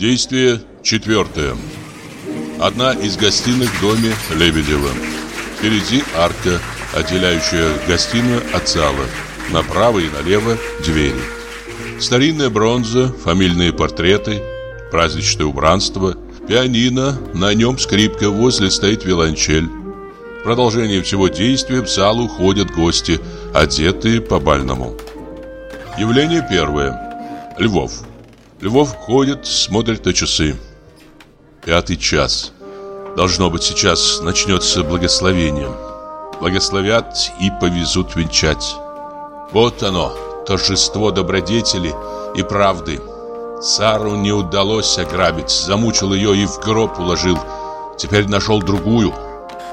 Действие четвертое. Одна из гостиных в доме Лебедева. Впереди арка, отделяющая гостиную от зала. Направо и налево двери. Старинная бронза, фамильные портреты, праздничное убранство, пианино, на нем скрипка, возле стоит виолончель. В продолжение всего действия в залу ходят гости, одетые по-бальному. Явление первое. Львов. Львов ходит, смотрит на часы. Пятый час. Должно быть, сейчас начнется благословение. Благословят и повезут венчать. Вот оно, торжество добродетели и правды. Сару не удалось ограбить, замучил ее и в гроб уложил. Теперь нашел другую.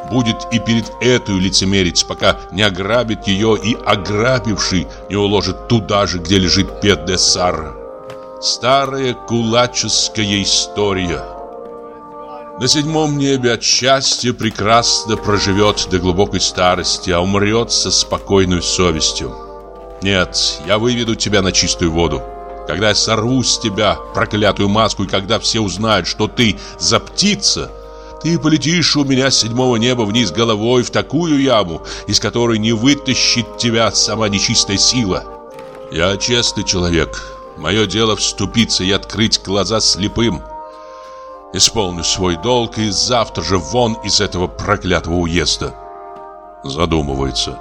Будет и перед эту лицемерить, пока не ограбит ее и ограбивший не уложит туда же, где лежит бедная Сара. Старая кулаческая история – на седьмом небе от счастья прекрасно проживет до глубокой старости, а умрет со спокойной совестью. Нет, я выведу тебя на чистую воду. Когда я сорву с тебя проклятую маску, и когда все узнают, что ты за птица, ты полетишь у меня с седьмого неба вниз головой в такую яму, из которой не вытащит тебя сама нечистая сила. Я честный человек. Мое дело вступиться и открыть глаза слепым. Исполню свой долг и завтра же вон из этого проклятого уезда. Задумывается.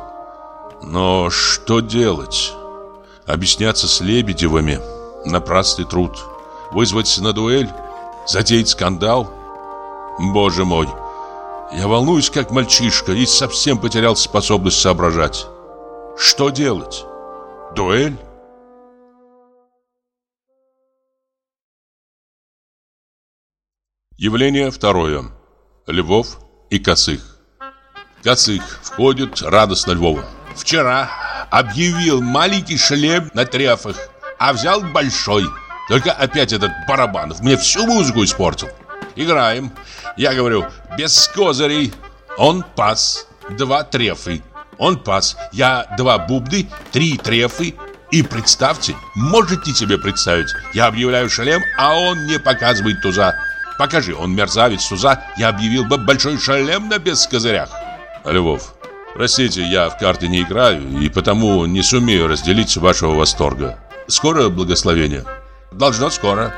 Но что делать? Объясняться с Лебедевыми – напрасный труд. Вызвать на дуэль? Затеять скандал? Боже мой! Я волнуюсь, как мальчишка, и совсем потерял способность соображать. Что делать? Дуэль? Явление второе. Львов и Косых. Косых входит радостно Львову. Вчера объявил маленький шлем на трефах, а взял большой. Только опять этот Барабанов мне всю музыку испортил. Играем. Я говорю, без козырей. Он пас. Два трефы. Он пас. Я два бубны, три трефы. И представьте, можете себе представить, я объявляю шлем, а он не показывает туза. Покажи, он мерзавец туза, я объявил бы большой шлем на без козырях. Львов, простите, я в карты не играю и потому не сумею разделить вашего восторга. Скоро благословение? Должно скоро.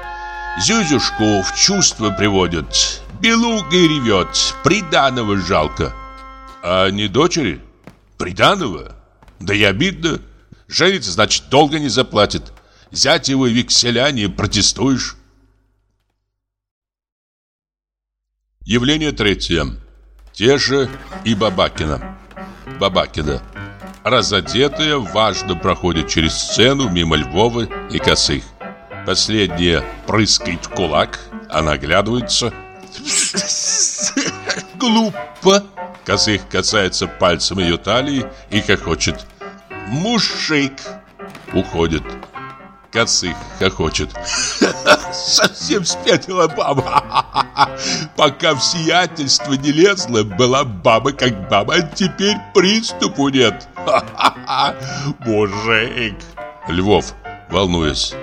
Зюзюшку в чувство приводят, белугой ревет, приданого жалко. А не дочери? Приданого? Да и обидно. Женится, значит, долго не заплатит. Зять его векселя не протестуешь. Явление третье. Те же и Бабакина. Бабакина. Разодетая, важно проходит через сцену мимо Львова и Косых. Последняя прыскает кулак, она оглядывается. Глупо. Косых касается пальцем ее талии и хохочет. Мужик. Уходит. Косых хохочет. Совсем спятила баба. Пока в сиятельство не лезла, была баба как баба, а теперь приступу нет. Мужик. Львов, волнуясь.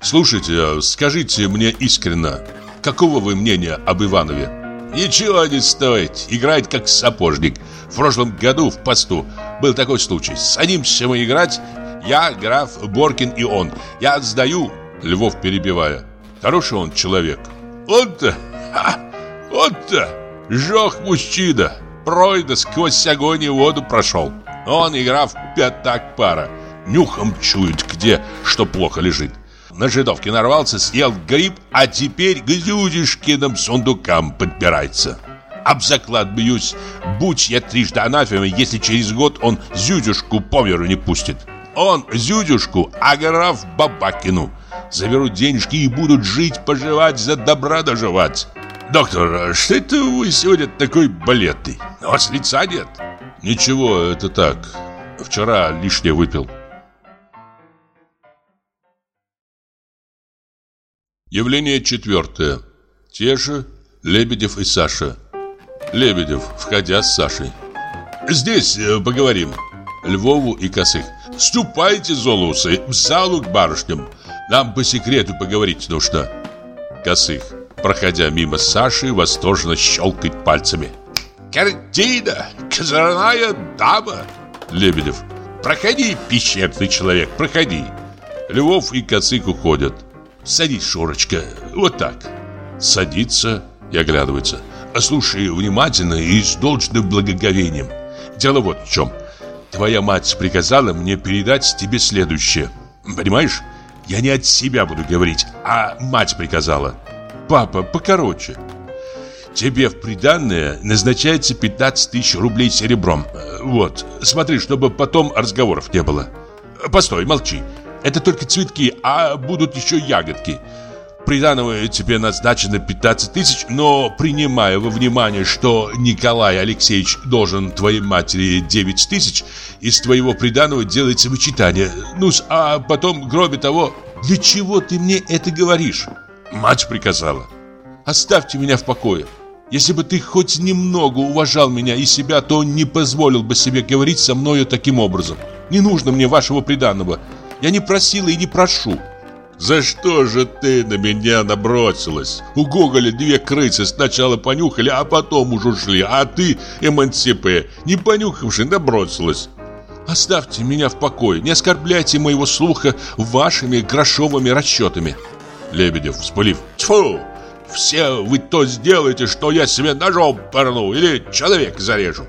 Слушайте, скажите мне искренно, какого вы мнения об Иванове? Ничего не стоит, играет как сапожник. В прошлом году в посту был такой случай. Садимся мы играть, я, граф Боркин и он. Я сдаю, Львов перебивая. Хороший он человек. Он-то, он-то, жёг мужчина. Пройда сквозь огонь и воду прошел. Он, и граф, пятак пара. Нюхом чует, где что плохо лежит. На жидовке нарвался, съел гриб, а теперь к Зюдишкиным сундукам подбирается. Об заклад бьюсь, будь я трижды анафема, если через год он Зюдюшку по миру не пустит. Он Зюдюшку, а граф Бабакину. Заберут денежки и будут жить, поживать, за добра доживать. Доктор, что это вы сегодня такой балетный? У вас лица нет? Ничего, это так. Вчера лишнее выпил. Явление четвертое. Те же Лебедев и Саша. Лебедев, входя с Сашей. Здесь э, поговорим. Львову и Косых. Ступайте, золусы, в залу к барышням. Нам по секрету поговорить нужно. косых. Проходя мимо Саши, восторженно щелкает пальцами. «Картина! Козырная дама!» Лебедев. «Проходи, пещерный человек, проходи!» Львов и Косых уходят. «Садись, Шурочка, вот так». Садится и оглядывается. «Слушай внимательно и с должным благоговением. Дело вот в чем. Твоя мать приказала мне передать тебе следующее. Понимаешь? Я не от себя буду говорить, а мать приказала. Папа, покороче. Тебе в приданное назначается 15 тысяч рублей серебром. Вот, смотри, чтобы потом разговоров не было. Постой, молчи. Это только цветки, а будут еще ягодки. Приданого тебе назначено 15 тысяч, но принимая во внимание, что Николай Алексеевич должен твоей матери 9 тысяч, из твоего приданого делается вычитание. ну а потом, кроме того, для чего ты мне это говоришь? Мать приказала. Оставьте меня в покое. Если бы ты хоть немного уважал меня и себя, то не позволил бы себе говорить со мною таким образом. Не нужно мне вашего приданого. Я не просила и не прошу. «За что же ты на меня набросилась? У Гоголя две крысы сначала понюхали, а потом уже ушли, а ты, эмансипе, не понюхавши, набросилась». «Оставьте меня в покое, не оскорбляйте моего слуха вашими грошовыми расчетами». Лебедев, вспылив, «Тьфу! Все вы то сделаете, что я себе ножом порну или человек зарежу».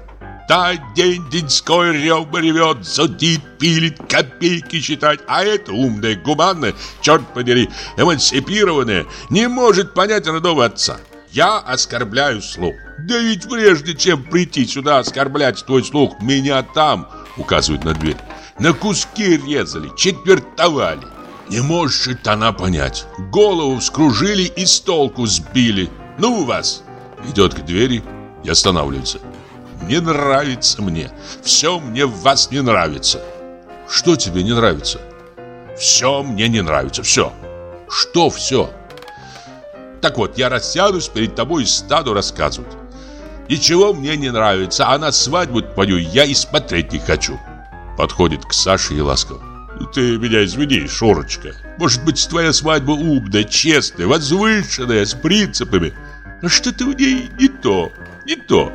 Та день деньской рев ревет, зудит, пилит, копейки считать, а это умная, гуманная, черт подери, эмансипированная, не может понять родного отца. Я оскорбляю слух. Да ведь прежде чем прийти сюда оскорблять твой слух, меня там, указывает на дверь, на куски резали, четвертовали. Не может она понять. Голову вскружили и с толку сбили. Ну вас! Идет к двери и останавливается не нравится мне. Все мне в вас не нравится. Что тебе не нравится? Все мне не нравится, все. Что все? Так вот, я рассядусь перед тобой и стану рассказывать. Ничего мне не нравится, а на свадьбу твою я и смотреть не хочу. Подходит к Саше и ласково. Ты меня извини, Шурочка. Может быть, твоя свадьба умная, честная, возвышенная, с принципами. Но что-то в ней не то, не то.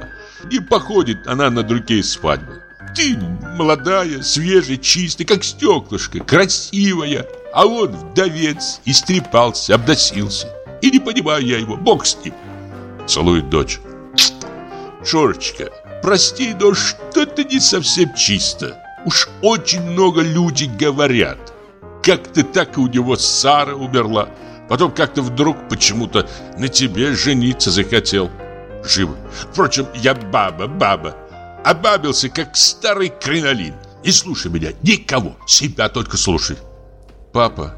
Не походит она на другие свадьбы. Ты молодая, свежая, чистая, как стеклышко, красивая. А он вдовец, истрепался, обносился. И не понимаю я его, бог с ним. Целует дочь. Шорочка, прости, но что-то не совсем чисто. Уж очень много людей говорят. Как-то так и у него Сара умерла. Потом как-то вдруг почему-то на тебе жениться захотел живо. Впрочем, я баба, баба. Обабился, как старый кринолин. Не слушай меня, никого, себя только слушай. Папа,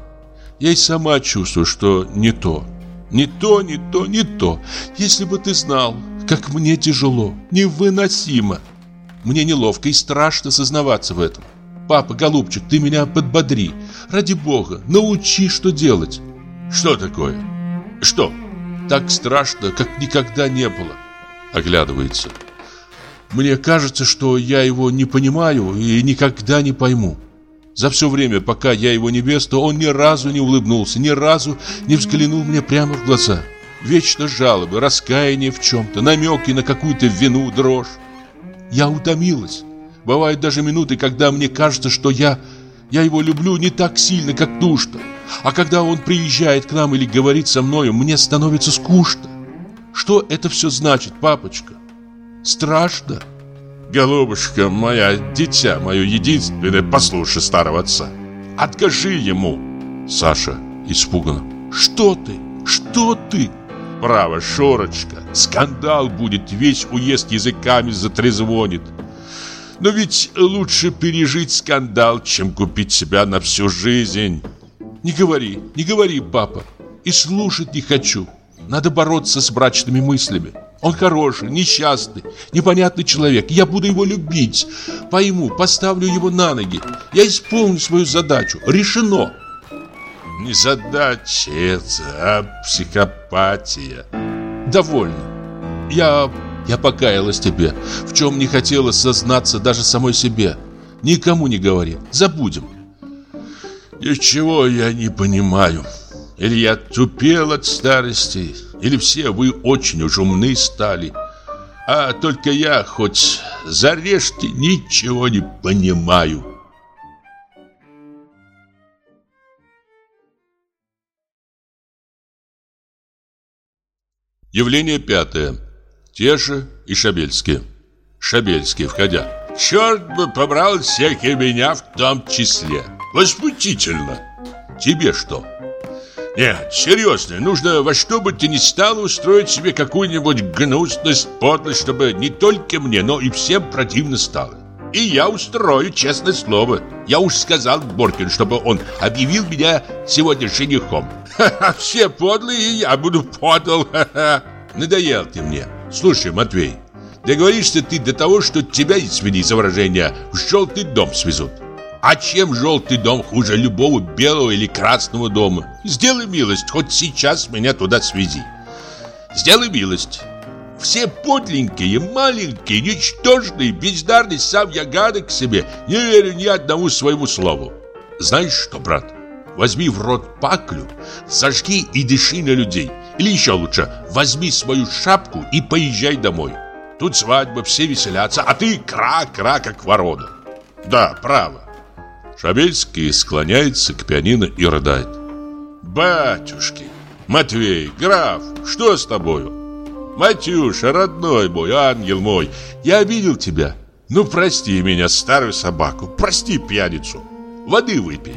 я и сама чувствую, что не то. Не то, не то, не то. Если бы ты знал, как мне тяжело, невыносимо. Мне неловко и страшно сознаваться в этом. Папа, голубчик, ты меня подбодри. Ради бога, научи, что делать. Что такое? Что? Так страшно, как никогда не было. Оглядывается. Мне кажется, что я его не понимаю и никогда не пойму. За все время, пока я его невеста, он ни разу не улыбнулся, ни разу не взглянул мне прямо в глаза. Вечно жалобы, раскаяние в чем-то, намеки на какую-то вину, дрожь. Я утомилась. Бывают даже минуты, когда мне кажется, что я, я его люблю не так сильно, как нужно. А когда он приезжает к нам или говорит со мною, мне становится скучно. Что это все значит, папочка? Страшно? Голубушка моя, дитя мое единственное, послушай старого отца. Откажи ему. Саша испуганно. Что ты? Что ты? Право, Шорочка, скандал будет, весь уезд языками затрезвонит. Но ведь лучше пережить скандал, чем купить себя на всю жизнь. Не говори, не говори, папа. И слушать не хочу. Надо бороться с брачными мыслями. Он хороший, несчастный, непонятный человек. Я буду его любить. Пойму, поставлю его на ноги. Я исполню свою задачу. Решено. Не задача это, а психопатия. Довольно. Я... я покаялась тебе, в чем не хотела сознаться даже самой себе. Никому не говори. Забудем. Ничего я не понимаю. Или я тупел от старости, или все вы очень уж умны стали. А только я, хоть зарежьте, ничего не понимаю. Явление пятое. Те же и Шабельские. Шабельский, входя. Черт бы побрал всех и меня в том числе. Возмутительно. Тебе что? Нет, серьезно, нужно во что бы ты ни стал устроить себе какую-нибудь гнусность, подлость, чтобы не только мне, но и всем противно стало. И я устрою, честное слово. Я уж сказал Боркин, чтобы он объявил меня сегодня женихом. Ха-ха, все подлые, и я буду подал. Ха-ха. Надоел ты мне. Слушай, Матвей, договоришься ты до того, что тебя, извини за выражение, в желтый дом свезут. А чем желтый дом хуже любого белого или красного дома? Сделай милость, хоть сейчас меня туда свези. Сделай милость. Все подленькие, маленькие, ничтожные, бездарные, сам я гадок себе, не верю ни одному своему слову. Знаешь что, брат, возьми в рот паклю, сожги и дыши на людей. Или еще лучше, возьми свою шапку и поезжай домой. Тут свадьба, все веселятся, а ты кра-кра, как ворона. Да, право. Шабельский склоняется к пианино и рыдает. «Батюшки! Матвей, граф, что с тобою?» «Матюша, родной мой, ангел мой, я обидел тебя. Ну, прости меня, старую собаку, прости пьяницу. Воды выпей».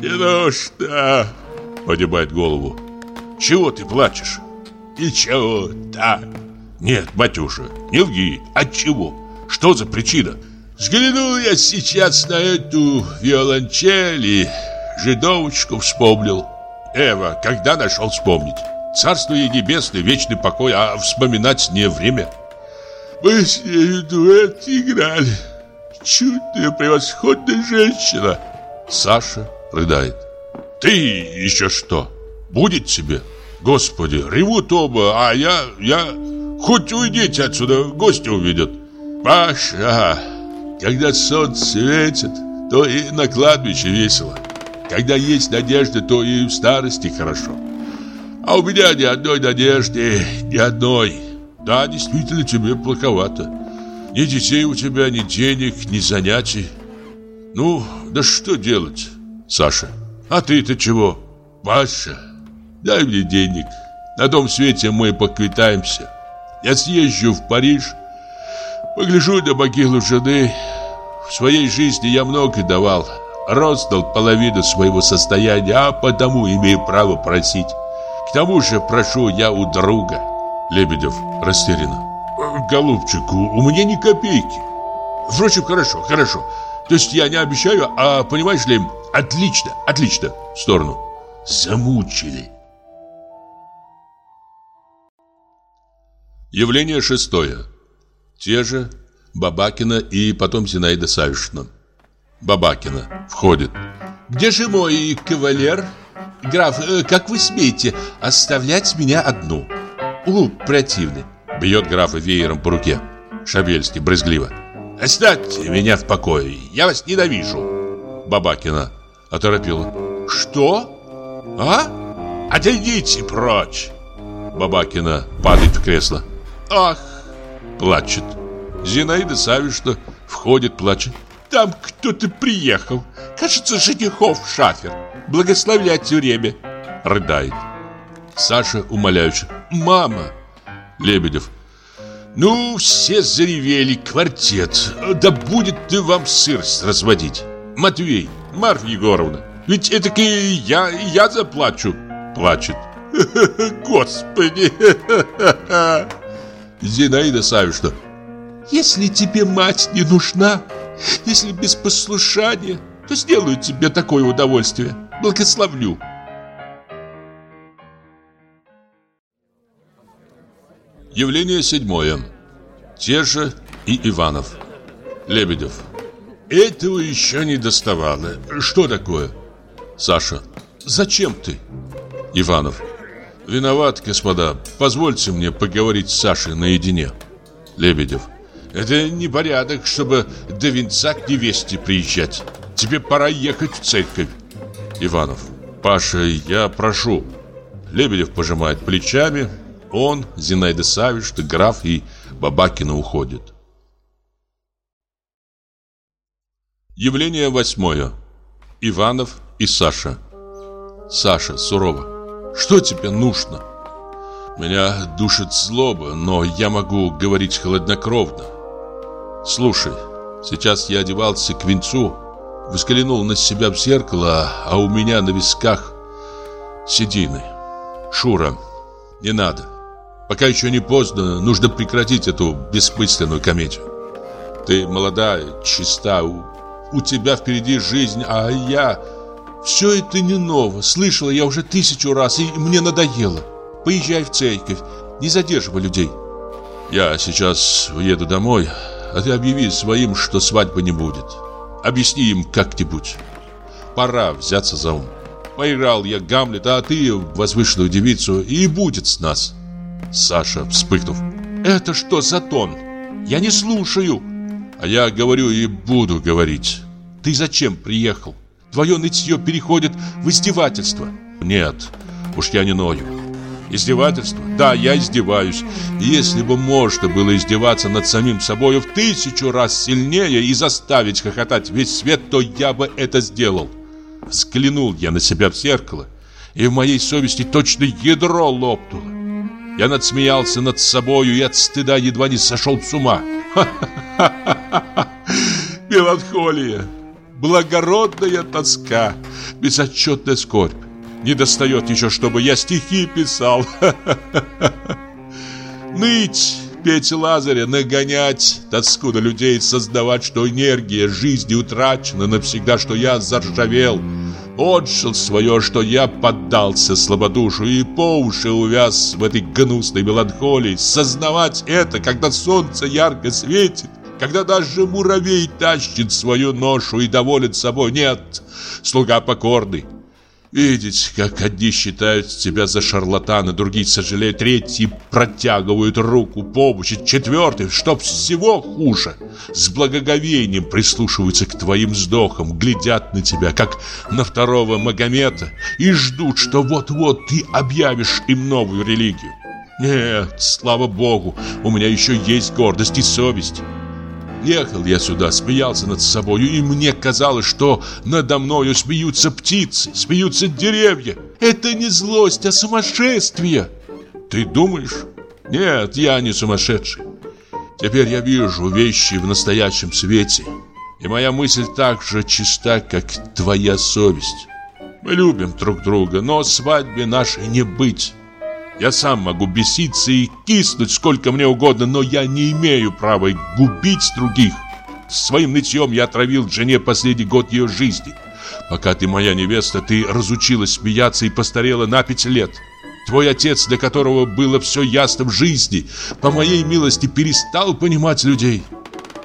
«Не нужно!» — поднимает голову. «Чего ты плачешь?» «Ничего, да». «Нет, батюша, не лги. От чего? Что за причина?» Взглянул я сейчас на эту виолончель и жидовочку вспомнил. Эва, когда нашел вспомнить? Царство ей небесное, вечный покой, а вспоминать не время. Мы с ней дуэт играли. Чудная, превосходная женщина. Саша рыдает. Ты еще что? Будет тебе? Господи, ревут оба, а я, я... Хоть уйдите отсюда, гости увидят. Паша, когда солнце светит, то и на кладбище весело. Когда есть надежда, то и в старости хорошо. А у меня ни одной надежды, ни одной. Да, действительно, тебе плоховато. Ни детей у тебя, ни денег, ни занятий. Ну, да что делать, Саша? А ты-то чего? Паша, дай мне денег. На том свете мы поквитаемся. Я съезжу в Париж, погляжу на могилу жены, в своей жизни я много давал. Роздал половину своего состояния, а потому имею право просить. К тому же прошу я у друга. Лебедев растерянно. Голубчик, у меня ни копейки. Впрочем, хорошо, хорошо. То есть я не обещаю, а понимаешь ли, отлично, отлично. В сторону. Замучили. Явление шестое. Те же Бабакина и потом Зинаида Савишна. Бабакина входит. «Где же мой кавалер? Граф, э, как вы смеете оставлять меня одну? У, противный!» Бьет графа веером по руке. Шабельский брезгливо. «Оставьте меня в покое, я вас ненавижу!» Бабакина оторопила. «Что? А? Отойдите прочь!» Бабакина падает в кресло. «Ах!» Плачет. Зинаида Савишна входит, плачет. Там кто-то приехал. Кажется, женихов шафер. Благословлять время. Рыдает. Саша умоляюще. Мама. Лебедев. Ну, все заревели, квартет. Да будет ты вам сырость разводить. Матвей, Марфа Егоровна, ведь это и я, я заплачу. Плачет. Господи. Зинаида Савишна. Если тебе мать не нужна, если без послушания, то сделаю тебе такое удовольствие. Благословлю. Явление седьмое. Те же и Иванов. Лебедев. Этого еще не доставало. Что такое? Саша. Зачем ты? Иванов. Виноват, господа. Позвольте мне поговорить с Сашей наедине. Лебедев. Это не порядок, чтобы до венца к невесте приезжать. Тебе пора ехать в церковь. Иванов. Паша, я прошу. Лебедев пожимает плечами. Он, Зинаида Савич, граф и Бабакина уходят. Явление восьмое. Иванов и Саша. Саша сурово. Что тебе нужно? Меня душит злоба, но я могу говорить хладнокровно. Слушай, сейчас я одевался к венцу, взглянул на себя в зеркало, а у меня на висках седины. Шура, не надо. Пока еще не поздно, нужно прекратить эту бессмысленную комедию. Ты молодая, чиста, у, у тебя впереди жизнь, а я... Все это не ново, слышала я уже тысячу раз, и мне надоело. Поезжай в церковь, не задерживай людей. Я сейчас уеду домой, а ты объяви своим, что свадьбы не будет. Объясни им как-нибудь. Пора взяться за ум. Поиграл я Гамлета, а ты возвышенную девицу, и будет с нас. Саша, вспыхнув. Это что за тон? Я не слушаю. А я говорю и буду говорить. Ты зачем приехал? Твое нытье переходит в издевательство. Нет, уж я не ною. Издевательство? Да, я издеваюсь. если бы можно было издеваться над самим собой в тысячу раз сильнее и заставить хохотать весь свет, то я бы это сделал. Взглянул я на себя в зеркало, и в моей совести точно ядро лопнуло. Я надсмеялся над собою и от стыда едва не сошел с ума. Ха-ха-ха! Меланхолия, благородная тоска, безотчетная скорбь. Не достает еще, чтобы я стихи писал. Ныть, петь Лазаря, нагонять тоску на людей, создавать, что энергия жизни утрачена навсегда, что я заржавел. Отжил свое, что я поддался слабодушу и по уши увяз в этой гнусной меланхолии. Сознавать это, когда солнце ярко светит, когда даже муравей тащит свою ношу и доволен собой. Нет, слуга покорный, Видеть, как одни считают тебя за шарлатана, другие сожалеют, третьи протягивают руку помощи, четвертый, что всего хуже, с благоговением прислушиваются к твоим вздохам, глядят на тебя, как на второго Магомета, и ждут, что вот-вот ты объявишь им новую религию. Нет, слава богу, у меня еще есть гордость и совесть. Ехал я сюда, смеялся над собою, и мне казалось, что надо мною смеются птицы, смеются деревья. Это не злость, а сумасшествие. Ты думаешь? Нет, я не сумасшедший. Теперь я вижу вещи в настоящем свете. И моя мысль так же чиста, как твоя совесть. Мы любим друг друга, но свадьбе нашей не быть. Я сам могу беситься и киснуть сколько мне угодно, но я не имею права губить других. Своим нытьем я отравил жене последний год ее жизни. Пока ты моя невеста, ты разучилась смеяться и постарела на пять лет. Твой отец, для которого было все ясно в жизни, по моей милости перестал понимать людей.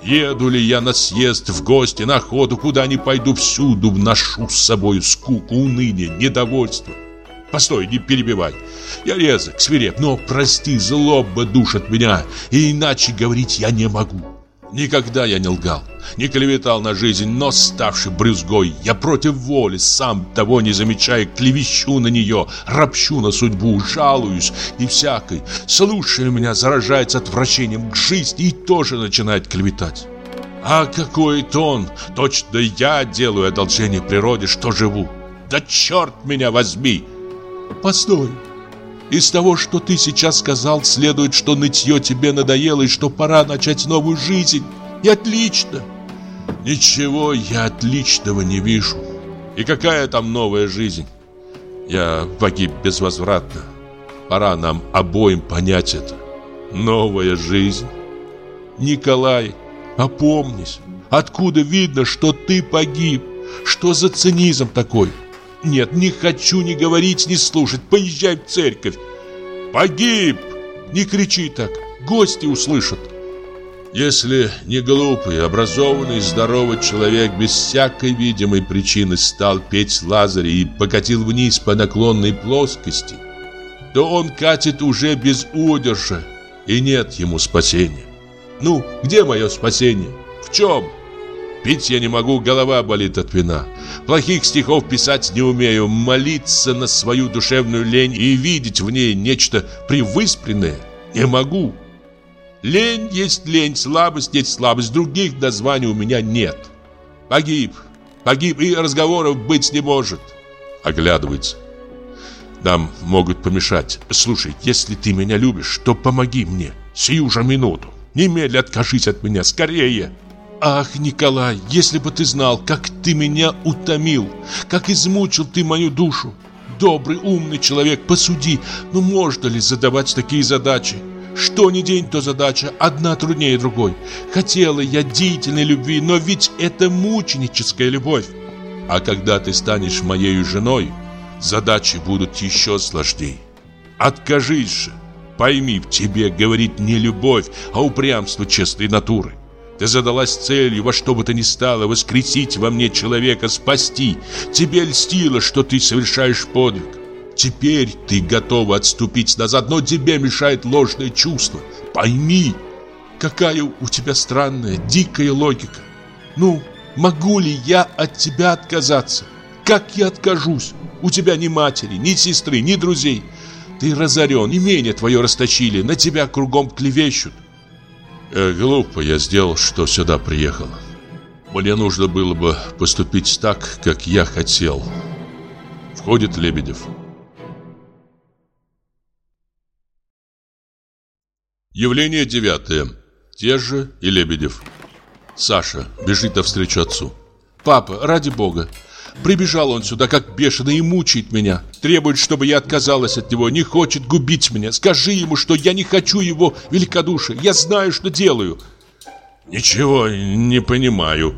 Еду ли я на съезд, в гости, на охоту, куда ни пойду, всюду вношу с собой скуку, уныние, недовольство. Постой, не перебивай. Я резок, свиреп, но, прости, злоба душит меня, и иначе говорить я не могу. Никогда я не лгал, не клеветал на жизнь, но ставший брюзгой, я против воли, сам того не замечая, клевещу на нее, ропщу на судьбу, жалуюсь, и всякой, слушая меня, заражается отвращением к жизни и тоже начинает клеветать. А какой тон! Точно я делаю одолжение природе, что живу. Да черт меня возьми! Постой. Из того, что ты сейчас сказал, следует, что нытье тебе надоело и что пора начать новую жизнь. И отлично. Ничего я отличного не вижу. И какая там новая жизнь? Я погиб безвозвратно. Пора нам обоим понять это. Новая жизнь. Николай, опомнись. Откуда видно, что ты погиб? Что за цинизм такой? Нет, не хочу ни говорить, ни слушать. Поезжай в церковь. Погиб! Не кричи так. Гости услышат. Если не глупый, образованный, здоровый человек без всякой видимой причины стал петь Лазаря и покатил вниз по наклонной плоскости, то он катит уже без удержа, и нет ему спасения. Ну, где мое спасение? В чем? Пить я не могу, голова болит от вина. Плохих стихов писать не умею. Молиться на свою душевную лень и видеть в ней нечто привыспленное не могу. Лень есть лень, слабость есть слабость. Других названий у меня нет. Погиб, погиб, и разговоров быть не может. Оглядывается. Нам могут помешать. Слушай, если ты меня любишь, то помоги мне. Сию же минуту. Немедля откажись от меня, скорее. Ах, Николай, если бы ты знал, как ты меня утомил, как измучил ты мою душу. Добрый, умный человек, посуди, ну можно ли задавать такие задачи? Что ни день, то задача, одна труднее другой. Хотела я деятельной любви, но ведь это мученическая любовь. А когда ты станешь моей женой, задачи будут еще сложнее. Откажись же. Пойми, в тебе говорит не любовь, а упрямство честной натуры. Ты задалась целью во что бы то ни стало воскресить во мне человека, спасти. Тебе льстило, что ты совершаешь подвиг. Теперь ты готова отступить назад, но тебе мешает ложное чувство. Пойми, какая у тебя странная, дикая логика. Ну, могу ли я от тебя отказаться? Как я откажусь? У тебя ни матери, ни сестры, ни друзей. Ты разорен, имение твое расточили, на тебя кругом клевещут. Э, глупо я сделал, что сюда приехал. Мне нужно было бы поступить так, как я хотел. Входит Лебедев. Явление девятое. Те же и Лебедев. Саша бежит навстречу отцу. «Папа, ради бога, Прибежал он сюда, как бешеный, и мучает меня. Требует, чтобы я отказалась от него, не хочет губить меня. Скажи ему, что я не хочу его великодушия. Я знаю, что делаю. Ничего не понимаю.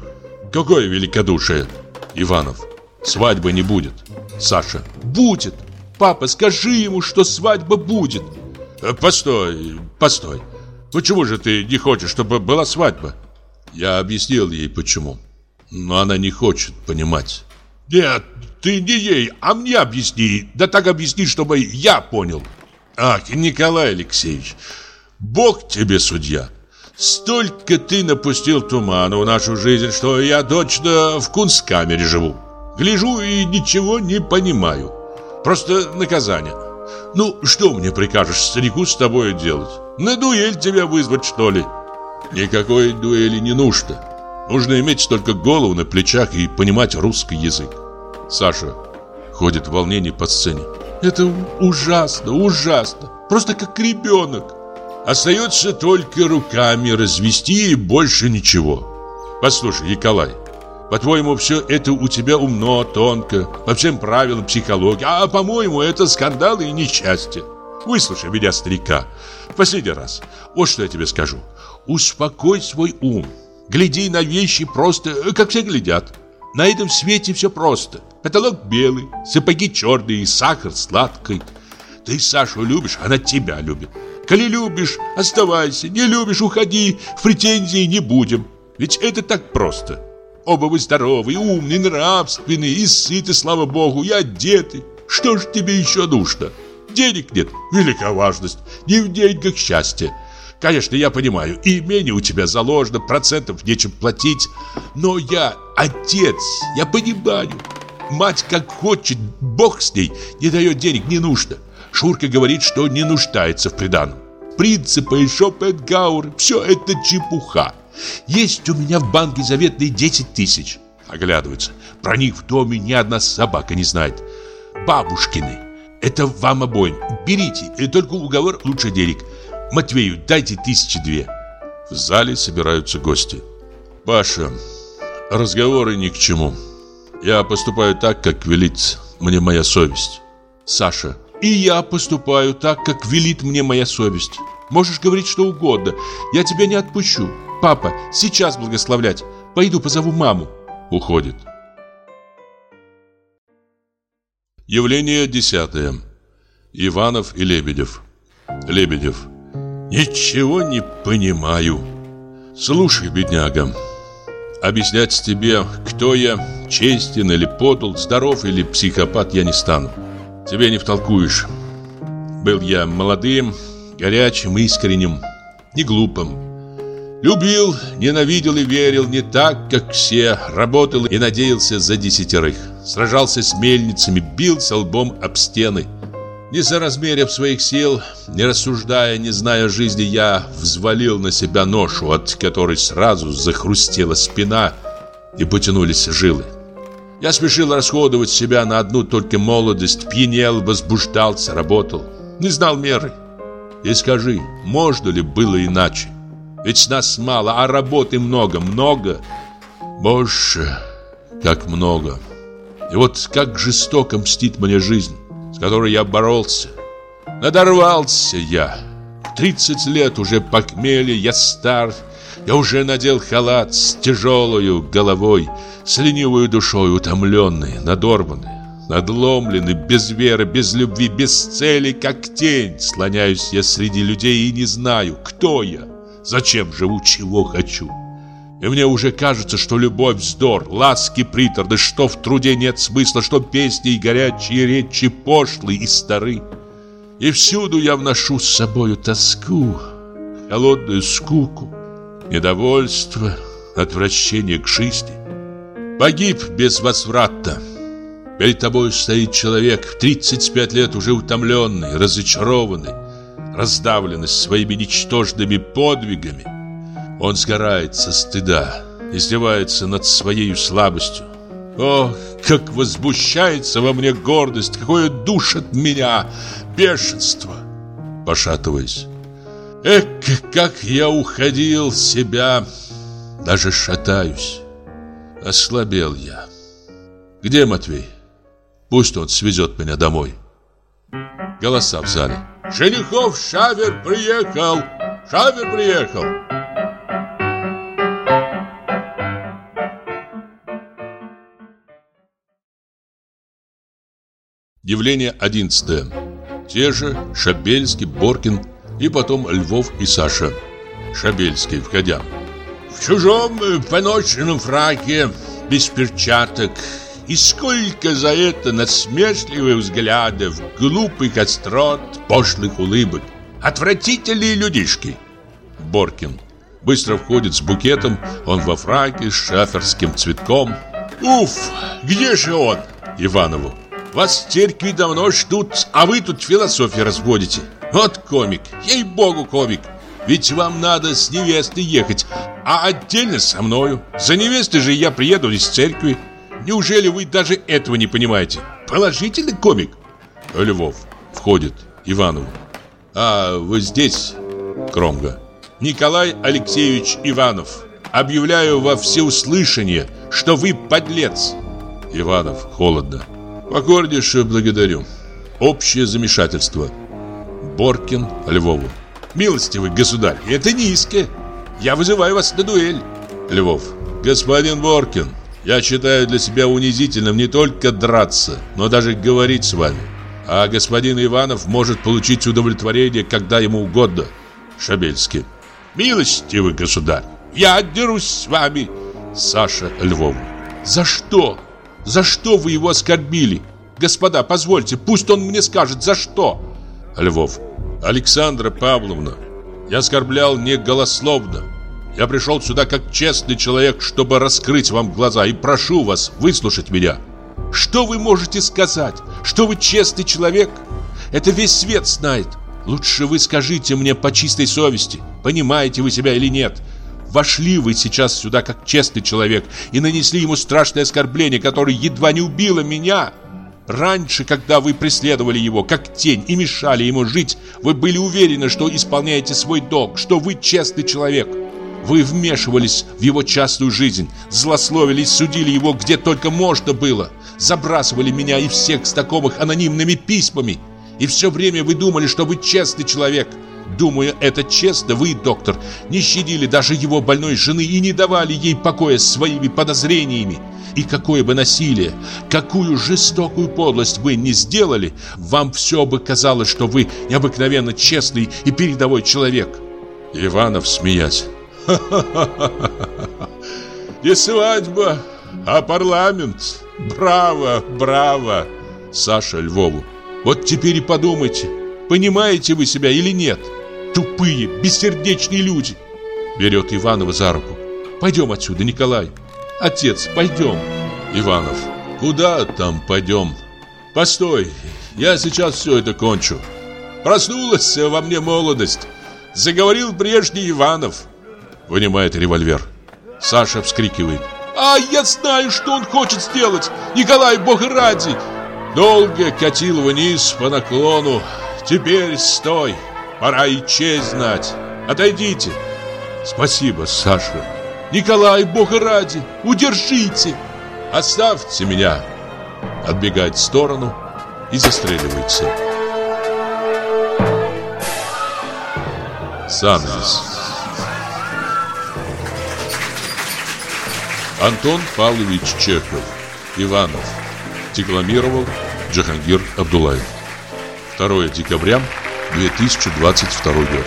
Какое великодушие? Иванов. Свадьбы не будет. Саша. Будет. Папа, скажи ему, что свадьба будет. Э, постой, постой. Почему же ты не хочешь, чтобы была свадьба? Я объяснил ей, почему. Но она не хочет понимать. Нет, ты не ей, а мне объясни. Да так объясни, чтобы я понял. Ах, Николай Алексеевич, Бог тебе судья. Столько ты напустил тумана в нашу жизнь, что я точно в кунсткамере живу. Гляжу и ничего не понимаю. Просто наказание. Ну, что мне прикажешь старику с тобой делать? На дуэль тебя вызвать, что ли? Никакой дуэли не нужно. Нужно иметь только голову на плечах и понимать русский язык. Саша ходит в волнении по сцене. Это ужасно, ужасно. Просто как ребенок. Остается только руками развести и больше ничего. Послушай, Николай, по-твоему, все это у тебя умно, тонко, по всем правилам психологии, а по-моему, это скандалы и несчастье. Выслушай меня, старика, последний раз. Вот что я тебе скажу. Успокой свой ум. Гляди на вещи просто, э, как все глядят. На этом свете все просто. Потолок белый, сапоги черные, сахар сладкий. Ты Сашу любишь, она тебя любит. Коли любишь, оставайся, не любишь, уходи, в претензии не будем. Ведь это так просто. Оба вы здоровы, умны, нравственные, и сыты, слава богу, и одеты. Что ж тебе еще нужно? Денег нет, велика важность, не в деньгах счастье. Конечно, я понимаю, имение у тебя заложено, процентов нечем платить. Но я отец, я понимаю. Мать как хочет, бог с ней, не дает денег, не нужно. Шурка говорит, что не нуждается в приданом. Принципы и Шопенгауэр, все это чепуха. Есть у меня в банке заветные 10 тысяч. Оглядывается. Про них в доме ни одна собака не знает. Бабушкины. Это вам обоим. Берите, и только уговор лучше денег. Матвею дайте тысячи две. В зале собираются гости. Паша, разговоры ни к чему. Я поступаю так, как велит мне моя совесть. Саша, и я поступаю так, как велит мне моя совесть. Можешь говорить что угодно, я тебя не отпущу. Папа, сейчас благословлять. Пойду позову маму. Уходит. Явление десятое. Иванов и Лебедев. Лебедев. Ничего не понимаю. Слушай, бедняга, объяснять тебе, кто я, честен или подл, здоров или психопат, я не стану. Тебе не втолкуешь. Был я молодым, горячим, искренним, не глупым. Любил, ненавидел и верил не так, как все, работал и надеялся за десятерых. Сражался с мельницами, бился лбом об стены. Не соразмерив своих сил, не рассуждая, не зная жизни, я взвалил на себя ношу, от которой сразу захрустела спина и потянулись жилы. Я спешил расходовать себя на одну только молодость, пьянел, возбуждался, работал. Не знал меры. И скажи, можно ли было иначе? Ведь нас мало, а работы много, много. Боже, как много. И вот как жестоко мстит мне жизнь, которой я боролся. Надорвался я. 30 лет уже похмелье, я стар, я уже надел халат с тяжелой головой, с ленивой душой, утомленный, надорванный, надломленный, без веры, без любви, без цели, как тень. Слоняюсь я среди людей и не знаю, кто я, зачем живу, чего хочу. И мне уже кажется, что любовь вздор, ласки приторны, что в труде нет смысла, что песни и горячие речи пошлы и стары. И всюду я вношу с собою тоску, холодную скуку, недовольство, отвращение к жизни. Погиб без возврата. Перед тобой стоит человек в 35 лет уже утомленный, разочарованный, раздавленный своими ничтожными подвигами. Он сгорает со стыда, издевается над своей слабостью. Ох, как возмущается во мне гордость, какое душит меня бешенство, пошатываясь. Эх, как я уходил себя, даже шатаюсь. Ослабел я. Где Матвей? Пусть он свезет меня домой. Голоса в зале. Женихов Шавер приехал! Шавер приехал! Явление одиннадцатое. Те же Шабельский, Боркин и потом Львов и Саша. Шабельский, входя. В чужом э, поночном фраке, без перчаток. И сколько за это насмешливых взглядов, глупых острот, пошлых улыбок. Отвратительные людишки. Боркин. Быстро входит с букетом, он во фраке с шаферским цветком. Уф, где же он? Иванову. Вас церкви давно ждут, а вы тут философию разводите. Вот комик, ей-богу комик. Ведь вам надо с невестой ехать, а отдельно со мною. За невестой же я приеду из церкви. Неужели вы даже этого не понимаете? Положительный комик. Львов входит Иванову. А вы здесь, Кромга? Николай Алексеевич Иванов. Объявляю во всеуслышание, что вы подлец. Иванов холодно. Покорнейше благодарю. Общее замешательство. Боркин Львову. Милостивый государь, это низко. Я вызываю вас на дуэль. Львов. Господин Боркин, я считаю для себя унизительным не только драться, но даже говорить с вами. А господин Иванов может получить удовлетворение, когда ему угодно. Шабельский. Милостивый государь, я отдерусь с вами. Саша Львов. За что? За что вы его оскорбили? Господа, позвольте, пусть он мне скажет, за что? Львов. Александра Павловна, я оскорблял не голословно. Я пришел сюда как честный человек, чтобы раскрыть вам глаза и прошу вас выслушать меня. Что вы можете сказать? Что вы честный человек? Это весь свет знает. Лучше вы скажите мне по чистой совести, понимаете вы себя или нет. Вошли вы сейчас сюда как честный человек и нанесли ему страшное оскорбление, которое едва не убило меня. Раньше, когда вы преследовали его как тень и мешали ему жить, вы были уверены, что исполняете свой долг, что вы честный человек. Вы вмешивались в его частную жизнь, злословили судили его где только можно было, забрасывали меня и всех знакомых анонимными письмами. И все время вы думали, что вы честный человек. Думая это честно, вы, доктор, не щадили даже его больной жены и не давали ей покоя своими подозрениями. И какое бы насилие, какую жестокую подлость вы не сделали, вам все бы казалось, что вы необыкновенно честный и передовой человек. Иванов, смеясь. Не свадьба, а парламент. Браво, браво. Саша Львову. Вот теперь и подумайте, понимаете вы себя или нет? Тупые, бессердечные люди. Берет Иванова за руку. Пойдем отсюда, Николай. Отец, пойдем. Иванов. Куда там пойдем? Постой, я сейчас все это кончу. Проснулась во мне молодость. Заговорил прежний Иванов. Вынимает револьвер. Саша вскрикивает. А я знаю, что он хочет сделать. Николай, бога ради. Долго катил вниз по наклону. Теперь стой. Пора и честь знать. Отойдите. Спасибо, Саша. Николай, бога ради, удержите. Оставьте меня. Отбегает в сторону и застреливается. Занавес. Антон Павлович Чехов. Иванов. Декламировал Джахангир Абдулаев. 2 декабря 2022 год.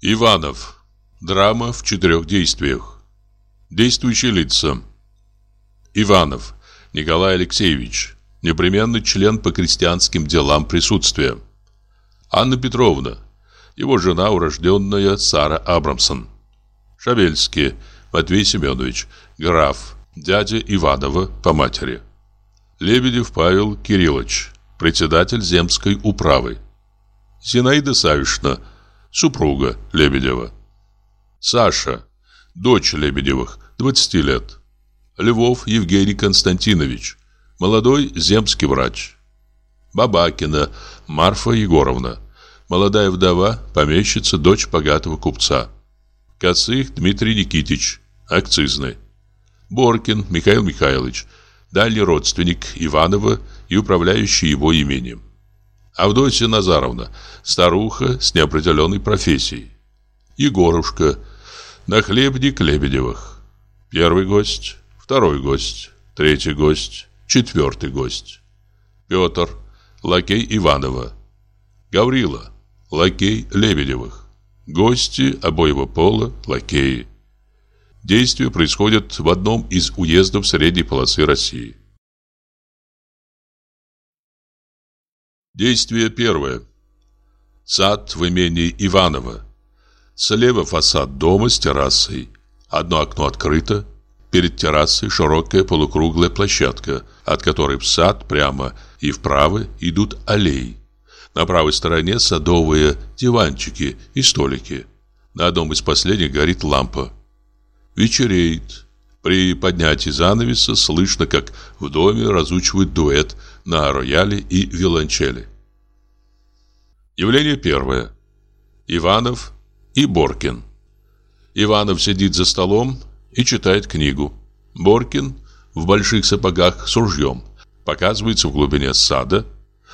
Иванов. Драма в четырех действиях. Действующие лица. Иванов Николай Алексеевич. Непременный член по крестьянским делам присутствия. Анна Петровна. Его жена, урожденная Сара Абрамсон. Шабельский Матвей Семенович. Граф. Дядя Иванова по матери. Лебедев Павел Кириллович. Председатель земской управы. Зинаида Савишна супруга Лебедева. Саша, дочь Лебедевых, 20 лет. Львов Евгений Константинович, молодой земский врач. Бабакина Марфа Егоровна, молодая вдова, помещица, дочь богатого купца. Коцых Дмитрий Никитич, акцизный. Боркин Михаил Михайлович, дальний родственник Иванова и управляющий его имением. Авдотья Назаровна, старуха с неопределенной профессией. Егорушка, нахлебник Лебедевых. Первый гость, второй гость, третий гость, четвертый гость. Петр, лакей Иванова. Гаврила, лакей Лебедевых. Гости обоего пола, лакеи. Действие происходит в одном из уездов средней полосы России. Действие первое. Сад в имении Иванова. Слева фасад дома с террасой. Одно окно открыто. Перед террасой широкая полукруглая площадка, от которой в сад прямо и вправо идут аллеи. На правой стороне садовые диванчики и столики. На одном из последних горит лампа. Вечереет. При поднятии занавеса слышно, как в доме разучивают дуэт на рояле и виолончели. Явление первое. Иванов и Боркин. Иванов сидит за столом и читает книгу. Боркин в больших сапогах с ружьем показывается в глубине сада.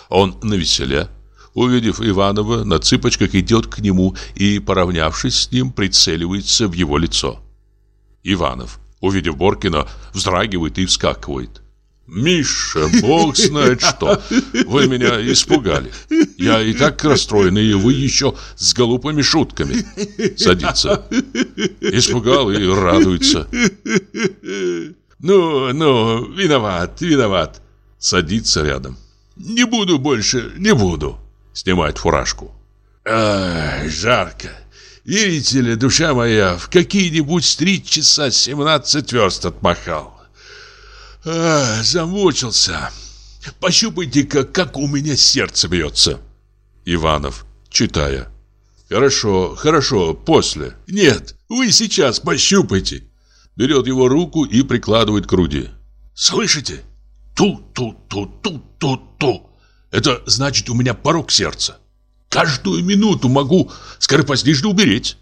Он на веселе. Увидев Иванова, на цыпочках идет к нему и, поравнявшись с ним, прицеливается в его лицо. Иванов увидев Боркина, вздрагивает и вскакивает. «Миша, бог знает что! Вы меня испугали. Я и так расстроен, и вы еще с глупыми шутками». Садится. Испугал и радуется. «Ну, ну, виноват, виноват». Садится рядом. «Не буду больше, не буду». Снимает фуражку. «Ай, жарко. Видите ли, душа моя, в какие-нибудь три часа семнадцать верст отмахал. А, замучился. Пощупайте-ка, как у меня сердце бьется. Иванов, читая. Хорошо, хорошо, после. Нет, вы сейчас пощупайте. Берет его руку и прикладывает к груди. Слышите? Ту-ту-ту-ту-ту-ту. Это значит, у меня порог сердца. Каждую минуту могу скоропостижно умереть.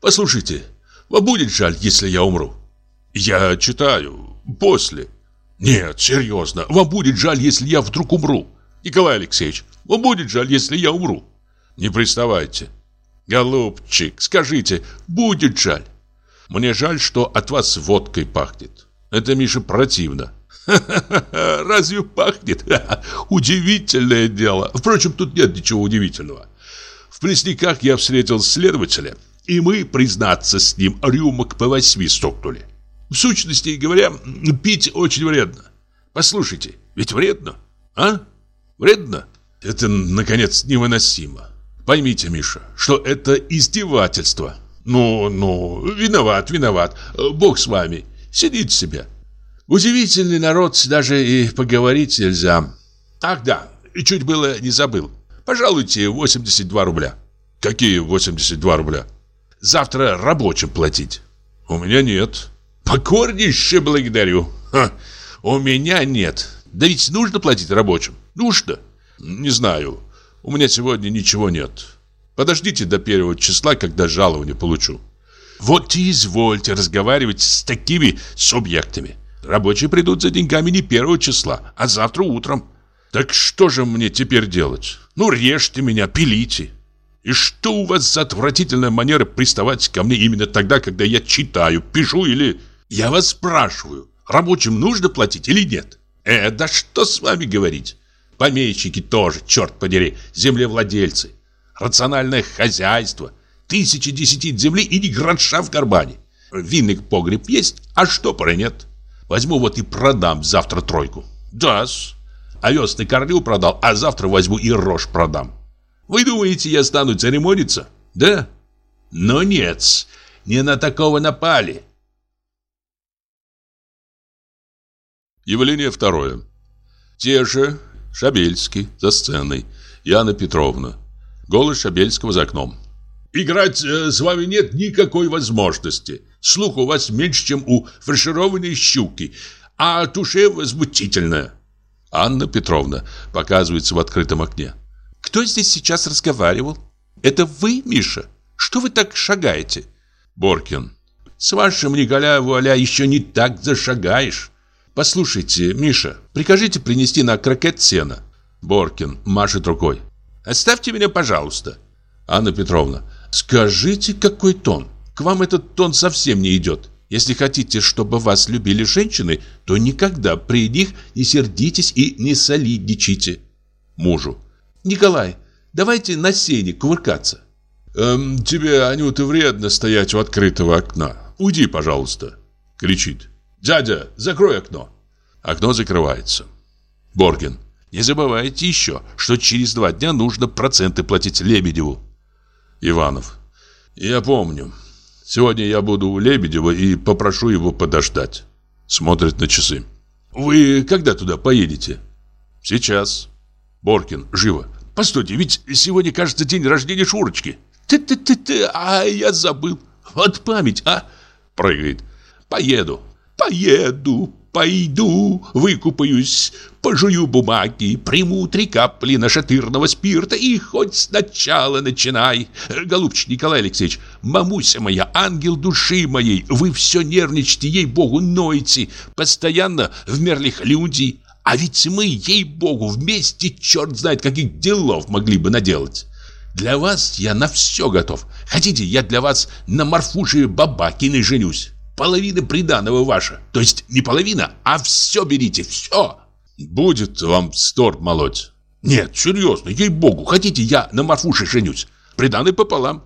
Послушайте, вам будет жаль, если я умру? Я читаю. После. Нет, серьезно. Вам будет жаль, если я вдруг умру? Николай Алексеевич, вам будет жаль, если я умру? Не приставайте. Голубчик, скажите, будет жаль? Мне жаль, что от вас водкой пахнет. Это, Миша, противно. Разве пахнет? Удивительное дело. Впрочем, тут нет ничего удивительного. В Пресняках я встретил следователя, и мы, признаться с ним, рюмок по восьми стукнули. В сущности говоря, пить очень вредно. Послушайте, ведь вредно, а? Вредно? Это, наконец, невыносимо. Поймите, Миша, что это издевательство. Ну, ну, виноват, виноват. Бог с вами. Сидите себе. Удивительный народ, даже и поговорить нельзя. Ах да, чуть было не забыл. Пожалуйте 82 рубля. Какие 82 рубля? Завтра рабочим платить. У меня нет. Покорнейше благодарю. Ха, у меня нет. Да ведь нужно платить рабочим. Нужно. Не знаю. У меня сегодня ничего нет. Подождите до первого числа, когда жалование получу. Вот и извольте разговаривать с такими субъектами. Рабочие придут за деньгами не первого числа, а завтра утром. Так что же мне теперь делать? Ну, режьте меня, пилите. И что у вас за отвратительная манера приставать ко мне именно тогда, когда я читаю, пишу или... Я вас спрашиваю, рабочим нужно платить или нет? Э, да что с вами говорить? Помещики тоже, черт подери, землевладельцы. Рациональное хозяйство. Тысячи десятин земли и ни гроша в кармане. Винный погреб есть, а штопора нет. Возьму вот и продам завтра тройку. Да-с. Овес на корню продал, а завтра возьму и рожь продам. Вы думаете, я стану церемониться? Да? Но нет, не на такого напали. Явление второе. Те же, Шабельский, за сценой, Яна Петровна. Голос Шабельского за окном. Играть э, с вами нет никакой возможности. Слух у вас меньше, чем у фаршированной щуки, а туше возмутительная. Анна Петровна показывается в открытом окне. Кто здесь сейчас разговаривал? Это вы, Миша? Что вы так шагаете? Боркин. С вашим Николя Вуаля еще не так зашагаешь. Послушайте, Миша, прикажите принести на крокет сена. Боркин машет рукой. Оставьте меня, пожалуйста. Анна Петровна. Скажите, какой тон? К вам этот тон совсем не идет. Если хотите, чтобы вас любили женщины, то никогда при них не сердитесь и не солидничайте. Мужу. Николай, давайте на сене кувыркаться. Эм, тебе, Анюта, вредно стоять у открытого окна. Уйди, пожалуйста. Кричит. Дядя, закрой окно. Окно закрывается. Боргин. Не забывайте еще, что через два дня нужно проценты платить Лебедеву. Иванов. Я помню. Сегодня я буду у Лебедева и попрошу его подождать. Смотрит на часы. Вы когда туда поедете? Сейчас. Боркин, живо. Постойте, ведь сегодня, кажется, день рождения Шурочки. Ты-ты-ты-ты, а я забыл. Вот память, а? Прыгает. Поеду. Поеду, пойду, выкупаюсь, пожую бумаги, приму три капли нашатырного спирта и хоть сначала начинай. Голубчик Николай Алексеевич, мамуся моя, ангел души моей, вы все нервничаете, ей-богу, ноете, постоянно в мерлих люди, а ведь мы, ей-богу, вместе черт знает каких делов могли бы наделать. Для вас я на все готов. Хотите, я для вас на Марфуше Бабакиной женюсь? Половина приданого ваша. То есть не половина, а все берите, все. Будет вам стор молоть. Нет, серьезно, ей-богу, хотите, я на Марфуше женюсь? Приданный пополам.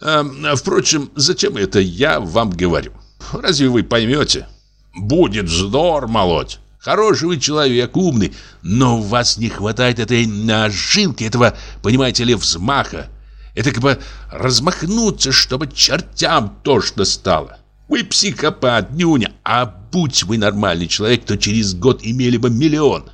А, впрочем, зачем это я вам говорю? Разве вы поймете? Будет вздор молоть. Хороший вы человек, умный, но у вас не хватает этой нажилки, этого, понимаете ли, взмаха. Это как бы размахнуться, чтобы чертям тошно стало. Вы психопат, нюня, а будь вы нормальный человек, то через год имели бы миллион.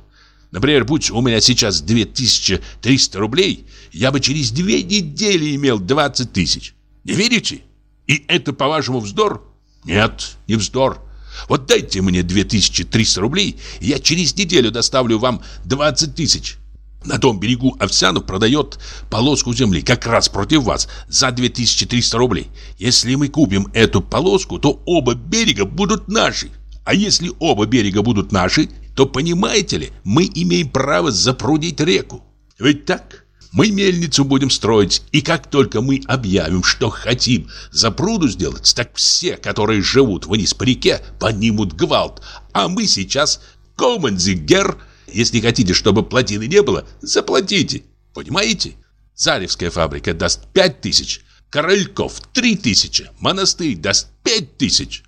Например, будь у меня сейчас 2300 рублей, я бы через две недели имел 20 тысяч. Не верите? И это, по-вашему, вздор? Нет, не вздор. Вот дайте мне 2300 рублей, я через неделю доставлю вам 20 тысяч. На том берегу Овсянов продает полоску земли как раз против вас за 2300 рублей. Если мы купим эту полоску, то оба берега будут наши. А если оба берега будут наши, то, понимаете ли, мы имеем право запрудить реку. Ведь так? Мы мельницу будем строить, и как только мы объявим, что хотим запруду сделать, так все, которые живут вниз по реке, поднимут гвалт. А мы сейчас командзигер если хотите, чтобы плотины не было, заплатите. Понимаете? Заревская фабрика даст пять тысяч. Корольков три тысячи. Монастырь даст пять тысяч.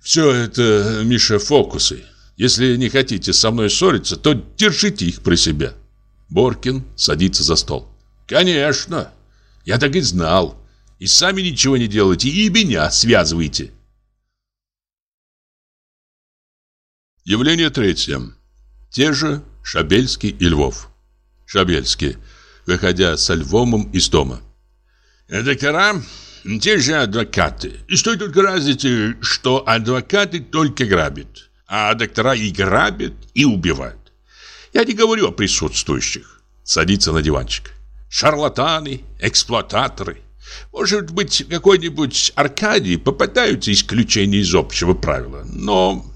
Все это, Миша, фокусы. Если не хотите со мной ссориться, то держите их при себе. Боркин садится за стол. Конечно. Я так и знал. И сами ничего не делаете, и меня связываете. Явление третье. Те же Шабельский и Львов. Шабельский, выходя со Львомом из дома. Доктора, те же адвокаты. И что тут разница, что адвокаты только грабят, а доктора и грабят, и убивают. Я не говорю о присутствующих. Садится на диванчик. Шарлатаны, эксплуататоры. Может быть, какой-нибудь Аркадий попадаются исключения из общего правила, но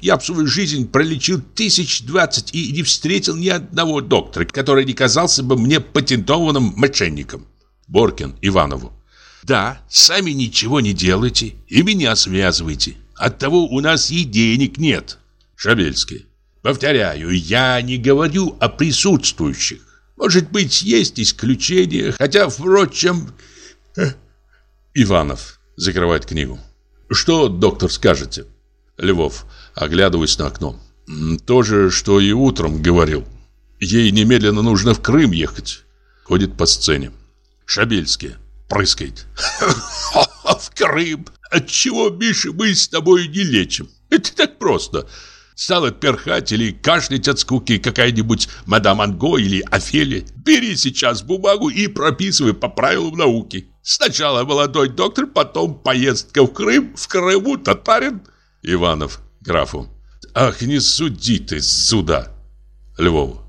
я в свою жизнь пролечил тысяч двадцать и не встретил ни одного доктора, который не казался бы мне патентованным мошенником. Боркин Иванову. Да, сами ничего не делайте и меня связывайте. Оттого у нас и денег нет. Шабельский. Повторяю, я не говорю о присутствующих. Может быть, есть исключения, хотя, впрочем... Иванов закрывает книгу. Что, доктор, скажете? Львов, оглядываясь на окно. То же, что и утром говорил. Ей немедленно нужно в Крым ехать. Ходит по сцене. Шабельский прыскает. В Крым! Отчего, Миша, мы с тобой не лечим? Это так просто. Стала перхать или кашлять от скуки какая-нибудь мадам Анго или Офелия. Бери сейчас бумагу и прописывай по правилам науки. Сначала молодой доктор, потом поездка в Крым, в Крыму татарин. Иванов графу. Ах, не суди ты, суда. Львову.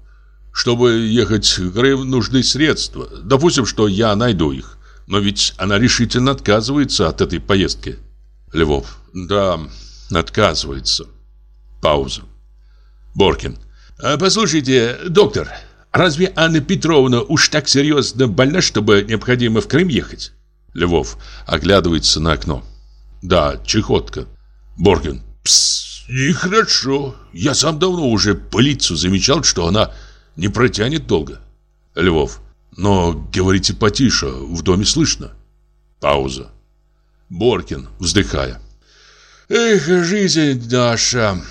Чтобы ехать в Крым, нужны средства. Допустим, что я найду их. Но ведь она решительно отказывается от этой поездки. Львов. Да, отказывается. Пауза. Боркин. «А, послушайте, доктор, разве Анна Петровна уж так серьезно больна, чтобы необходимо в Крым ехать? Львов оглядывается на окно. Да, чехотка. Боркин. Пс, нехорошо. Я сам давно уже по лицу замечал, что она не протянет долго. Львов. Но говорите потише, в доме слышно. Пауза. Боркин, вздыхая. Эх, жизнь наша,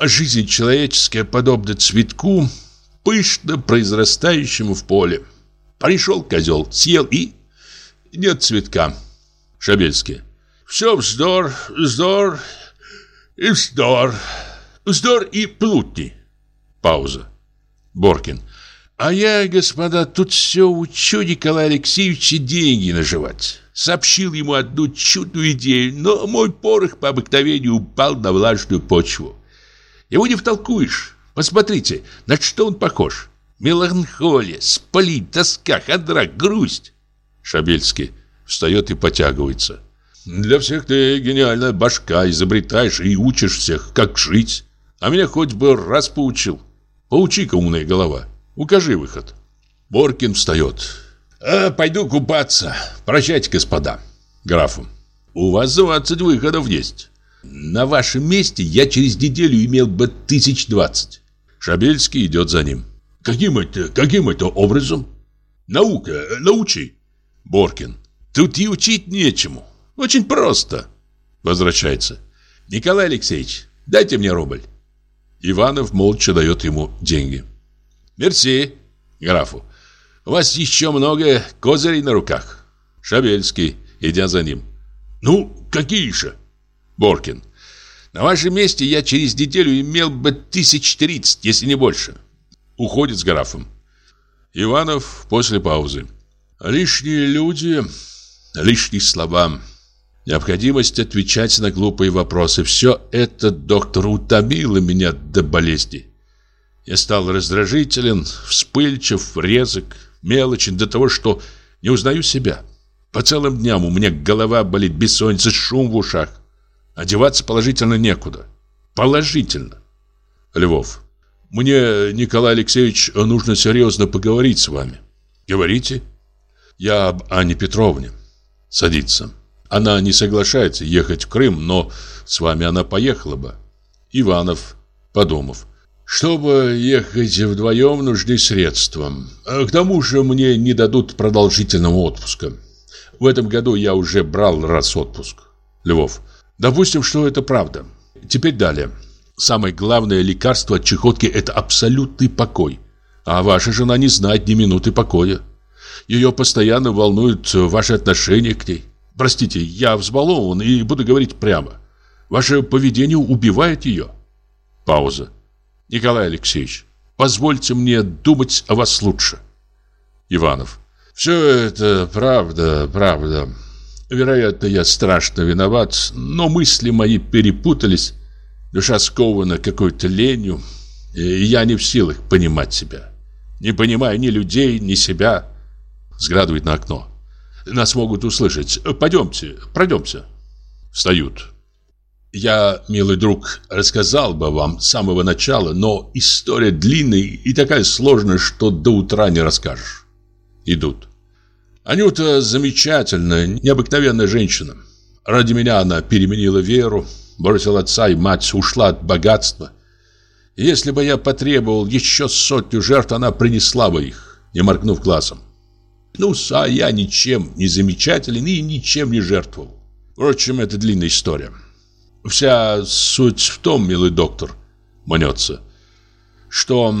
жизнь человеческая подобна цветку, пышно произрастающему в поле. Пришел козел, съел и... Нет цветка. Шабельский. Все вздор, вздор и вздор. Вздор и плутни. Пауза. Боркин. А я, господа, тут все учу Николая Алексеевича деньги наживать. Сообщил ему одну чудную идею, но мой порох по обыкновению упал на влажную почву. Его не втолкуешь. Посмотрите, на что он похож. Меланхолия, спалить, тоска, хандра, грусть. Шабельский встает и потягивается. Для всех ты гениальная башка, изобретаешь и учишь всех, как жить. А меня хоть бы раз поучил. Поучи-ка, умная голова. Укажи выход. Боркин встает. А, пойду купаться. Прощайте, господа. Графу. У вас 20 выходов есть. На вашем месте я через неделю имел бы тысяч двадцать. Шабельский идет за ним. Каким это, каким это образом? Наука, научи. Боркин. Тут и учить нечему. Очень просто. Возвращается. Николай Алексеевич, дайте мне рубль. Иванов молча дает ему деньги. Мерси, графу. У вас еще много козырей на руках. Шабельский, идя за ним. Ну, какие же? Боркин. На вашем месте я через неделю имел бы тысяч тридцать, если не больше. Уходит с графом. Иванов после паузы. Лишние люди, лишние слова. Необходимость отвечать на глупые вопросы. Все это, доктор, утомило меня до болезни. Я стал раздражителен, вспыльчив, резок, мелочен до того, что не узнаю себя. По целым дням у меня голова болит, бессонница, шум в ушах. Одеваться положительно некуда. Положительно. Львов. Мне, Николай Алексеевич, нужно серьезно поговорить с вами. Говорите. Я об Анне Петровне. Садится. Она не соглашается ехать в Крым, но с вами она поехала бы. Иванов, подумав. Чтобы ехать вдвоем, нужны средства. А к тому же мне не дадут продолжительного отпуска. В этом году я уже брал раз отпуск. Львов. Допустим, что это правда. Теперь далее. Самое главное лекарство от чехотки – это абсолютный покой. А ваша жена не знает ни минуты покоя. Ее постоянно волнуют ваши отношения к ней. Простите, я взбалован и буду говорить прямо. Ваше поведение убивает ее. Пауза. Николай Алексеевич, позвольте мне думать о вас лучше. Иванов. Все это правда, правда. Вероятно, я страшно виноват, но мысли мои перепутались. Душа скована какой-то ленью, и я не в силах понимать себя. Не понимаю ни людей, ни себя. Сградывает на окно. Нас могут услышать. Пойдемте, пройдемся. Встают. Я, милый друг, рассказал бы вам с самого начала, но история длинная и такая сложная, что до утра не расскажешь. Идут. Анюта замечательная, необыкновенная женщина. Ради меня она переменила веру, бросила отца и мать, ушла от богатства. Если бы я потребовал еще сотню жертв, она принесла бы их, не моргнув глазом. Ну, а я ничем не замечателен и ничем не жертвовал. Впрочем, это длинная история. Вся суть в том, милый доктор, мнется, что...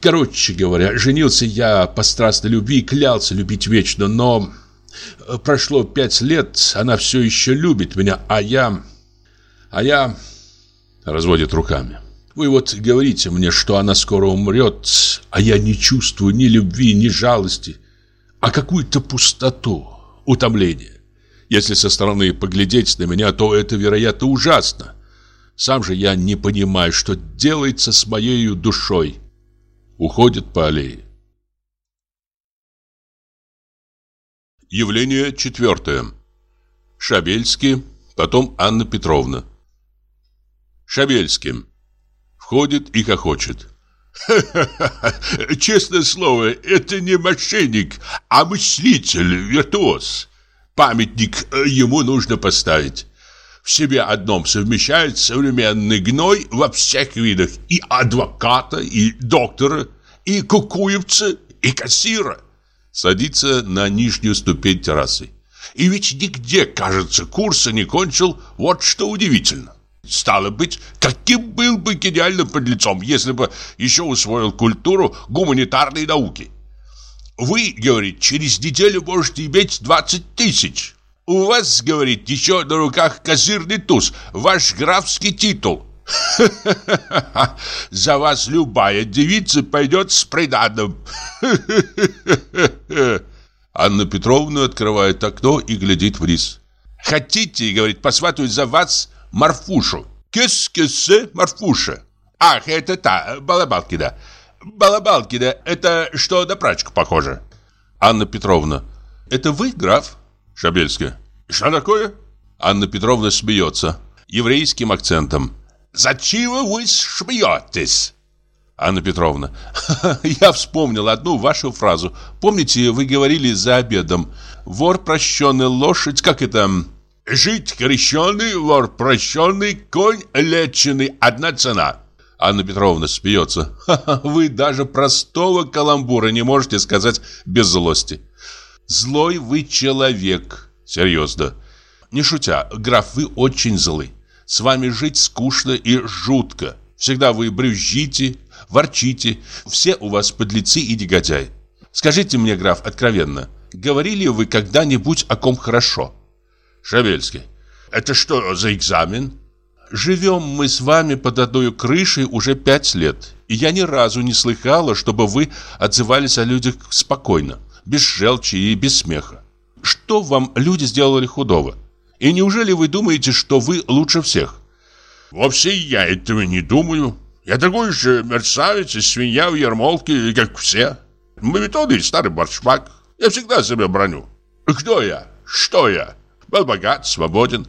Короче говоря, женился я по страстной любви и клялся любить вечно, но... Прошло пять лет, она все еще любит меня, а я... А я... Разводит руками. Вы вот говорите мне, что она скоро умрет, а я не чувствую ни любви, ни жалости, а какую-то пустоту, утомление. Если со стороны поглядеть на меня, то это, вероятно, ужасно. Сам же я не понимаю, что делается с моей душой. Уходит по аллее. Явление четвертое. Шабельский, потом Анна Петровна. Шабельский. Входит и хохочет. Честное слово, это не мошенник, а мыслитель, виртуоз. Памятник э, ему нужно поставить. В себе одном совмещает современный гной во всех видах. И адвоката, и доктора, и кукуевца, и кассира. Садится на нижнюю ступень террасы. И ведь нигде, кажется, курса не кончил, вот что удивительно. Стало быть, каким был бы гениальным подлецом, если бы еще усвоил культуру гуманитарной науки? Вы, говорит, через неделю можете иметь 20 тысяч. У вас, говорит, еще на руках козырный туз, ваш графский титул. За вас любая девица пойдет с приданым. Анна Петровна открывает окно и глядит вниз. Хотите, говорит, посватывать за вас Марфушу? Кис-кисы Марфуша. Ах, это та, Балабалкина. Балабалкина, это что на прачку похоже? Анна Петровна. Это вы, граф? Шабельская. Что такое? Анна Петровна смеется. Еврейским акцентом. Зачем вы смеетесь? Анна Петровна. Я вспомнил одну вашу фразу. Помните, вы говорили за обедом. Вор прощенный, лошадь, как это... Жить крещеный, вор прощенный, конь леченый, одна цена. Анна Петровна смеется. Вы даже простого каламбура не можете сказать без злости. Злой вы человек. Серьезно. Не шутя, граф, вы очень злы. С вами жить скучно и жутко. Всегда вы брюзжите, ворчите. Все у вас подлецы и негодяи. Скажите мне, граф, откровенно, говорили вы когда-нибудь о ком хорошо? Шабельский. Это что за экзамен? Живем мы с вами под одной крышей уже пять лет, и я ни разу не слыхала, чтобы вы отзывались о людях спокойно, без желчи и без смеха. Что вам люди сделали худого? И неужели вы думаете, что вы лучше всех? Вовсе я этого не думаю. Я такой же мерцавец и свинья в ермолке, как все. Мавитон старый борчмак. Я всегда себя броню. Кто я? Что я? Был богат, свободен,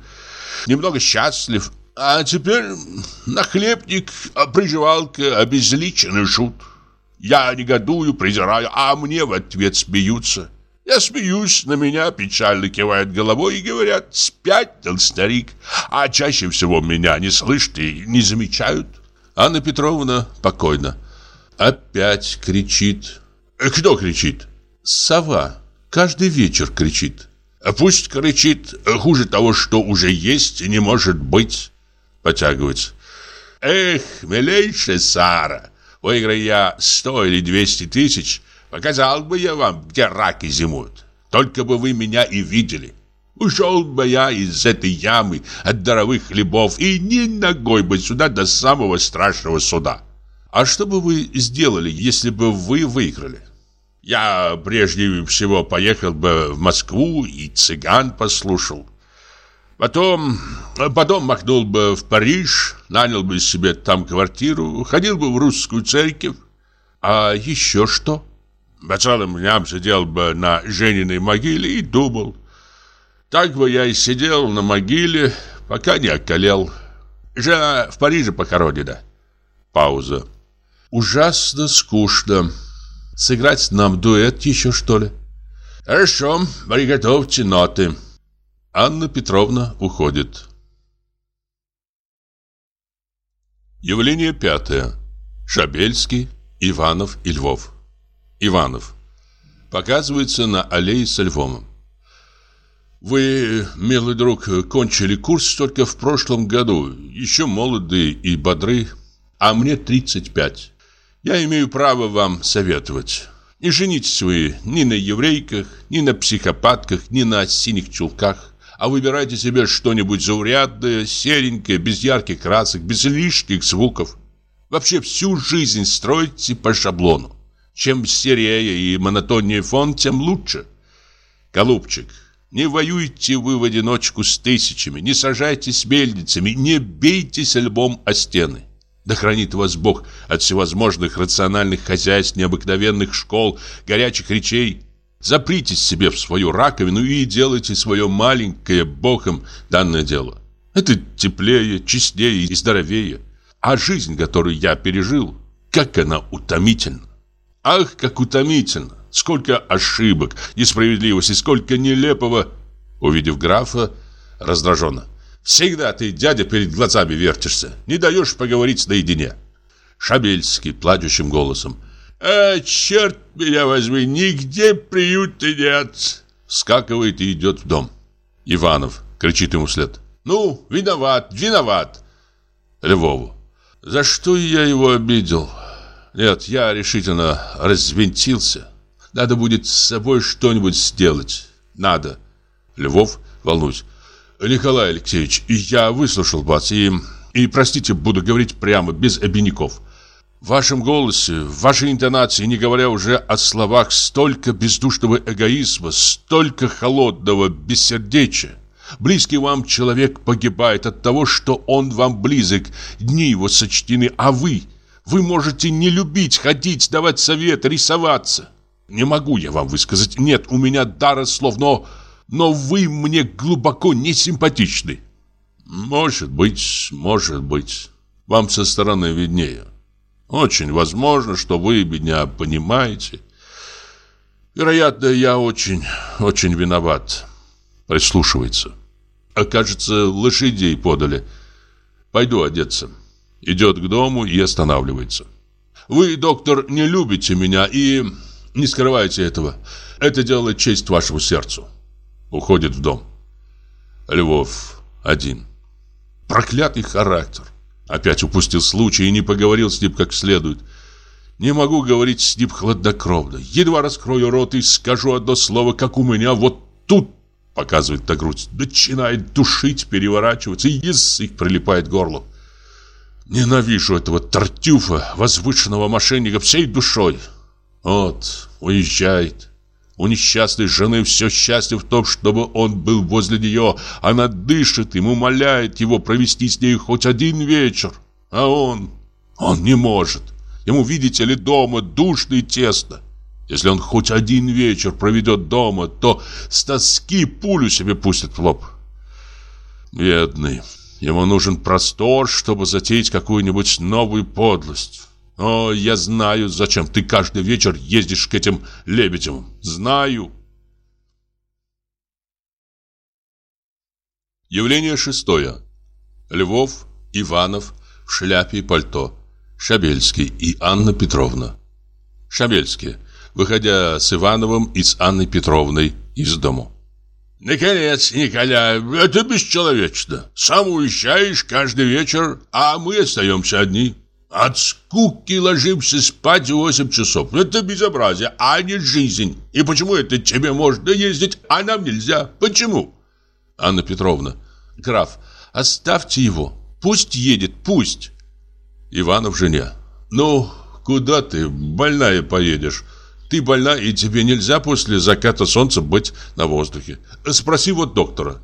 немного счастлив, а теперь нахлебник, приживалка, обезличенный шут. Я негодую, презираю, а мне в ответ смеются. Я смеюсь, на меня печально кивают головой и говорят «спятил старик», а чаще всего меня не слышат и не замечают. Анна Петровна покойна. Опять кричит. Кто кричит? Сова. Каждый вечер кричит. А пусть кричит. Хуже того, что уже есть не может быть. Потягивается. Эх, милейшая Сара, выиграя я сто или двести тысяч, показал бы я вам, где раки зимуют. Только бы вы меня и видели. Ушел бы я из этой ямы от даровых хлебов и ни ногой бы сюда до самого страшного суда. А что бы вы сделали, если бы вы выиграли? Я прежде всего поехал бы в Москву и цыган послушал. Потом, потом махнул бы в Париж, нанял бы себе там квартиру, ходил бы в русскую церковь. А еще что? По целым дням сидел бы на Жениной могиле и думал. Так бы я и сидел на могиле, пока не околел. Жена в Париже похоронена. Пауза. Ужасно скучно. Сыграть нам дуэт еще, что ли? Хорошо, приготовьте ноты. Анна Петровна уходит. Явление пятое. Шабельский, Иванов и Львов. Иванов. Показывается на аллее со Львом. Вы, милый друг, кончили курс только в прошлом году. Еще молоды и бодры, а мне 35. Я имею право вам советовать. Не женитесь вы ни на еврейках, ни на психопатках, ни на синих чулках, а выбирайте себе что-нибудь заурядное, серенькое, без ярких красок, без лишних звуков. Вообще всю жизнь стройте по шаблону. Чем серее и монотоннее фон, тем лучше. Голубчик, не воюйте вы в одиночку с тысячами, не сажайтесь мельницами, не бейтесь льбом о стены. Да хранит вас Бог от всевозможных рациональных хозяйств, необыкновенных школ, горячих речей. Запритесь себе в свою раковину и делайте свое маленькое Богом данное дело. Это теплее, честнее и здоровее. А жизнь, которую я пережил, как она утомительна. Ах, как утомительно! Сколько ошибок, несправедливости, сколько нелепого! Увидев графа, раздраженно. Всегда ты, дядя, перед глазами вертишься. Не даешь поговорить наедине. Шабельский, плачущим голосом. «А, черт меня возьми, нигде приюта нет!» Скакивает и идет в дом. Иванов кричит ему вслед. «Ну, виноват, виноват!» Львову. «За что я его обидел?» «Нет, я решительно развинтился. Надо будет с собой что-нибудь сделать. Надо». Львов, волнуюсь. Николай Алексеевич, я выслушал вас и... И, простите, буду говорить прямо, без обиняков. В вашем голосе, в вашей интонации, не говоря уже о словах, столько бездушного эгоизма, столько холодного бессердечия. Близкий вам человек погибает от того, что он вам близок, дни его сочтены, а вы... Вы можете не любить, ходить, давать совет, рисоваться. Не могу я вам высказать, нет у меня дара слов, но но вы мне глубоко не симпатичны. Может быть, может быть. Вам со стороны виднее. Очень возможно, что вы меня понимаете. Вероятно, я очень, очень виноват. Прислушивается. А кажется, лошадей подали. Пойду одеться. Идет к дому и останавливается. Вы, доктор, не любите меня и не скрываете этого. Это делает честь вашему сердцу. Уходит в дом. Львов один. Проклятый характер. Опять упустил случай и не поговорил с ним как следует. Не могу говорить с ним хладнокровно. Едва раскрою рот и скажу одно слово, как у меня вот тут, показывает на грудь, начинает душить, переворачиваться, и язык прилипает к горлу. Ненавижу этого тартюфа, возвышенного мошенника всей душой. Вот, уезжает. У несчастной жены все счастье в том, чтобы он был возле нее. Она дышит им, умоляет его провести с ней хоть один вечер. А он... он не может. Ему, видите ли, дома душно и тесно. Если он хоть один вечер проведет дома, то с тоски пулю себе пустит в лоб. Бедный. Ему нужен простор, чтобы затеять какую-нибудь новую подлость. О, я знаю, зачем ты каждый вечер ездишь к этим Лебедевым. Знаю. Явление шестое. Львов, Иванов в шляпе и пальто. Шабельский и Анна Петровна. Шабельский, выходя с Ивановым и с Анной Петровной из дому. Наконец, Николя, это бесчеловечно. Сам уезжаешь каждый вечер, а мы остаемся одни. От скуки ложимся спать в 8 часов. Это безобразие, а не жизнь. И почему это тебе можно ездить, а нам нельзя? Почему? Анна Петровна. Граф, оставьте его. Пусть едет, пусть. Иванов жене. Ну, куда ты, больная, поедешь? Ты больна, и тебе нельзя после заката солнца быть на воздухе. Спроси вот доктора.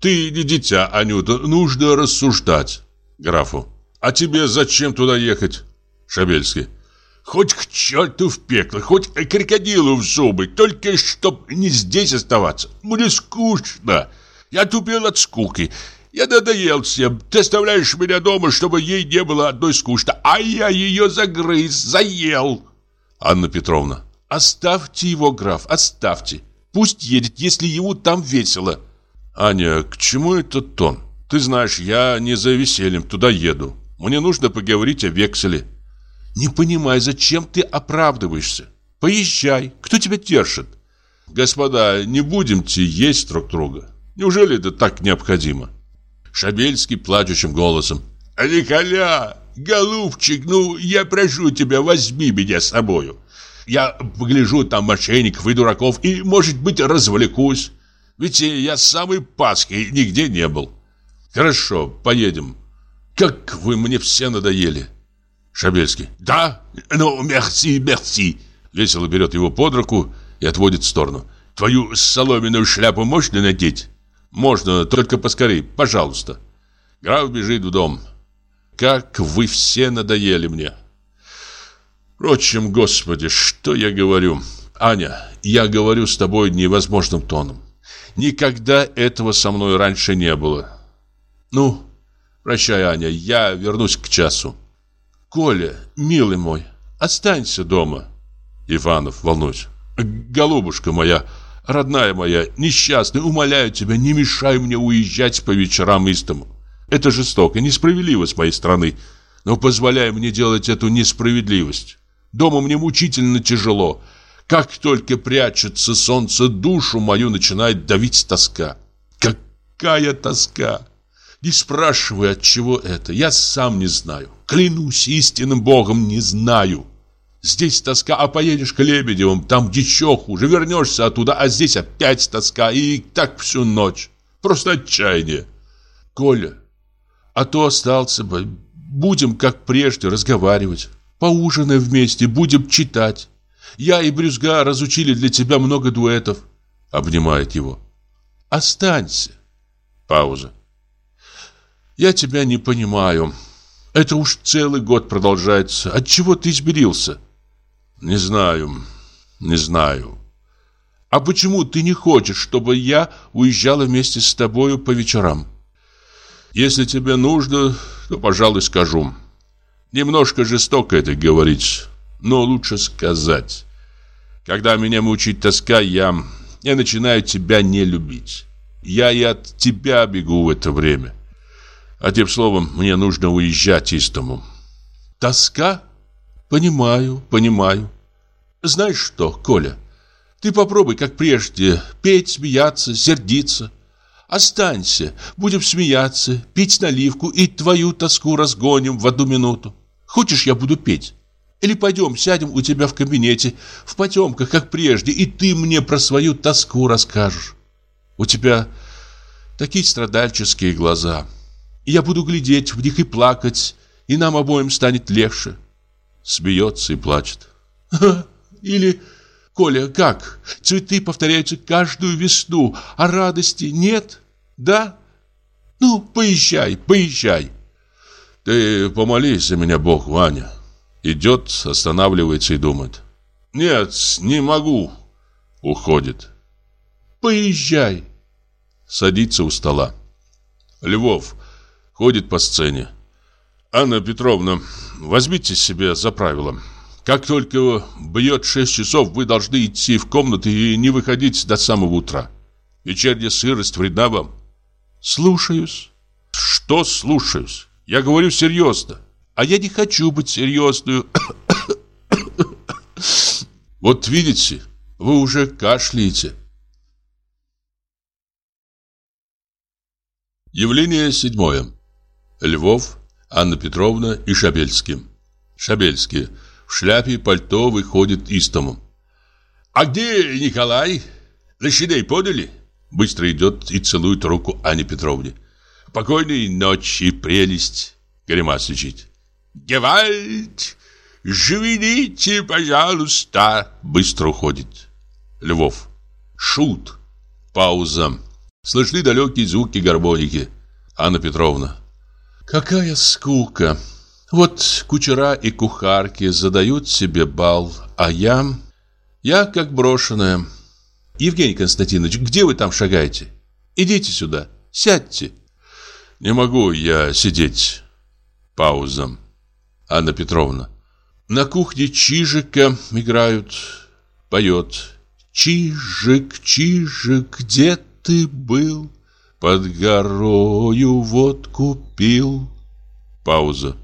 Ты не дитя, Анюта, нужно рассуждать. Графу. А тебе зачем туда ехать? Шабельский. Хоть к черту в пекло, хоть к крокодилу в зубы, только чтоб не здесь оставаться. Мне скучно. Я тупил от скуки. Я надоел всем. Ты оставляешь меня дома, чтобы ей не было одной скучно. А я ее загрыз, заел. Анна Петровна. Оставьте его, граф, оставьте. Пусть едет, если ему там весело. Аня, к чему этот тон? Ты знаешь, я не за весельем туда еду. Мне нужно поговорить о векселе. Не понимаю, зачем ты оправдываешься? Поезжай, кто тебя держит? Господа, не будемте есть друг друга. Неужели это так необходимо? Шабельский плачущим голосом. Николя, голубчик, ну, я прошу тебя, возьми меня с собою. Я погляжу там мошенников и дураков и, может быть, развлекусь. Ведь я самый паской нигде не был. Хорошо, поедем. Как вы мне все надоели. Шабельский. Да? Ну, мерси, мерси. Весело берет его под руку и отводит в сторону. Твою соломенную шляпу можно надеть? Можно, только поскорей, пожалуйста. Граф бежит в дом. Как вы все надоели мне. Впрочем, господи, что я говорю? Аня, я говорю с тобой невозможным тоном. Никогда этого со мной раньше не было. Ну, прощай, Аня, я вернусь к часу. Коля, милый мой, останься дома. Иванов, волнуюсь. Голубушка моя, родная моя, несчастная, умоляю тебя, не мешай мне уезжать по вечерам из дому. Это жестоко, несправедливо с моей стороны, но позволяй мне делать эту несправедливость. Дома мне мучительно тяжело. Как только прячется солнце, душу мою начинает давить тоска. Какая тоска! Не спрашивай, от чего это. Я сам не знаю. Клянусь истинным Богом, не знаю. Здесь тоска, а поедешь к Лебедевым, там еще хуже. Вернешься оттуда, а здесь опять тоска. И так всю ночь. Просто отчаяние. Коля, а то остался бы. Будем, как прежде, разговаривать. Поужинаем вместе, будем читать. Я и Брюзга разучили для тебя много дуэтов. Обнимает его. Останься. Пауза. Я тебя не понимаю. Это уж целый год продолжается. От чего ты изберился? Не знаю. Не знаю. А почему ты не хочешь, чтобы я уезжала вместе с тобою по вечерам? Если тебе нужно, то, пожалуй, скажу. Немножко жестоко это говорить, но лучше сказать. Когда меня мучает тоска, я, я начинаю тебя не любить. Я и от тебя бегу в это время. Тем словом, мне нужно уезжать из дому. Тоска? Понимаю, понимаю. Знаешь что, Коля, ты попробуй, как прежде, петь, смеяться, сердиться. Останься, будем смеяться, пить наливку и твою тоску разгоним в одну минуту. Хочешь, я буду петь? Или пойдем, сядем у тебя в кабинете, в потемках, как прежде, и ты мне про свою тоску расскажешь. У тебя такие страдальческие глаза. Я буду глядеть в них и плакать, и нам обоим станет легче. Смеется и плачет. Или, Коля, как? Цветы повторяются каждую весну, а радости нет? Да? Ну, поезжай, поезжай. Ты помолись за меня, Бог, Ваня. Идет, останавливается и думает. Нет, не могу. Уходит. Поезжай. Садится у стола. Львов ходит по сцене. Анна Петровна, возьмите себе за правило. Как только бьет шесть часов, вы должны идти в комнату и не выходить до самого утра. Вечерняя сырость вредна вам. Слушаюсь. Что слушаюсь? Я говорю серьезно. А я не хочу быть серьезную. Вот видите, вы уже кашляете. Явление седьмое. Львов, Анна Петровна и Шабельский. Шабельский в шляпе пальто выходит из дому. «А где Николай? Лошадей подали?» Быстро идет и целует руку Анне Петровне. «Покойной ночи, прелесть!» Гримасничает. «Гевальд! Живите, пожалуйста!» Быстро уходит. Львов. «Шут!» Пауза. Слышны далекие звуки гармоники. Анна Петровна. Какая скука. Вот кучера и кухарки задают себе бал, а я... Я как брошенная. Евгений Константинович, где вы там шагаете? Идите сюда, сядьте. Не могу я сидеть. Пауза. Анна Петровна. На кухне Чижика играют, поет. Чижик, Чижик, где ты был? Под горою водку пил. Пауза.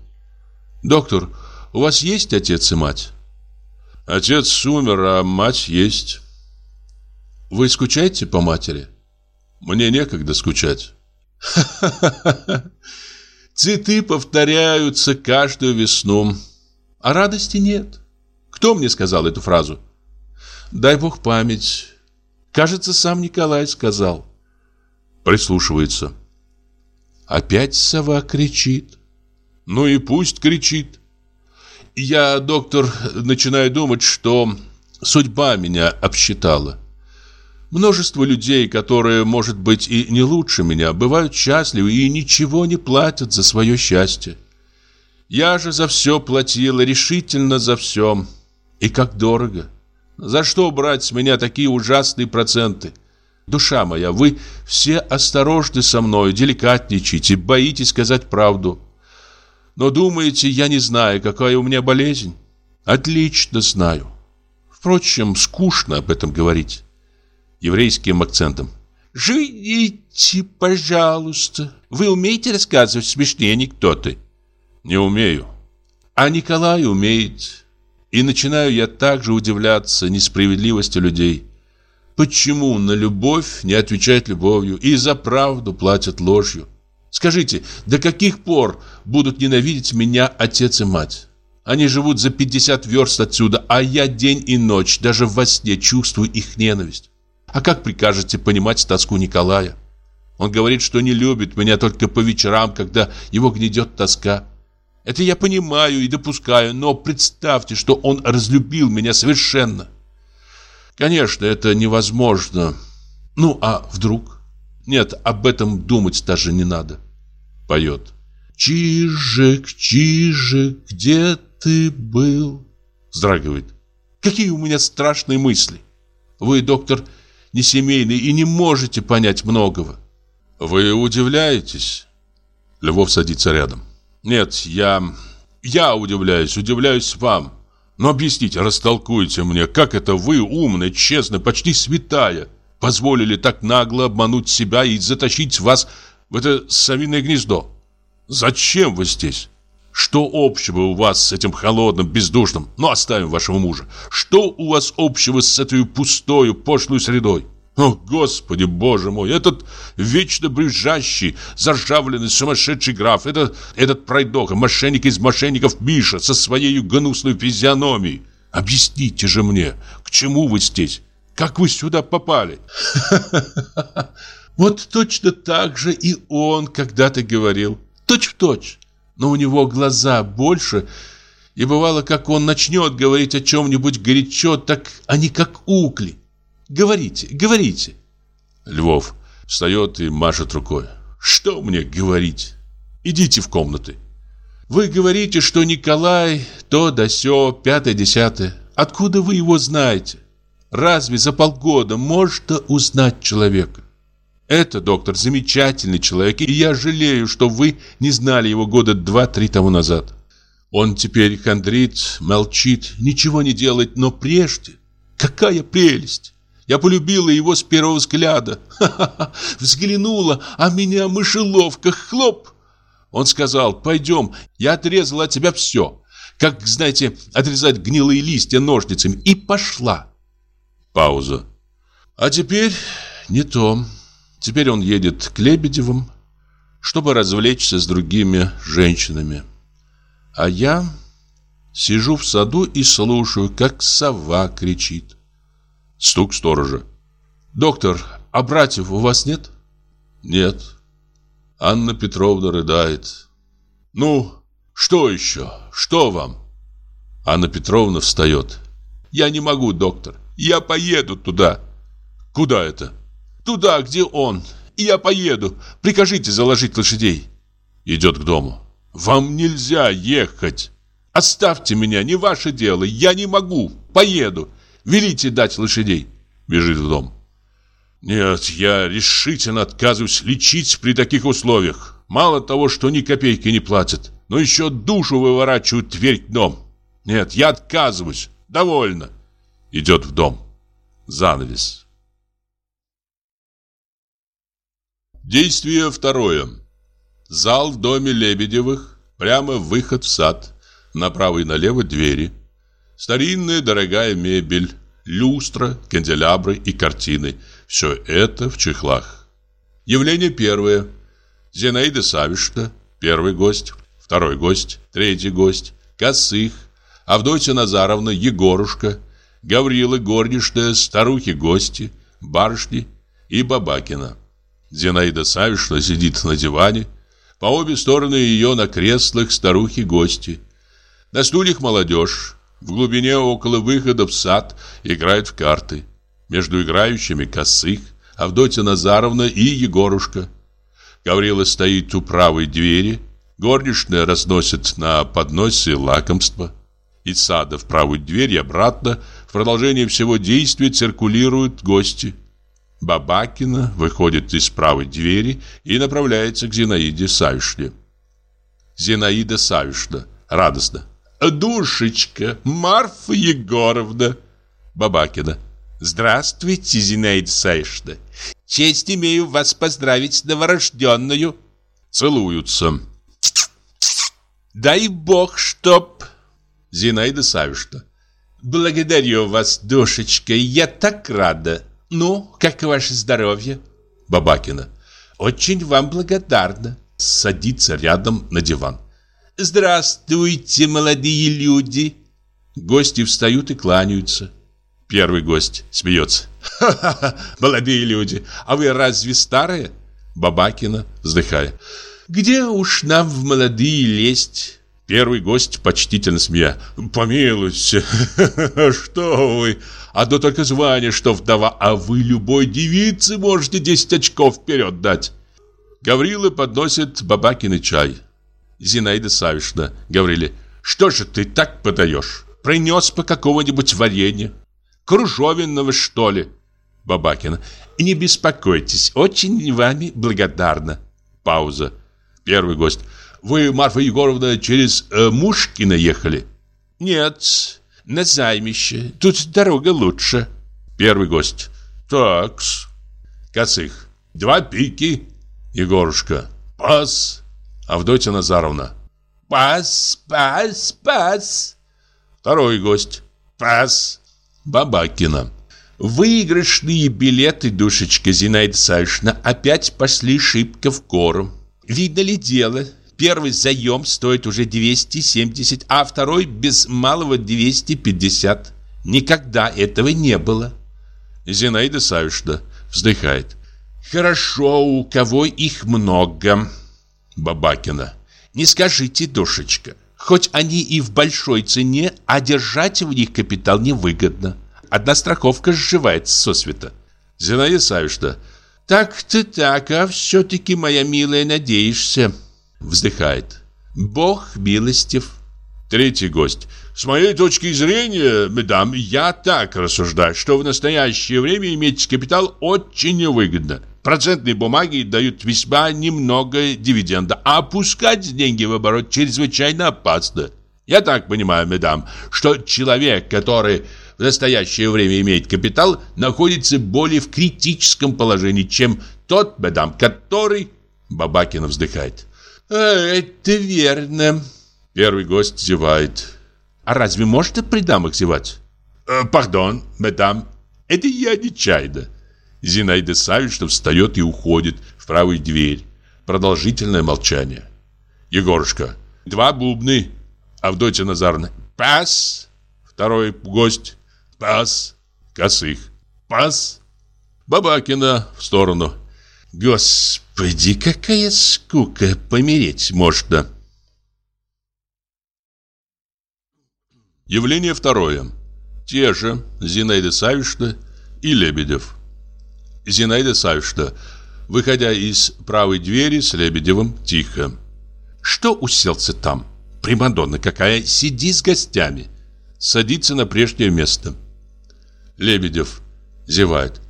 Доктор, у вас есть отец и мать? Отец умер, а мать есть. Вы скучаете по матери? Мне некогда скучать. Цветы повторяются каждую весну, а радости нет. Кто мне сказал эту фразу? Дай бог память. Кажется, сам Николай сказал. Прислушивается. Опять сова кричит. Ну и пусть кричит. Я, доктор, начинаю думать, что судьба меня обсчитала. Множество людей, которые, может быть, и не лучше меня, бывают счастливы и ничего не платят за свое счастье. Я же за все платила, решительно за все. И как дорого. За что брать с меня такие ужасные проценты? Душа моя, вы все осторожны со мной, деликатничаете, боитесь сказать правду. Но думаете, я не знаю, какая у меня болезнь? Отлично знаю. Впрочем, скучно об этом говорить. Еврейским акцентом. Живите, пожалуйста. Вы умеете рассказывать смешные анекдоты? Не умею. А Николай умеет. И начинаю я также удивляться несправедливости людей. Почему на любовь не отвечают любовью и за правду платят ложью? Скажите, до каких пор будут ненавидеть меня отец и мать? Они живут за 50 верст отсюда, а я день и ночь, даже во сне чувствую их ненависть. А как прикажете понимать тоску Николая? Он говорит, что не любит меня только по вечерам, когда его гнедет тоска. Это я понимаю и допускаю, но представьте, что он разлюбил меня совершенно. Конечно, это невозможно. Ну, а вдруг? Нет, об этом думать даже не надо. Поет. Чижик, Чижик, где ты был? Вздрагивает. Какие у меня страшные мысли. Вы, доктор, не семейный и не можете понять многого. Вы удивляетесь? Львов садится рядом. Нет, я... Я удивляюсь, удивляюсь вам. Но объясните, растолкуйте мне, как это вы, умная, честная, почти святая, позволили так нагло обмануть себя и затащить вас в это совиное гнездо? Зачем вы здесь? Что общего у вас с этим холодным, бездушным, ну оставим вашего мужа, что у вас общего с этой пустою, пошлой средой? О, Господи, Боже мой, этот вечно брюзжащий, заржавленный, сумасшедший граф, этот, этот пройдоха, мошенник из мошенников Миша со своей гнусной физиономией. Объясните же мне, к чему вы здесь? Как вы сюда попали? Вот точно так же и он когда-то говорил. Точь в точь но у него глаза больше, и бывало, как он начнет говорить о чем-нибудь горячо, так они как угли. Говорите, говорите. Львов встает и машет рукой. Что мне говорить? Идите в комнаты. Вы говорите, что Николай то да сё, пятое-десятое. Откуда вы его знаете? Разве за полгода можно узнать человека? Это, доктор, замечательный человек, и я жалею, что вы не знали его года два-три тому назад. Он теперь хандрит, молчит, ничего не делает, но прежде... Какая прелесть! Я полюбила его с первого взгляда. Ха -ха -ха. Взглянула, а меня мышеловка, хлоп! Он сказал, пойдем, я отрезал от тебя все. Как, знаете, отрезать гнилые листья ножницами. И пошла. Пауза. А теперь не то. Теперь он едет к Лебедевым, чтобы развлечься с другими женщинами. А я сижу в саду и слушаю, как сова кричит. Стук сторожа. «Доктор, а братьев у вас нет?» «Нет». Анна Петровна рыдает. «Ну, что еще? Что вам?» Анна Петровна встает. «Я не могу, доктор. Я поеду туда». «Куда это?» «Туда, где он. Я поеду. Прикажите заложить лошадей». Идет к дому. «Вам нельзя ехать. Оставьте меня, не ваше дело. Я не могу. Поеду. Велите дать лошадей». Бежит в дом. Нет, я решительно отказываюсь лечить при таких условиях. Мало того, что ни копейки не платят, но еще душу выворачивают дверь дном. Нет, я отказываюсь. Довольно. Идет в дом. Занавес. Действие второе. Зал в доме Лебедевых. Прямо выход в сад. Направо и налево двери. Старинная дорогая мебель. Люстра, канделябры и картины – все это в чехлах. Явление первое. Зинаида Савишна, первый гость, второй гость, третий гость, Косых, Авдотья Назаровна, Егорушка, Гаврила Горничная, старухи-гости, барышни и Бабакина. Зинаида Савишна сидит на диване, по обе стороны ее на креслах старухи-гости. На стульях молодежь, в глубине около выхода в сад играют в карты. Между играющими Косых, Авдотья Назаровна и Егорушка. Гаврила стоит у правой двери, горничная разносит на подносе лакомство. Из сада в правую дверь и обратно в продолжение всего действия циркулируют гости. Бабакина выходит из правой двери и направляется к Зинаиде Савишне. Зинаида Савишна радостно. «Душечка, Марфа Егоровна!» Бабакина. Здравствуйте, Зинаида Саишна. Честь имею вас поздравить с новорожденную. Целуются. Дай бог, чтоб... Зинаида Савишна. Благодарю вас, душечка, я так рада. Ну, как ваше здоровье? Бабакина. Очень вам благодарна. Садится рядом на диван. Здравствуйте, молодые люди. Гости встают и кланяются. Первый гость смеется. «Ха-ха-ха, молодые люди, а вы разве старые?» Бабакина, вздыхая. «Где уж нам в молодые лезть?» Первый гость почтительно смея. «Помилуйте, что вы? Одно только звание, что вдова, а вы любой девице можете 10 очков вперед дать». Гаврила подносит Бабакины чай. Зинаида Савишна, Гавриле, что же ты так подаешь? Принес по какого-нибудь варенья. Кружовенного, что ли?» Бабакина. «Не беспокойтесь, очень вами благодарна». Пауза. Первый гость. «Вы, Марфа Егоровна, через э, Мушкина ехали?» «Нет, на займище. Тут дорога лучше». Первый гость. «Такс». Косых. «Два пики». Егорушка. «Пас». Авдотья Назаровна. «Пас, пас, пас». Второй гость. «Пас». Бабакина. Выигрышные билеты, душечка Зинаида Савишна, опять пошли шибко в корм. Видно ли дело? Первый заем стоит уже 270, а второй без малого 250. Никогда этого не было. Зинаида Савишна вздыхает. Хорошо, у кого их много. Бабакина. Не скажите, душечка. Хоть они и в большой цене, а держать в них капитал невыгодно. Одна страховка сживается сосвета. Зинаида Савишна. Так-то так, а все-таки, моя милая, надеешься. Вздыхает. Бог милостив. Третий гость. С моей точки зрения, мадам, я так рассуждаю, что в настоящее время иметь капитал очень невыгодно. Процентные бумаги дают весьма немного дивиденда, а опускать деньги в оборот чрезвычайно опасно. Я так понимаю, мадам, что человек, который в настоящее время имеет капитал, находится более в критическом положении, чем тот, мадам, который... Бабакина вздыхает. А, это верно. Первый гость зевает. А разве можно при дамах зевать? Э, пардон, мадам, это я нечаянно. Зинаида Савична встает и уходит в правую дверь. Продолжительное молчание. Егорушка. Два бубны. Авдотья Назаровна. Пас. Второй гость. Пас. Косых. Пас. Бабакина в сторону. Господи, какая скука, помереть можно. Явление второе. Те же Зинаида Савишна и Лебедев. Зинаида Савишна, выходя из правой двери с Лебедевым, тихо. Что уселся там? Примадонна какая, сиди с гостями. Садится на прежнее место. Лебедев зевает.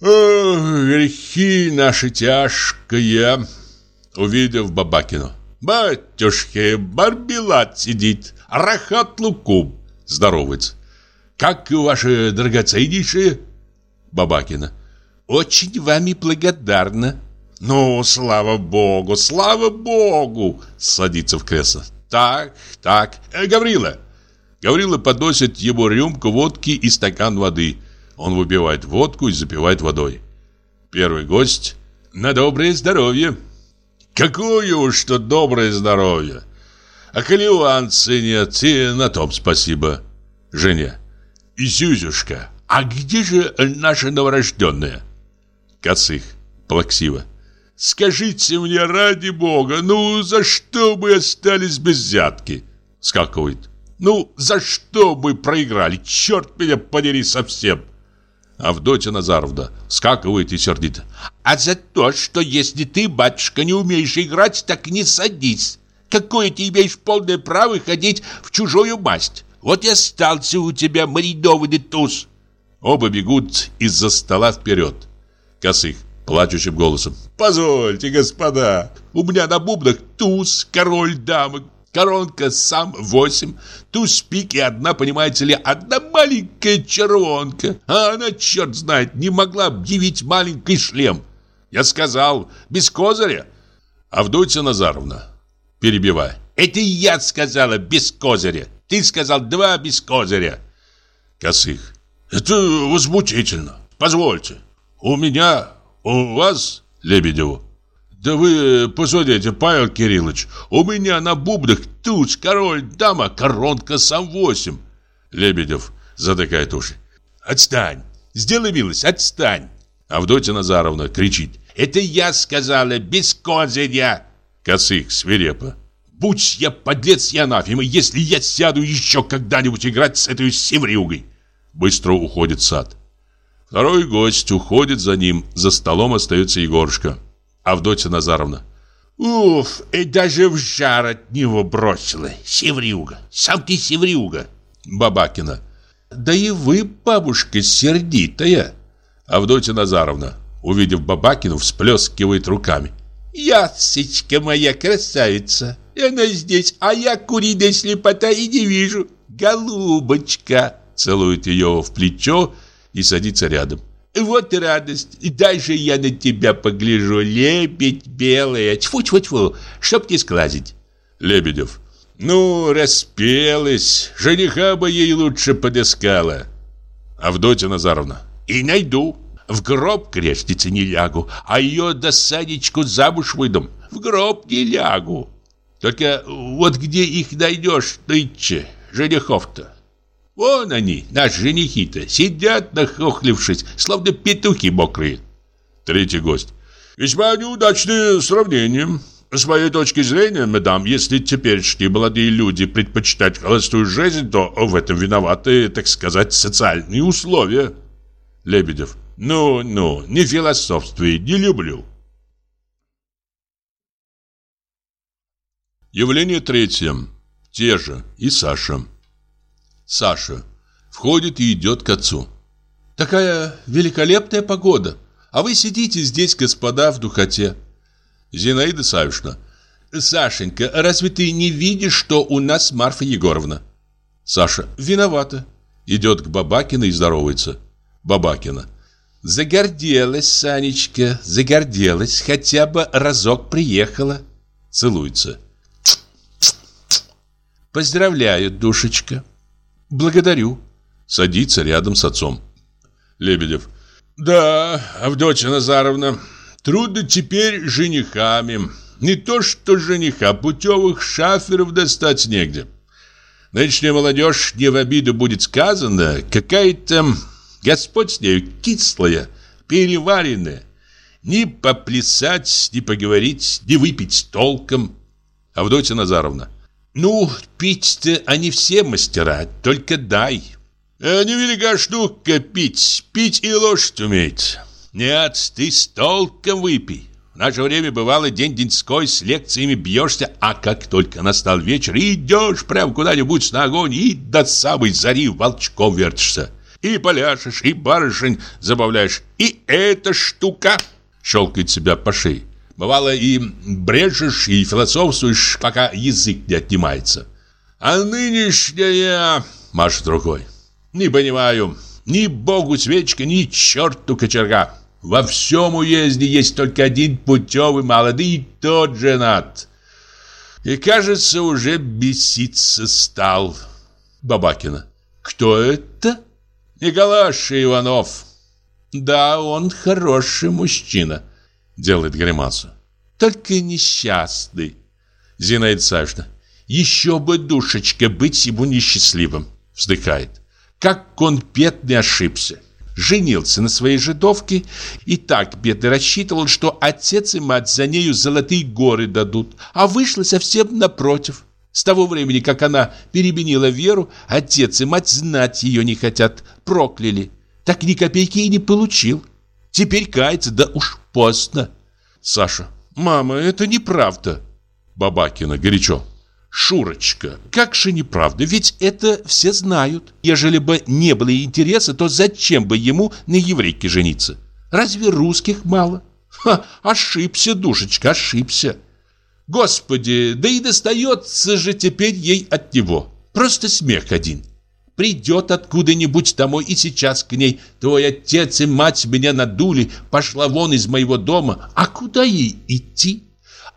Ох, грехи наши тяжкие. Увидев Бабакину. Батюшки, Барбилат сидит, Рахат Лукум. Здоровается. Как ваши драгоценнейшие? Бабакина. Очень вами благодарна. Ну, слава богу, слава богу. Садится в кресло. Так, так. Э, Гаврила. Гаврила подносит ему рюмку водки и стакан воды. Он выпивает водку и запивает водой. Первый гость. На доброе здоровье. Какое уж что доброе здоровье. А коли у Анцы нет, и на том спасибо. Женя. Зюзюшка, а где же наша новорожденная? Косых. Плаксиво. Скажите мне ради бога, ну за что мы остались без взятки? Скакивает. Ну за что мы проиграли? Черт меня подери совсем. Авдотья Назаровна скакивает и сердито. А за то, что если ты, батюшка, не умеешь играть, так не садись. Какое ты имеешь полное право ходить в чужую масть? Вот и остался у тебя маринованный туз. Оба бегут из-за стола вперед. Косых плачущим голосом. Позвольте, господа, у меня на бубнах туз, король, дамы, коронка, сам восемь, туз, пик и одна, понимаете ли, одна маленькая червонка. А она, черт знает, не могла объявить маленький шлем. Я сказал, без козыря. Авдотья Назаровна, перебивая. Это я сказала, без козыря. Ты сказал, два без козыря. Косых. Это возмутительно. Позвольте. У меня, у вас, Лебедеву. Да вы посмотрите, Павел Кириллович, у меня на бубнах туз, король, дама, коронка, сам восемь. Лебедев затыкает уши. Отстань, сделай милость, отстань. Авдотья Назаровна кричит. Это я сказала, без козыря. Косых свирепо. Будь я подлец и анафема, если я сяду еще когда-нибудь играть с этой севрюгой. Быстро уходит сад. Второй гость уходит за ним. За столом остается Егорушка. Авдотья Назаровна. Уф, и даже в жар от него бросила. Севрюга. Сам ты севрюга. Бабакина. Да и вы, бабушка, сердитая. Авдотья Назаровна, увидев Бабакину, всплескивает руками. Ясечка моя красавица. Она здесь, а я куриной слепота и не вижу. Голубочка. Целует ее в плечо и садится рядом. Вот радость. Дальше я на тебя погляжу. Лебедь белая. Тьфу-тьфу-тьфу. Чтоб не сглазить. Лебедев. Ну, распелась. Жениха бы ей лучше подыскала. Авдотья Назаровна. И найду. В гроб креститься не лягу, а ее до Санечку замуж выдам. В гроб не лягу. Только вот где их найдешь, нынче, женихов-то? Вон они, наши женихи-то, сидят нахохлившись, словно петухи мокрые. Третий гость. Весьма неудачное сравнение. С моей точки зрения, мадам, если теперешние молодые люди предпочитают холостую жизнь, то в этом виноваты, так сказать, социальные условия. Лебедев. Ну-ну, не философствуй, не люблю. Явление третье. Те же и Саша. Саша входит и идет к отцу. Такая великолепная погода. А вы сидите здесь, господа, в духоте. Зинаида Савишна. Сашенька, разве ты не видишь, что у нас Марфа Егоровна? Саша. Виновата. Идет к Бабакина и здоровается. Бабакина. Загорделась, Санечка, загорделась, хотя бы разок приехала. Целуются. Поздравляю, душечка. Благодарю. Садится рядом с отцом. Лебедев. Да, Авдотья Назаровна, трудно теперь женихами. Не то что жениха, путевых шаферов достать негде. Нынешняя молодежь, не в обиду будет сказано, какая-то, Господь с нею, кислая, переваренная. Ни поплясать, ни поговорить, ни выпить толком. Авдотья Назаровна. Ну, пить-то они все мастера, только дай. А невелика штука пить, пить и лошадь умеет. Нет, ты с толком выпей. В наше время бывало день-деньской с лекциями бьешься, а как только настал вечер, идешь прямо куда-нибудь на огонь и до самой зари волчком вертишься. И поляшешь, и барышень забавляешь. И эта штука щелкает себя по шее. Бывало и брешешь, и философствуешь, пока язык не отнимается. А нынешняя... Машет рукой. Не понимаю. Ни богу свечка, ни черту кочерга. Во всем уезде есть только один путевый молодый, и тот женат. И, кажется, уже беситься стал. Бабакина. Кто это? Николаша Иванов. Да, он хороший мужчина. Делает гримасу. Только несчастный. Зинаида Савишна. Еще бы, душечка, быть ему несчастливым. Вздыхает. Как он бедный ошибся женился на своей жидовке и так бедно рассчитывал, что отец и мать за нею золотые горы дадут, а вышло совсем напротив. С того времени, как она переменила веру, отец и мать знать ее не хотят, прокляли. Так ни копейки и не получил. Теперь кается, да уж поздно. Саша. Мама, это неправда. Бабакина горячо. Шурочка, как же неправда, ведь это все знают. Ежели бы не было интереса, то зачем бы ему на еврейке жениться? Разве русских мало? Ха, ошибся, душечка, ошибся. Господи, да и достается же теперь ей от него. Просто смех один. Придет откуда-нибудь домой и сейчас к ней. Твой отец и мать меня надули, пошла вон из моего дома. А куда ей идти?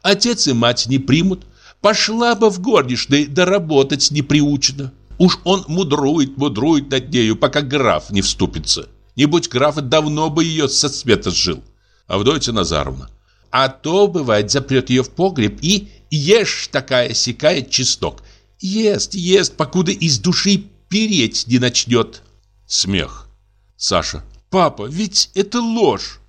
Отец и мать не примут, Пошла бы в горничной, да работать не приучена. Уж он мудрует, мудрует над нею, пока граф не вступится. Не будь графа, давно бы ее со света сжил. Авдотья Назаровна. А то, бывает, запрет ее в погреб и ешь такая сякая чеснок. Ест, ест, покуда из души переть не начнет. Смех. Саша. Папа, ведь это ложь.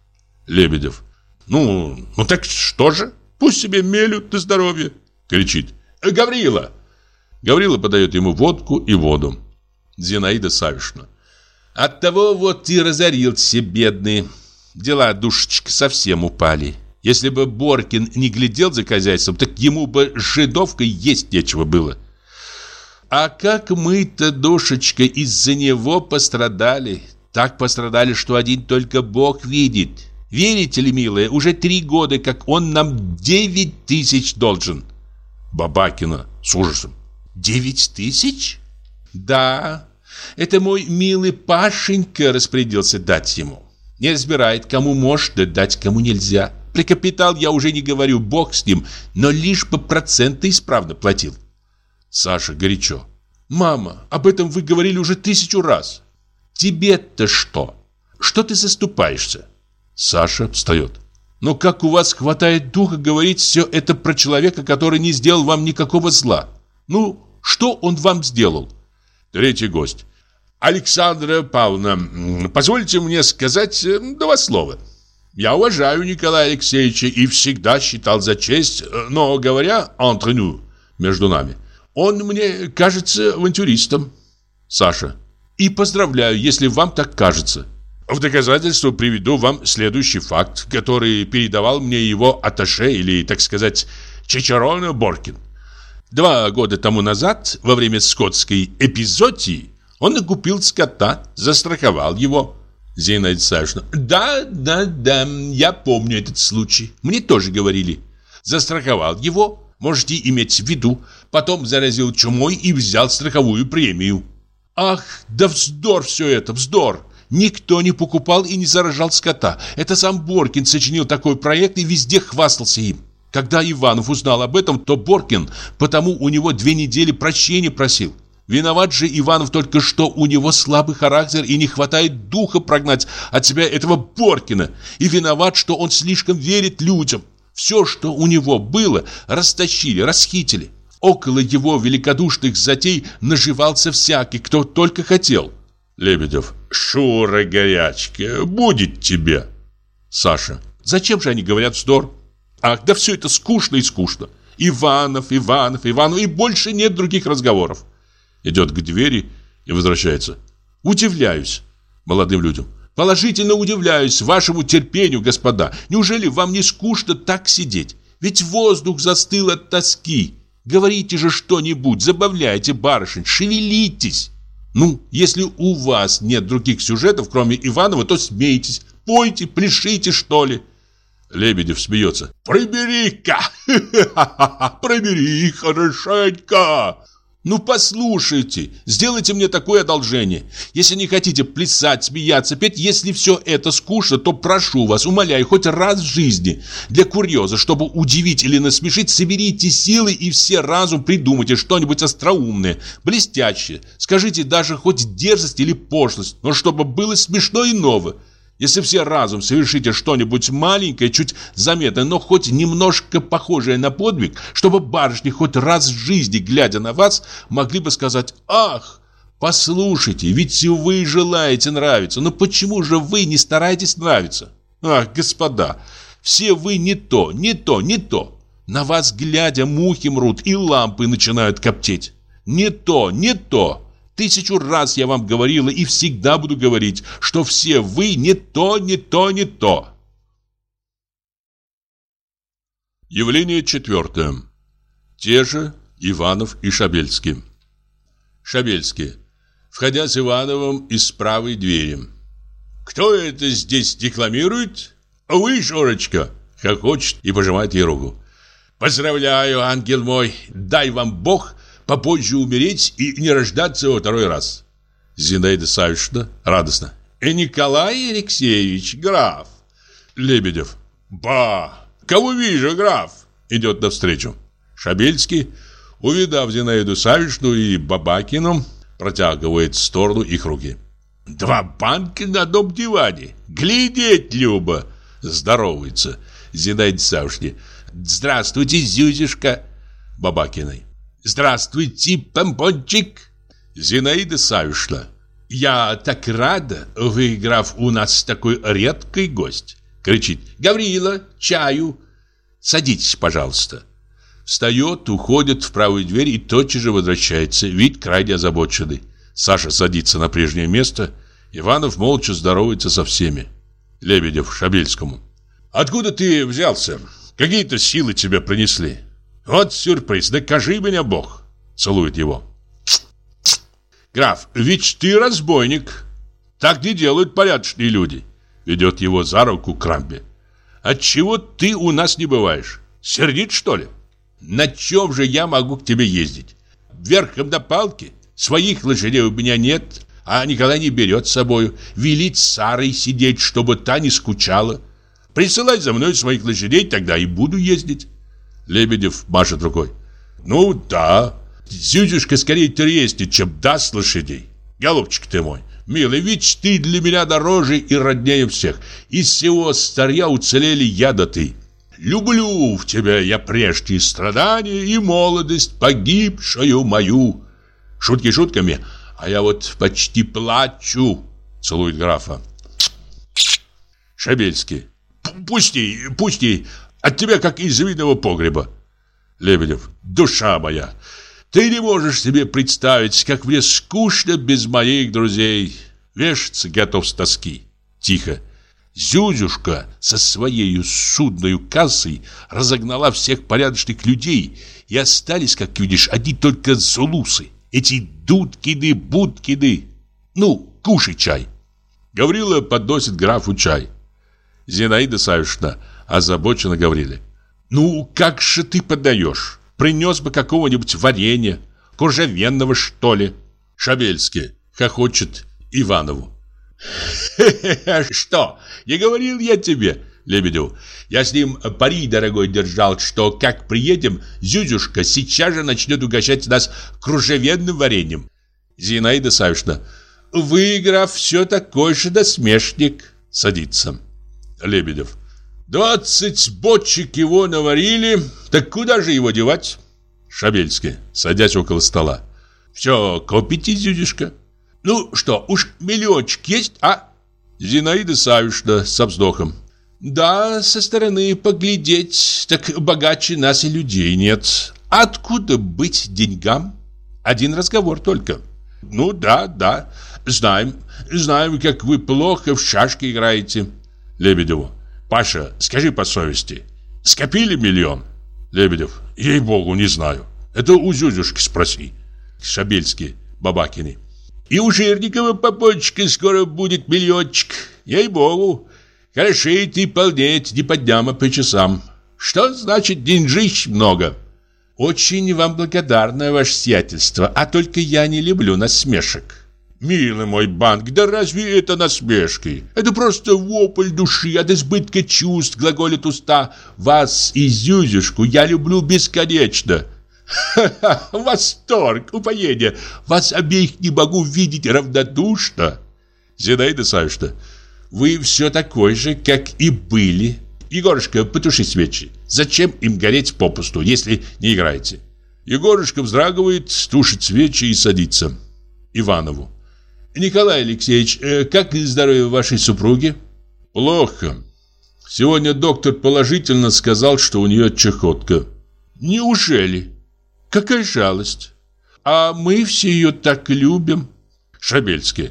Лебедев. Ну, ну так что же? Пусть себе мелют на здоровье. Кричит «Гаврила!» Гаврила подает ему водку и воду. Зинаида Савишна Оттого вот и разорился бедный. Дела, душечка, совсем упали. Если бы Боркин не глядел за хозяйством, так ему бы жидовкой есть нечего было. А как мы-то, душечка, из-за него пострадали. Так пострадали, что один только Бог видит. Верите ли, милая, уже три года, как он нам девять тысяч должен. Бабакина с ужасом. «Девять тысяч?» «Да, это мой милый Пашенька распорядился дать ему. Не разбирает, кому можно дать, кому нельзя. При капитал я уже не говорю, бог с ним, но лишь бы проценты исправно платил». Саша горячо. «Мама, об этом вы говорили уже тысячу раз. Тебе-то что? Что ты заступаешься?» Саша встает. Но как у вас хватает духа говорить все это про человека, который не сделал вам никакого зла? Ну, что он вам сделал? Третий гость. Александра Павловна, позвольте мне сказать э, два слова. Я уважаю Николая Алексеевича и всегда считал за честь, э, но говоря entre nous, между нами, он мне кажется авантюристом. Саша. И поздравляю, если вам так кажется. В доказательство приведу вам следующий факт, который передавал мне его аташе или, так сказать, Чичарона Боркин. Два года тому назад, во время скотской эпизодии, он купил скота, застраховал его. Зинаида Савишна. Да, да, да, я помню этот случай. Мне тоже говорили. Застраховал его, можете иметь в виду. Потом заразил чумой и взял страховую премию. Ах, да вздор все это, вздор. Никто не покупал и не заражал скота. Это сам Боркин сочинил такой проект и везде хвастался им. Когда Иванов узнал об этом, то Боркин потому у него две недели прощения просил. Виноват же Иванов только что у него слабый характер и не хватает духа прогнать от себя этого Боркина. И виноват, что он слишком верит людям. Все, что у него было, растащили, расхитили. Около его великодушных затей наживался всякий, кто только хотел. Лебедев. Шура горячка, будет тебе. Саша. Зачем же они говорят вздор? Ах, да все это скучно и скучно. Иванов, Иванов, Иванов, и больше нет других разговоров. Идет к двери и возвращается. Удивляюсь молодым людям. Положительно удивляюсь вашему терпению, господа. Неужели вам не скучно так сидеть? Ведь воздух застыл от тоски. Говорите же что-нибудь, забавляйте барышень, шевелитесь. Ну, если у вас нет других сюжетов, кроме Иванова, то смейтесь, пойте, пляшите, что ли. Лебедев смеется. «Пробери-ка! Пробери хорошенько!» Ну послушайте, сделайте мне такое одолжение. Если не хотите плясать, смеяться, петь, если все это скучно, то прошу вас, умоляю, хоть раз в жизни, для курьеза, чтобы удивить или насмешить, соберите силы и все разум придумайте что-нибудь остроумное, блестящее. Скажите даже хоть дерзость или пошлость, но чтобы было смешно и ново. Если все разум совершите что-нибудь маленькое, чуть заметное, но хоть немножко похожее на подвиг, чтобы барышни хоть раз в жизни, глядя на вас, могли бы сказать «Ах, послушайте, ведь вы желаете нравиться, но почему же вы не стараетесь нравиться?» Ах, господа, все вы не то, не то, не то. На вас глядя мухи мрут и лампы начинают коптеть. Не то, не то. Тысячу раз я вам говорила и всегда буду говорить, что все вы не то, не то, не то. Явление четвертое. Те же Иванов и Шабельский. Шабельский, входя с Ивановым из правой двери. «Кто это здесь декламирует?» «Вы, Шурочка!» — хохочет и пожимает ей руку. «Поздравляю, ангел мой! Дай вам Бог попозже умереть и не рождаться во второй раз. Зинаида Савишна радостно. И Николай Алексеевич, граф. Лебедев. Ба! Кого вижу, граф? Идет навстречу. Шабельский, увидав Зинаиду Савишну и Бабакину, протягивает в сторону их руки. Два банки на одном диване. Глядеть, Люба! Здоровается. Зинаида Савишне. Здравствуйте, Зюзюшка. Бабакиной. Здравствуйте, помпончик. Зинаида Савишна. Я так рада, вы, граф, у нас такой редкий гость. Кричит. Гаврила, чаю. Садитесь, пожалуйста. Встает, уходит в правую дверь и тотчас же возвращается. Вид крайне озабоченный. Саша садится на прежнее место. Иванов молча здоровается со всеми. Лебедев Шабельскому. «Откуда ты взялся? Какие-то силы тебя принесли?» Вот сюрприз, докажи меня Бог. Целует его. Граф, ведь ты разбойник. Так не делают порядочные люди. Ведет его за руку к. Отчего ты у нас не бываешь? Сердит, что ли? На чем же я могу к тебе ездить? Верхом на палке? Своих лошадей у меня нет, а Николай не берет с собою. Велит Сарой сидеть, чтобы та не скучала. Присылай за мной своих лошадей, тогда и буду ездить. Лебедев машет рукой. Ну да, Зюзюшка скорее треснет, чем даст лошадей. Голубчик ты мой, милый, ведь ты для меня дороже и роднее всех. Из всего старья уцелели я да ты. Люблю в тебя я прежние страдания и молодость погибшую мою. Шутки шутками, а я вот почти плачу, целует графа. Шабельский. Пусти, пусти, от тебя как из видного погреба. Лебедев. Душа моя, ты не можешь себе представить, как мне скучно без моих друзей. Вешаться готов с тоски. Тихо. Зюзюшка со своей судной кассой разогнала всех порядочных людей, и остались, как видишь, одни только зулусы. Эти Дудкины, Будкины. Ну, кушай чай. Гаврила подносит графу чай. Зинаида Савишна озабоченно говорили. «Ну, как же ты подаешь? Принес бы какого-нибудь варенья, куржавенного, что ли?» Шабельский хохочет Иванову. «Хе-хе-хе, что? Не говорил я тебе?» Лебедев. Я с ним пари, дорогой, держал, что как приедем, Зюзюшка сейчас же начнет угощать нас кружевенным вареньем. Зинаида Савишна. Выиграв, все такой же досмешник. Садится. Лебедев. Двадцать бочек его наварили, так куда же его девать? Шабельский, садясь около стола. Все, купите, Зюзюшка. Ну что, уж миллиончик есть, а? Зинаида Савишна со вздохом. Да, со стороны поглядеть, так богаче нас и людей нет. Откуда быть деньгам? Один разговор только. Ну да, да, знаем, знаем, как вы плохо в шашки играете. Лебедеву. Паша, скажи по совести, скопили миллион? Лебедев. Ей-богу, не знаю. Это у Зюзюшки спроси. Шабельский, Бабакины. И у Жирникова попочка скоро будет миллиончик. Ей-богу. Хорошеет и полнеет не по дням, а по часам. Что значит деньжищ много? Очень вам благодарна, ваше сиятельство, а только я не люблю насмешек. Милый мой банк, да разве это насмешки? Это просто вопль души от избытка чувств, глаголит уста. Вас и Зюзюшку я люблю бесконечно. Ха-ха, восторг, упоение. Вас обеих не могу видеть равнодушно. Зинаида Савишна, вы все такой же, как и были. Егорушка, потуши свечи. Зачем им гореть попусту, если не играете? Егорушка вздрагивает, тушит свечи и садится. Иванову. Николай Алексеевич, э, как здоровье вашей супруги? Плохо. Сегодня доктор положительно сказал, что у нее чехотка. Неужели? Какая жалость. А мы все ее так любим. Шабельский.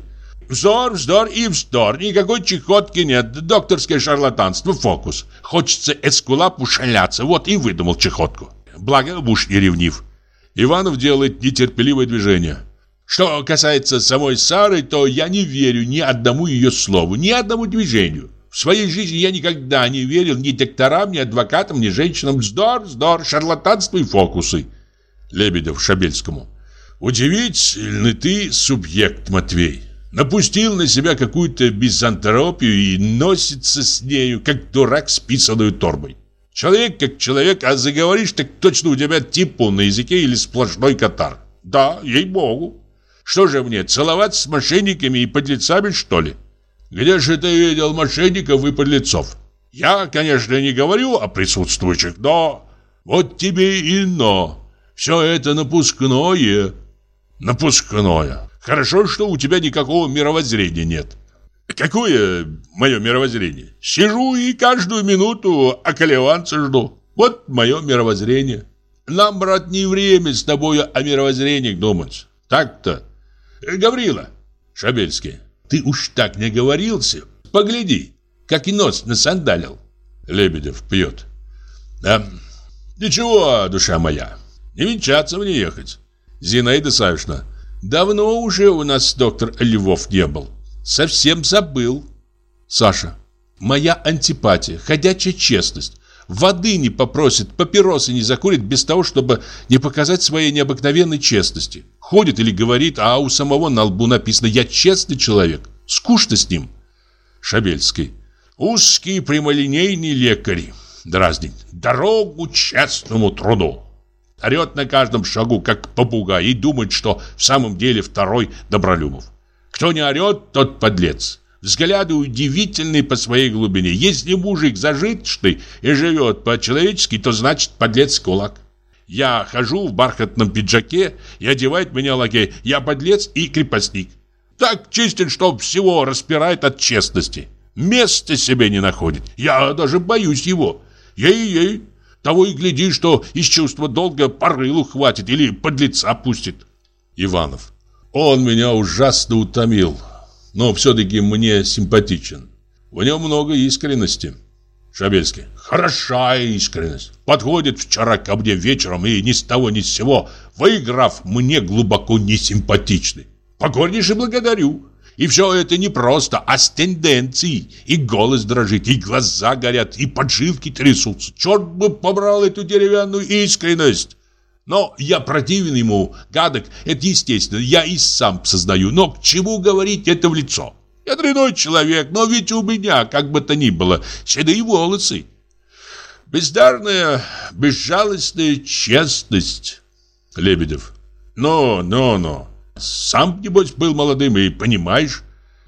Вздор, вздор и вздор. Никакой чехотки нет. Докторское шарлатанство, фокус. Хочется эскулапу шаляться. Вот и выдумал чехотку. Благо, муж не ревнив. Иванов делает нетерпеливое движение. Что касается самой Сары, то я не верю ни одному ее слову, ни одному движению. В своей жизни я никогда не верил ни докторам, ни адвокатам, ни женщинам. Вздор, вздор, шарлатанство и фокусы. Лебедев Шабельскому. Удивительный ты субъект, Матвей напустил на себя какую-то бизантропию и носится с нею, как дурак с писаной торбой. Человек как человек, а заговоришь, так точно у тебя типун на языке или сплошной катар. Да, ей-богу. Что же мне, целоваться с мошенниками и подлецами, что ли? Где же ты видел мошенников и подлецов? Я, конечно, не говорю о присутствующих, но... Вот тебе и но. Все это напускное. Напускное. Хорошо, что у тебя никакого мировоззрения нет. Какое мое мировоззрение? Сижу и каждую минуту околеванца жду. Вот мое мировоззрение. Нам, брат, не время с тобою о мировоззрениях думать. Так-то. Гаврила, Шабельский, ты уж так не говорился. Погляди, как и нос насандалил. Лебедев пьет. Да, ничего, душа моя, не венчаться мне ехать. Зинаида Савишна, Давно уже у нас доктор Львов не был. Совсем забыл. Саша. Моя антипатия, ходячая честность. Воды не попросит, папиросы не закурит без того, чтобы не показать своей необыкновенной честности. Ходит или говорит, а у самого на лбу написано «Я честный человек». Скучно с ним. Шабельский. Узкий прямолинейный лекарь. Дразнит. Дорогу честному труду. Орет на каждом шагу, как попугай, и думает, что в самом деле второй Добролюбов. Кто не орет, тот подлец. Взгляды удивительные по своей глубине. Если мужик зажиточный и живет по-человечески, то значит подлец кулак. Я хожу в бархатном пиджаке и одевает меня лакей. Я подлец и крепостник. Так чистен, что всего распирает от честности. Места себе не находит. Я даже боюсь его. Ей-ей, того и гляди, что из чувства долга порылу хватит или под лица пустит. Иванов. Он меня ужасно утомил, но все-таки мне симпатичен. В нем много искренности. Шабельский. Хороша искренность. Подходит вчера ко мне вечером и ни с того ни с сего, выиграв, мне глубоко несимпатичный. Покорнейше благодарю. И все это не просто, а с тенденцией. И голос дрожит, и глаза горят, и поджилки трясутся. Черт бы побрал эту деревянную искренность. Но я противен ему, гадок, это естественно, я и сам сознаю. Но к чему говорить это в лицо? Я дряной человек, но ведь у меня, как бы то ни было, седые волосы. Бездарная, безжалостная честность. Лебедев. Ну, ну, ну. Сам, небось, был молодым и понимаешь.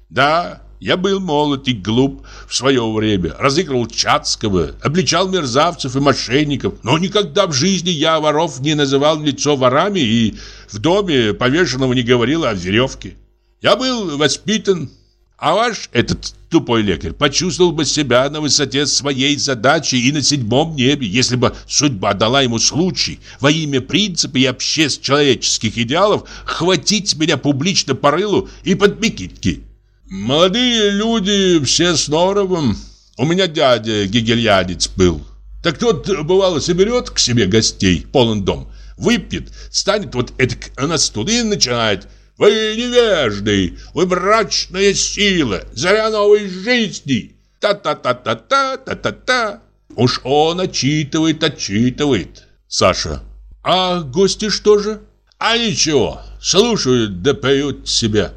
Да, я был молод и глуп в свое время, разыгрывал Чацкого, обличал мерзавцев и мошенников, но никогда в жизни я воров не называл лицо ворами и в доме повешенного не говорил о веревке. Я был воспитан, а ваш этот тупой лекарь почувствовал бы себя на высоте своей задачи и на седьмом небе, если бы судьба дала ему случай во имя принципа и обществ человеческих идеалов хватить меня публично по рылу и под мекитки. Молодые люди все с норовом. У меня дядя гегельянец был. Так тот, бывало, соберет к себе гостей, полон дом, выпьет, станет вот это на стул и начинает «Вы невежды, вы брачная сила, заря новой жизни!» Та-та-та-та-та, та-та-та. Уж он отчитывает, отчитывает. Саша. А гости что же? А ничего, слушают да поют себе.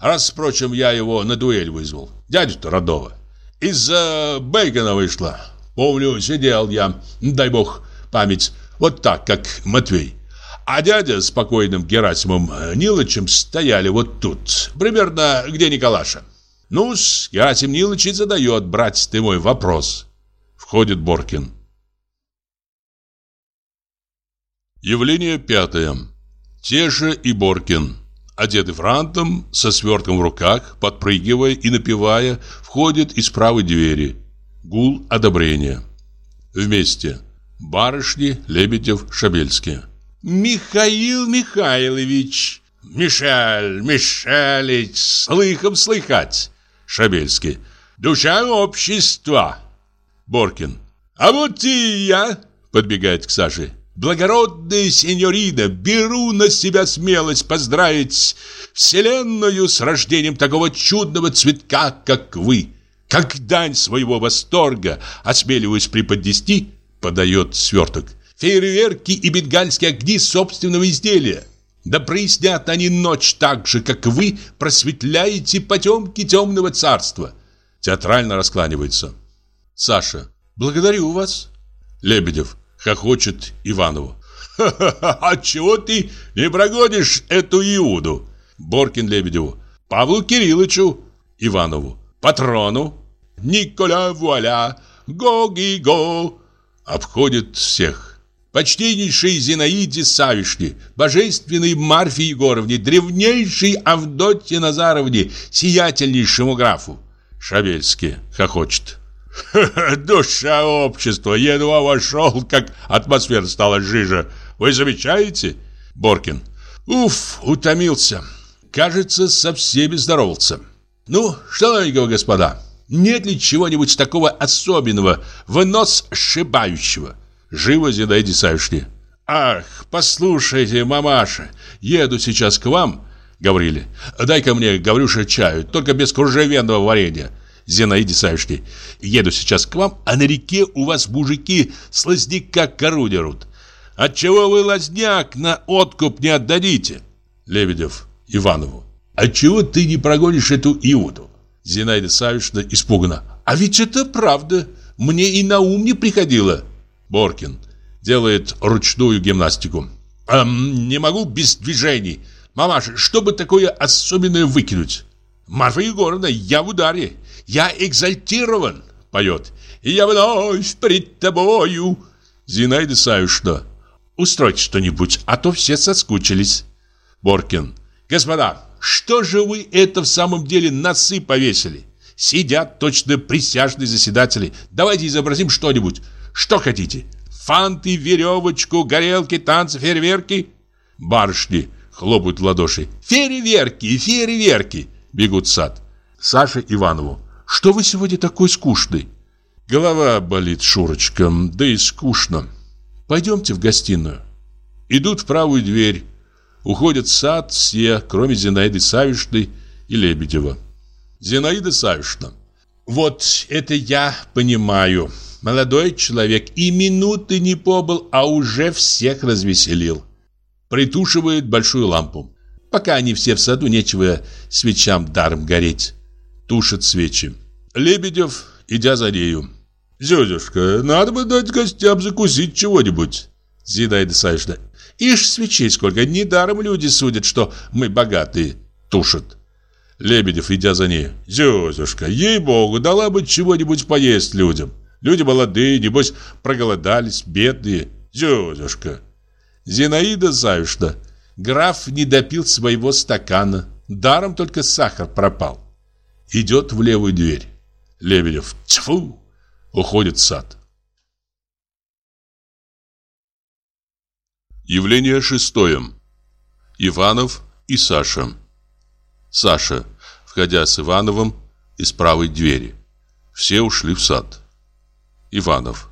Раз, впрочем, я его на дуэль вызвал. Дядю-то родного. Из-за Бейгана вышло. Помню, сидел я, дай бог память, вот так, как Матвей. А дядя с покойным Герасимом Нилычем стояли вот тут, примерно где Николаша. Ну-с, Герасим Нилыч и задает, братец ты мой, вопрос. Входит Боркин. Явление пятое. Теша и Боркин одетый франтом, со свертком в руках, подпрыгивая и напевая, входит из правой двери. Гул одобрения. Вместе. Барышни, Лебедев, Шабельский. «Михаил Михайлович!» «Мишель, Мишелич, слыхом слыхать!» Шабельский. «Душа общества!» Боркин. «А вот и я!» Подбегает к Саше. Благородная сеньорина, беру на себя смелость поздравить Вселенную с рождением такого чудного цветка, как вы. Как дань своего восторга, осмеливаюсь преподнести, подает сверток, фейерверки и бенгальские огни собственного изделия. Да прояснят они ночь так же, как вы просветляете потемки темного царства. Театрально раскланивается. Саша, благодарю вас. Лебедев, хохочет Иванову. «Ха-ха-ха! Отчего ты не прогонишь эту Иуду?» Боркин Лебедеву. «Павлу Кирилловичу!» Иванову. «Патрону!» «Николя вуаля! Го-ги-го!» Обходит всех. Почтеннейшей Зинаиде Савишне, божественной Марфе Егоровне, древнейшей Авдотье Назаровне, сиятельнейшему графу. Шабельский хохочет. Душа общества, едва вошел, как атмосфера стала жиже. Вы замечаете? Боркин. Уф, утомился. Кажется, со всеми здоровался. Ну, что новенького, господа? Нет ли чего-нибудь такого особенного, в нос сшибающего? Живо Зинаиде Савишне. Ах, послушайте, мамаша, еду сейчас к вам, Гавриле. Дай-ка мне, Гаврюша, чаю, только без кружевенного варенья. Зинаиде Савишне. Еду сейчас к вам, а на реке у вас мужики с лазняка кору дерут. Отчего вы лазняк на откуп не отдадите? Лебедев Иванову. Отчего ты не прогонишь эту Иуду? Зинаида Савишна испугана. А ведь это правда. Мне и на ум не приходило. Боркин делает ручную гимнастику. Эм, не могу без движений. Мамаша, что бы такое особенное выкинуть? Марфа Егоровна, я в ударе. Я экзальтирован, поет. И я вновь пред тобою. Зинаида Савишна. Устройте что-нибудь, а то все соскучились. Боркин. Господа, что же вы это в самом деле носы повесили? Сидят точно присяжные заседатели. Давайте изобразим что-нибудь. Что хотите? Фанты, веревочку, горелки, танцы, фейерверки? Барышни хлопают в ладоши. Фейерверки, фейерверки. Бегут в сад. Саша Иванову. Что вы сегодня такой скучный? Голова болит, Шурочка, да и скучно. Пойдемте в гостиную. Идут в правую дверь. Уходят в сад все, кроме Зинаиды Савишны и Лебедева. Зинаида Савишна. Вот это я понимаю. Молодой человек и минуты не побыл, а уже всех развеселил. Притушивает большую лампу. Пока они все в саду, нечего свечам даром гореть. Тушит свечи. Лебедев, идя за нею. «Зюзюшка, надо бы дать гостям закусить чего-нибудь». Зинаида Савишна. «Ишь, свечей сколько, недаром люди судят, что мы богатые». Тушит. Лебедев, идя за ней. «Зюзюшка, ей-богу, дала бы чего-нибудь поесть людям. Люди молодые, небось, проголодались, бедные. Зюзюшка». Зинаида Савишна. Граф не допил своего стакана. Даром только сахар пропал. Идет в левую дверь. Лебедев. Тьфу! Уходит в сад. Явление шестое. Иванов и Саша. Саша, входя с Ивановым из правой двери. Все ушли в сад. Иванов.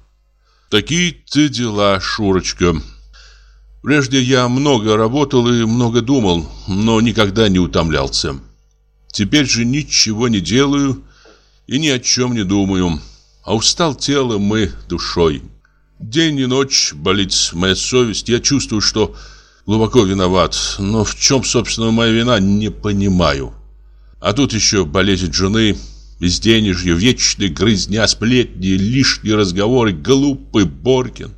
Такие-то дела, Шурочка. Прежде я много работал и много думал, но никогда не утомлялся. Теперь же ничего не делаю и ни о чем не думаю, а устал телом и душой. День и ночь болит моя совесть, я чувствую, что глубоко виноват, но в чем, собственно, моя вина, не понимаю. А тут еще болезнь жены, безденежье, вечные грызня, сплетни, лишние разговоры, глупый Боркин.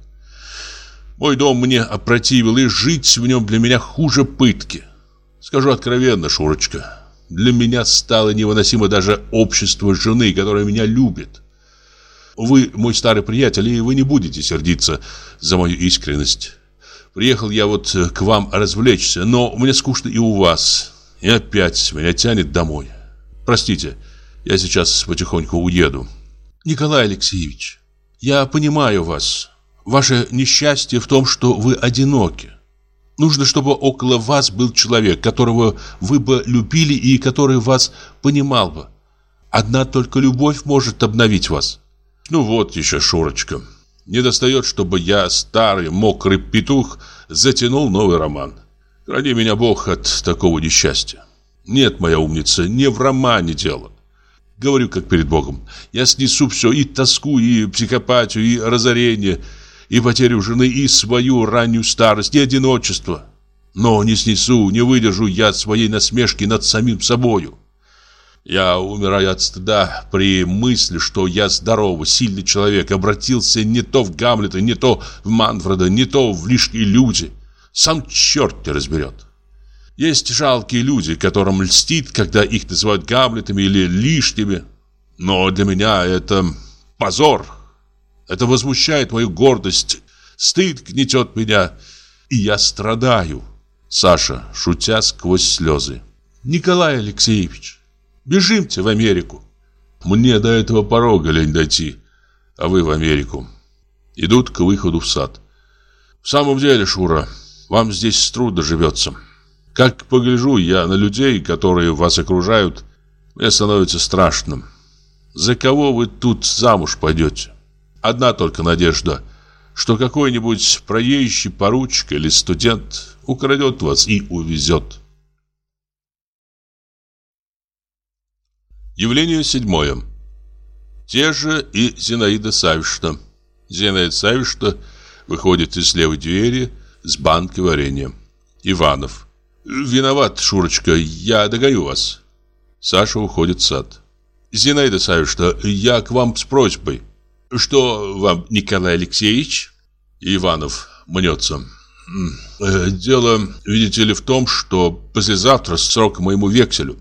Мой дом мне опротивил, и жить в нем для меня хуже пытки. Скажу откровенно, Шурочка, для меня стало невыносимо даже общество жены, которая меня любит. Вы мой старый приятель, и вы не будете сердиться за мою искренность. Приехал я вот к вам развлечься, но мне скучно и у вас. И опять меня тянет домой. Простите, я сейчас потихоньку уеду. Николай Алексеевич, я понимаю вас. Ваше несчастье в том, что вы одиноки. Нужно, чтобы около вас был человек, которого вы бы любили и который вас понимал бы. Одна только любовь может обновить вас. Ну вот еще, Шурочка. Не достает, чтобы я, старый мокрый петух, затянул новый роман. Храни меня Бог от такого несчастья. Нет, моя умница, не в романе дело. Говорю, как перед Богом. Я снесу все, и тоску, и психопатию, и разорение – и потерю жены, и свою раннюю старость, и одиночество. Но не снесу, не выдержу я своей насмешки над самим собою. Я умираю от стыда при мысли, что я здоровый, сильный человек, обратился не то в Гамлета, не то в Манфреда, не то в лишние люди. Сам черт не разберет. Есть жалкие люди, которым льстит, когда их называют Гамлетами или лишними. Но для меня это позор, это возмущает мою гордость. Стыд гнетет меня, и я страдаю. Саша, шутя сквозь слезы. Николай Алексеевич, бежимте в Америку. Мне до этого порога лень дойти, а вы в Америку. Идут к выходу в сад. В самом деле, Шура, вам здесь трудно живется. Как погляжу я на людей, которые вас окружают, мне становится страшным. За кого вы тут замуж пойдете? Одна только надежда, что какой-нибудь проезжий поручик или студент украдет вас и увезет. Явление седьмое. Те же и Зинаида Савишна. Зинаида Савишна выходит из левой двери с банкой варенья. Иванов. Виноват, Шурочка, я догоню вас. Саша уходит в сад. Зинаида Савишна, я к вам с просьбой. Что вам, Николай Алексеевич? Иванов мнется. Э, дело, видите ли, в том, что послезавтра срок моему векселю.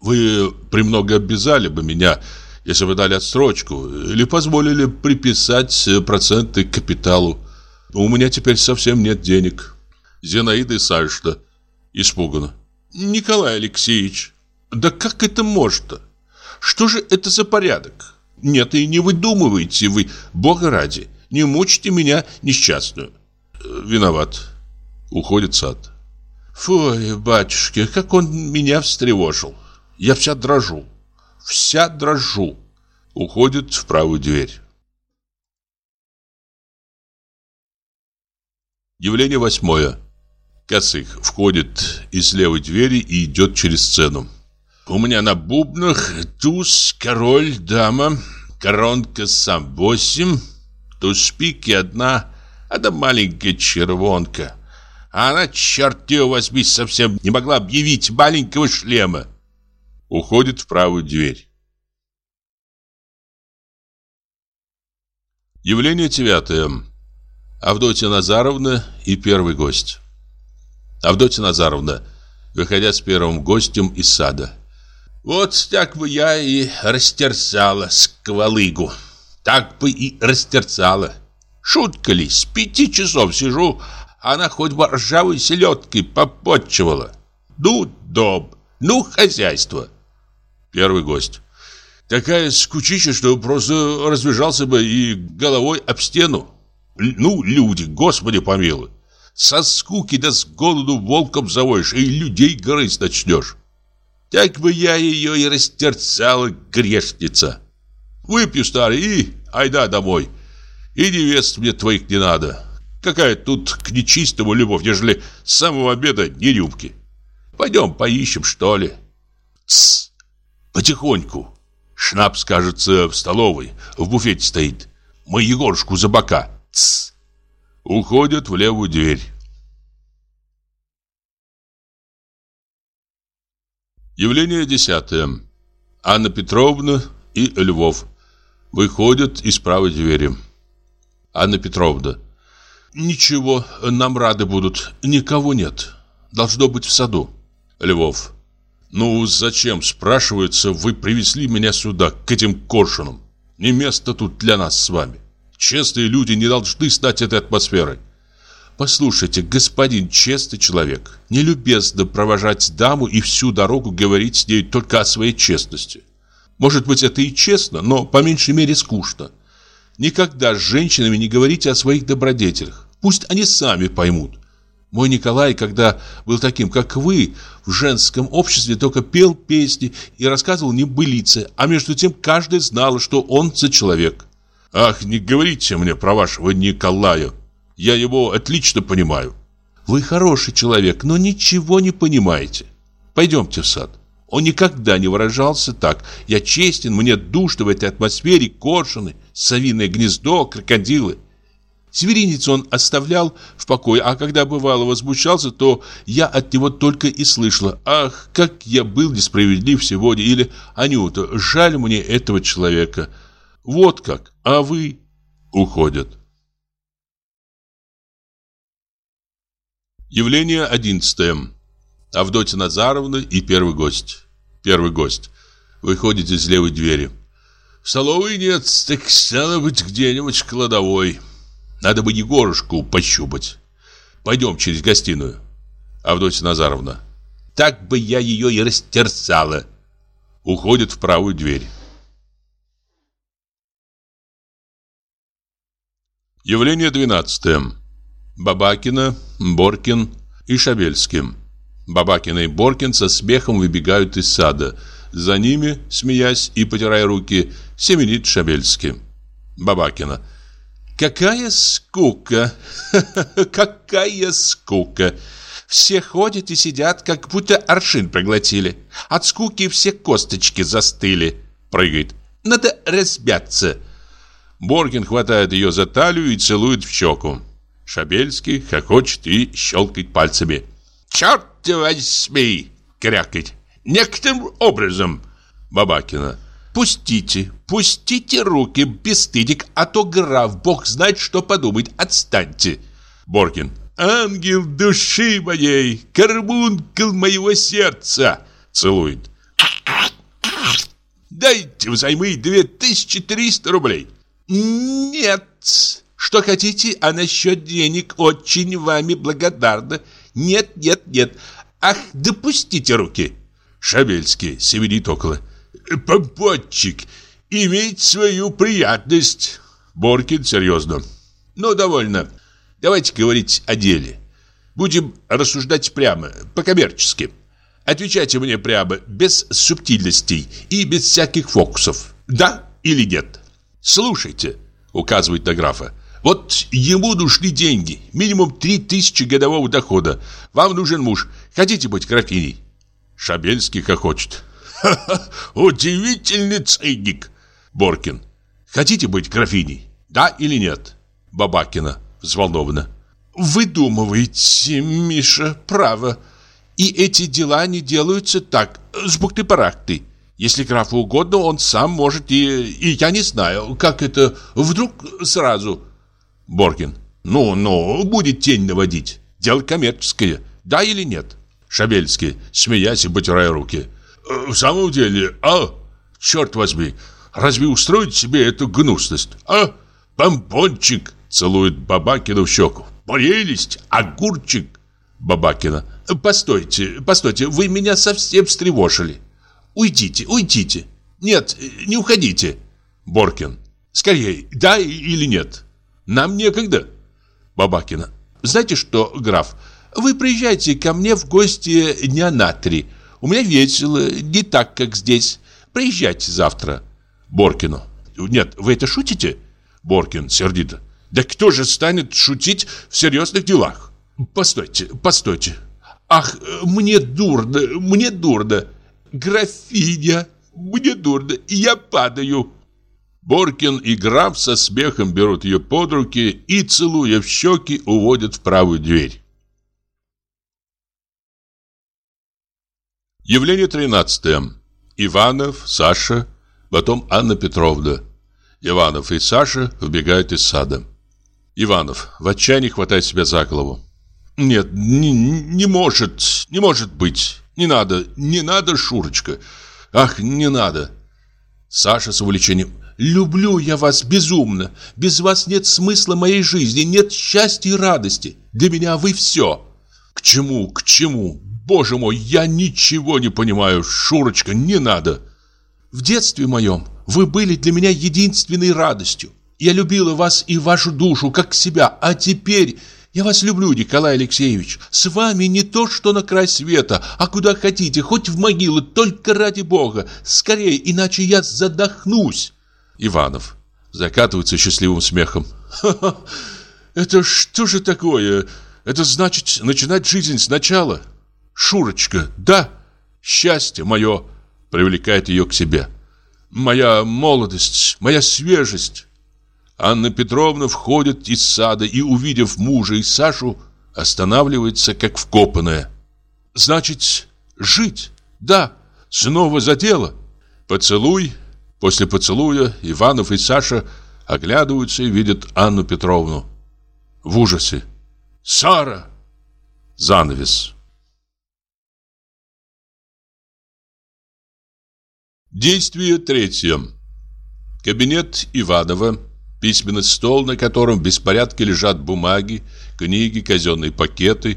Вы премного обязали бы меня, если бы дали отсрочку, или позволили приписать проценты к капиталу. У меня теперь совсем нет денег. Зинаида Исаевна испугана. Николай Алексеевич, да как это можно? Что же это за порядок? Нет, и не выдумывайте вы, бога ради. Не мучьте меня несчастную. Виноват. Уходит сад. Фу, батюшки, как он меня встревожил. Я вся дрожу. Вся дрожу. Уходит в правую дверь. Явление восьмое. Косых входит из левой двери и идет через сцену. У меня на бубнах туз, король, дама, коронка сам восемь, туз пики одна, а да маленькая червонка. А она, черт ее возьми, совсем не могла объявить маленького шлема. Уходит в правую дверь. Явление девятое. Авдотья Назаровна и первый гость. Авдотья Назаровна, выходя с первым гостем из сада. Вот так бы я и растерзала сквалыгу. Так бы и растерзала. Шутка ли, с пяти часов сижу, она хоть бы ржавой селедкой попотчевала. Ну, дом, ну, хозяйство. Первый гость. Такая скучища, что просто разбежался бы и головой об стену. Ну, люди, господи помилуй. Со скуки да с голоду волком завоешь и людей грызть начнешь. Так бы я ее и растерцала, грешница. Выпью, старый, и айда домой. И невест мне твоих не надо. Какая тут к нечистому любовь, нежели с самого обеда ни рюмки. Пойдем поищем, что ли. Тссс, потихоньку. Шнапс, кажется, в столовой, в буфете стоит. Мы Егорушку за бока. Тсс. Уходят в левую дверь. Явление десятое. Анна Петровна и Львов выходят из правой двери. Анна Петровна. Ничего, нам рады будут. Никого нет. Должно быть в саду. Львов. «Ну, зачем, спрашивается, вы привезли меня сюда, к этим коршунам? Не место тут для нас с вами. Честные люди не должны стать этой атмосферой. Послушайте, господин честный человек, нелюбезно провожать даму и всю дорогу говорить с ней только о своей честности. Может быть, это и честно, но по меньшей мере скучно. Никогда с женщинами не говорите о своих добродетелях. Пусть они сами поймут. Мой Николай, когда был таким, как вы, в женском обществе только пел песни и рассказывал небылицы, а между тем каждый знал, что он за человек. Ах, не говорите мне про вашего Николая. Я его отлично понимаю. Вы хороший человек, но ничего не понимаете. Пойдемте в сад. Он никогда не выражался так. Я честен, мне душно в этой атмосфере, коршуны, совиное гнездо, крокодилы. Севериницу он оставлял в покое, а когда бывало возмущался, то я от него только и слышала «Ах, как я был несправедлив сегодня!» или «Анюта, жаль мне этого человека!» Вот как, а вы уходят. Явление одиннадцатое. Авдотья Назаровна и первый гость. Первый гость. Выходит из левой двери. В столовой нет, так стало быть где-нибудь в кладовой. Надо бы Егорушку пощупать. Пойдем через гостиную. Авдотья Назаровна. Так бы я ее и растерзала. Уходит в правую дверь. Явление 12. Бабакина, Боркин и Шабельский. Бабакина и Боркин со смехом выбегают из сада. За ними, смеясь и потирая руки, семенит Шабельский. Бабакина. Какая скука! Какая скука! Все ходят и сидят, как будто аршин проглотили. От скуки все косточки застыли. Прыгает. Надо разбяться. Боркин хватает ее за талию и целует в щеку. Шабельский хохочет и щелкает пальцами. «Черт возьми!» — крякает. «Некоторым образом!» Бабакина. Пустите, пустите руки, бесстыдик, а то граф, бог знает, что подумает, отстаньте. Боркин. Ангел души моей, карбункл моего сердца. Целует. Дайте взаймы 2300 рублей. Нет. Что хотите, а насчет денег очень вами благодарна. Нет, нет, нет. Ах, допустите руки. Шабельский сидит около попутчик, иметь свою приятность. Боркин серьезно. Ну, довольно. Давайте говорить о деле. Будем рассуждать прямо, по-коммерчески. Отвечайте мне прямо, без субтильностей и без всяких фокусов. Да или нет? Слушайте, указывает на графа. Вот ему нужны деньги, минимум три тысячи годового дохода. Вам нужен муж. Хотите быть графиней? Шабельский хохочет. Удивительный циник. Боркин. Хотите быть графиней? Да или нет? Бабакина взволнованно. Выдумываете, Миша, право. И эти дела не делаются так, с бухты-барахты. Если графу угодно, он сам может и... И я не знаю, как это вдруг сразу... Боркин. Ну, ну, будет тень наводить. Дело коммерческое. Да или нет? Шабельский, смеясь и потирая руки. «Э, в самом деле, а? Черт возьми, разве устроить себе эту гнусность, а? Помпончик, целует Бабакина в щеку. Прелесть, огурчик. Бабакина. Постойте, постойте, вы меня совсем встревожили. Уйдите, уйдите. Нет, не уходите. Боркин. Скорее, да или нет? Нам некогда. Бабакина. Знаете что, граф, вы приезжайте ко мне в гости дня на три. У меня весело, не так, как здесь. Приезжайте завтра. Боркину. Нет, вы это шутите? Боркин сердито. Да кто же станет шутить в серьезных делах? Постойте, постойте. Ах, мне дурно, мне дурно. Графиня, мне дурно, я падаю. Боркин и граф со смехом берут ее под руки и, целуя в щеки, уводят в правую дверь. Явление 13. Иванов, Саша, потом Анна Петровна. Иванов и Саша вбегают из сада. Иванов в отчаянии хватает себя за голову. Нет, не, не может, не может быть. Не надо, не надо, Шурочка. Ах, не надо. Саша с увлечением. Люблю я вас безумно. Без вас нет смысла моей жизни, нет счастья и радости. Для меня вы все. К чему, к чему? Боже мой, я ничего не понимаю, Шурочка, не надо. В детстве моем вы были для меня единственной радостью. Я любила вас и вашу душу, как себя, а теперь я вас люблю, Николай Алексеевич. С вами не то, что на край света, а куда хотите, хоть в могилу, только ради Бога. Скорее, иначе я задохнусь. Иванов закатывается счастливым смехом. Ха-ха, это что же такое? Это значит начинать жизнь сначала. Шурочка, да, счастье мое привлекает ее к себе. Моя молодость, моя свежесть. Анна Петровна входит из сада и, увидев мужа и Сашу, останавливается, как вкопанная. Значит, жить, да, снова за дело. Поцелуй. После поцелуя Иванов и Саша оглядываются и видят Анну Петровну. В ужасе. «Сара!» Занавес. Действие третье. Кабинет Иванова. Письменный стол, на котором в беспорядке лежат бумаги, книги, казенные пакеты,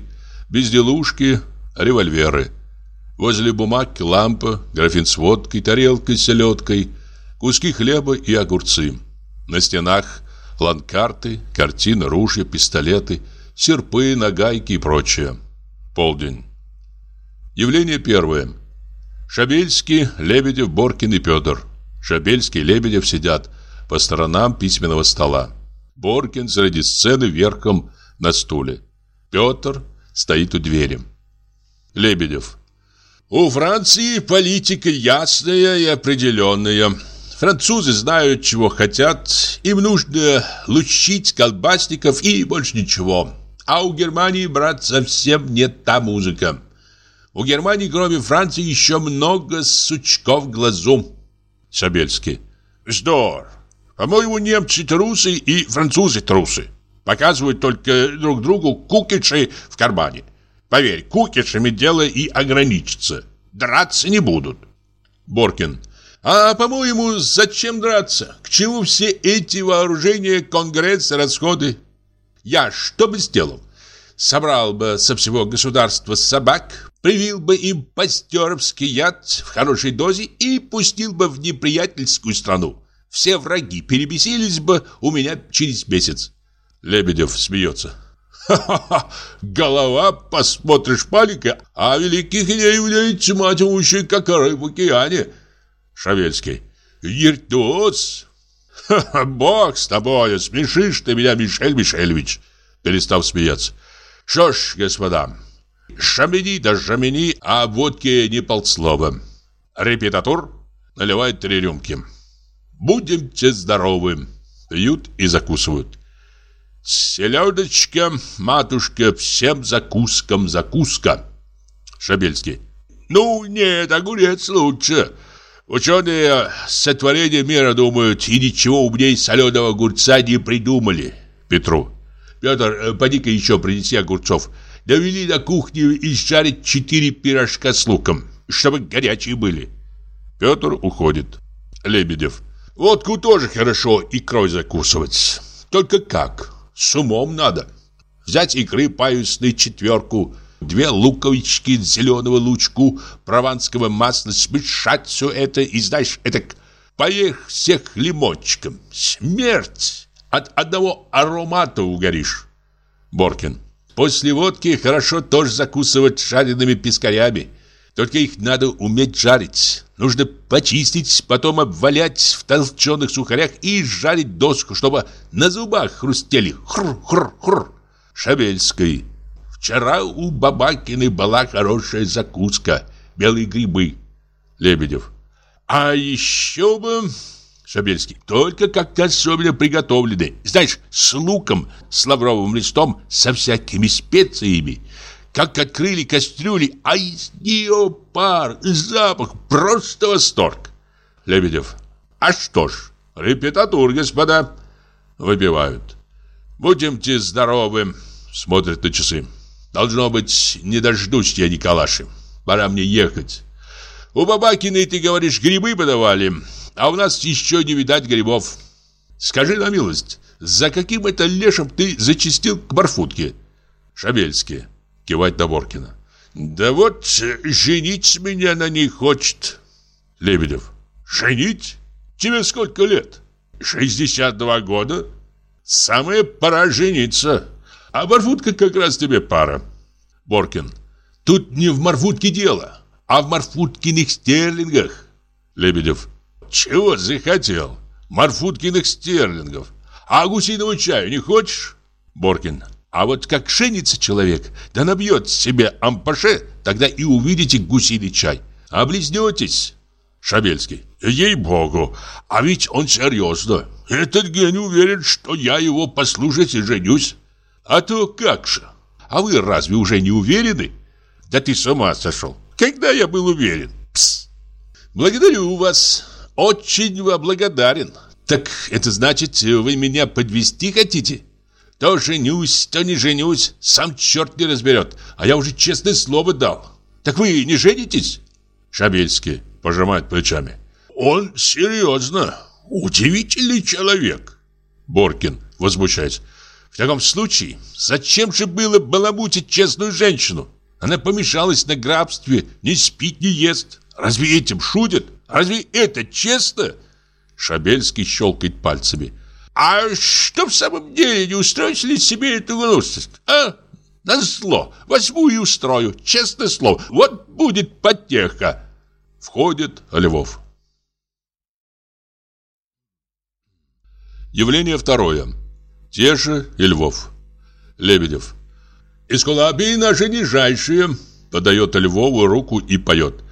безделушки, револьверы. Возле бумаг лампа, графин с водкой, тарелкой с селедкой, куски хлеба и огурцы. На стенах ланкарты, картины, ружья, пистолеты, серпы, нагайки и прочее. Полдень. Явление первое. Шабельский, Лебедев, Боркин и Петр. Шабельский и Лебедев сидят по сторонам письменного стола. Боркин среди сцены верхом на стуле. Петр стоит у двери. Лебедев. У Франции политика ясная и определенная. Французы знают, чего хотят. Им нужно лучить колбасников и больше ничего. А у Германии, брат, совсем нет та музыка. У Германии, кроме Франции, еще много сучков глазу. Шабельский. Вздор. По-моему, немцы трусы и французы трусы. Показывают только друг другу кукиши в кармане. Поверь, кукишами дело и ограничится. Драться не будут. Боркин. А, по-моему, зачем драться? К чему все эти вооружения, конгресс, расходы? Я что бы сделал? Собрал бы со всего государства собак, привил бы им пастеровский яд в хорошей дозе и пустил бы в неприятельскую страну. Все враги перебесились бы у меня через месяц. Лебедев смеется. Ха-ха-ха, голова, посмотришь, маленькая, а великих идей является мать умущая, как рыб в океане. Шавельский. Виртуоз. Ха-ха, бог с тобой, смешишь ты меня, Мишель Мишельевич. Перестав смеяться. Что ж, господа, Шамени да шамени, а водке не полслова. Репетатур наливает три рюмки. Будемте здоровы. Пьют и закусывают. Селедочка, матушка, всем закускам закуска. Шабельский. Ну, нет, огурец лучше. Ученые сотворения мира думают и ничего умнее соленого огурца не придумали. Петру. Петр, э, поди-ка еще принеси огурцов. Довели на кухню и жарить четыре пирожка с луком, чтобы горячие были. Петр уходит. Лебедев. Водку тоже хорошо икрой закусывать. Только как? С умом надо. Взять икры паюсной четверку, две луковички зеленого лучку, прованского масла, смешать все это и, знаешь, это поех всех лимончиком. Смерть! От одного аромата угоришь. Боркин. После водки хорошо тоже закусывать жареными пескарями. Только их надо уметь жарить. Нужно почистить, потом обвалять в толченых сухарях и жарить доску, чтобы на зубах хрустели. Хр-хр-хр. Шабельской. Вчера у Бабакиной была хорошая закуска. Белые грибы. Лебедев. А еще бы... Шабельский. Только как-то особенно приготовлены. Знаешь, с луком, с лавровым листом, со всякими специями. Как открыли кастрюли, а из нее пар, запах, просто восторг. Лебедев. А что ж, репетатур, господа. Выпивают. Будемте здоровы. Смотрят на часы. Должно быть, не дождусь я Николаши. Пора мне ехать. У Бабакиной, ты говоришь, грибы подавали, а у нас еще не видать грибов. Скажи на милость, за каким это лешим ты зачистил к Барфутке? Шабельский. Кивать на Боркина. Да вот, женить меня на ней хочет. Лебедев. Женить? Тебе сколько лет? 62 года? Самая пора жениться. А Барфутка как раз тебе пара. Боркин. Тут не в Марфутке дело, а в Марфуткиных стерлингах. Лебедев. Чего захотел? Марфуткиных стерлингов. А гусиного чаю не хочешь? Боркин. А вот как женится человек, да набьет себе ампаше, тогда и увидите гусиный чай. Облизнетесь. Шабельский. Ей-богу, а ведь он серьезно. Этот гений уверен, что я его послушать и женюсь. А то как же? А вы разве уже не уверены? Да ты с ума сошел. Когда я был уверен? Пс. Благодарю вас. Очень вам благодарен. Так это значит, вы меня подвести хотите? То женюсь, то не женюсь, сам черт не разберет. А я уже честное слово дал. Так вы не женитесь? Шабельский пожимает плечами. Он серьезно. Удивительный человек. Боркин возмущается. В таком случае, зачем же было баламутить честную женщину? Она помешалась на грабстве, не спит, не ест. Разве этим шутят? Разве это честно? Шабельский щелкает пальцами. А что в самом деле не устроите ли себе эту гнусность? А? На зло. Возьму и устрою. Честное слово. Вот будет потеха. Входит Львов. Явление второе. Те же и Львов. Лебедев. «Эскулапии наши нижайшие!» Подает Львову руку и поет.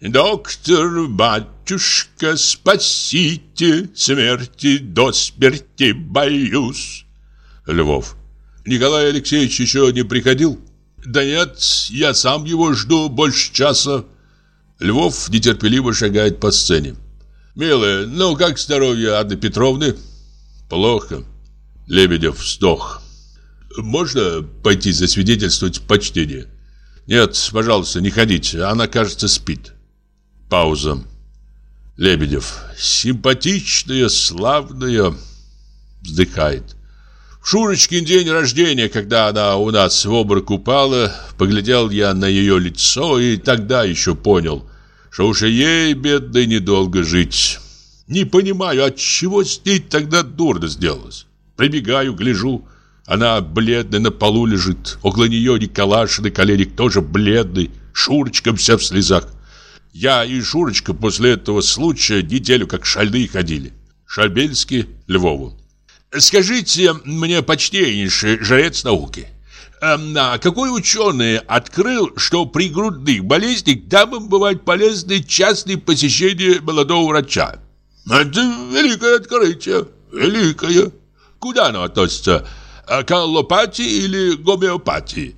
«Доктор, батюшка, спасите, смерти до смерти боюсь!» Львов. «Николай Алексеевич еще не приходил?» «Да нет, я сам его жду больше часа». Львов нетерпеливо шагает по сцене. «Милая, ну как здоровье Анны Петровны?» «Плохо». Лебедев вздох. «Можно пойти засвидетельствовать почтение?» «Нет, пожалуйста, не ходите, она, кажется, спит». Пауза. Лебедев. «Симпатичная, славная...» Вздыхает. Шурочкин день рождения, когда она у нас в обморок упала, поглядел я на ее лицо и тогда еще понял, что уж ей, бедной, недолго жить. Не понимаю, от чего с ней тогда дурно сделалось. Прибегаю, гляжу. Она бледная на полу лежит. Около нее Николаш на коленях тоже бледный. Шурочка вся в слезах. Я и Шурочка после этого случая неделю как шальные ходили. Шальбельский Львову. Скажите мне, почтеннейший жрец науки, эм, а какой ученый открыл, что при грудных болезнях дамам бывает полезны частные посещения молодого врача? Это великое открытие, великое. Куда оно относится? К аллопатии или гомеопатии?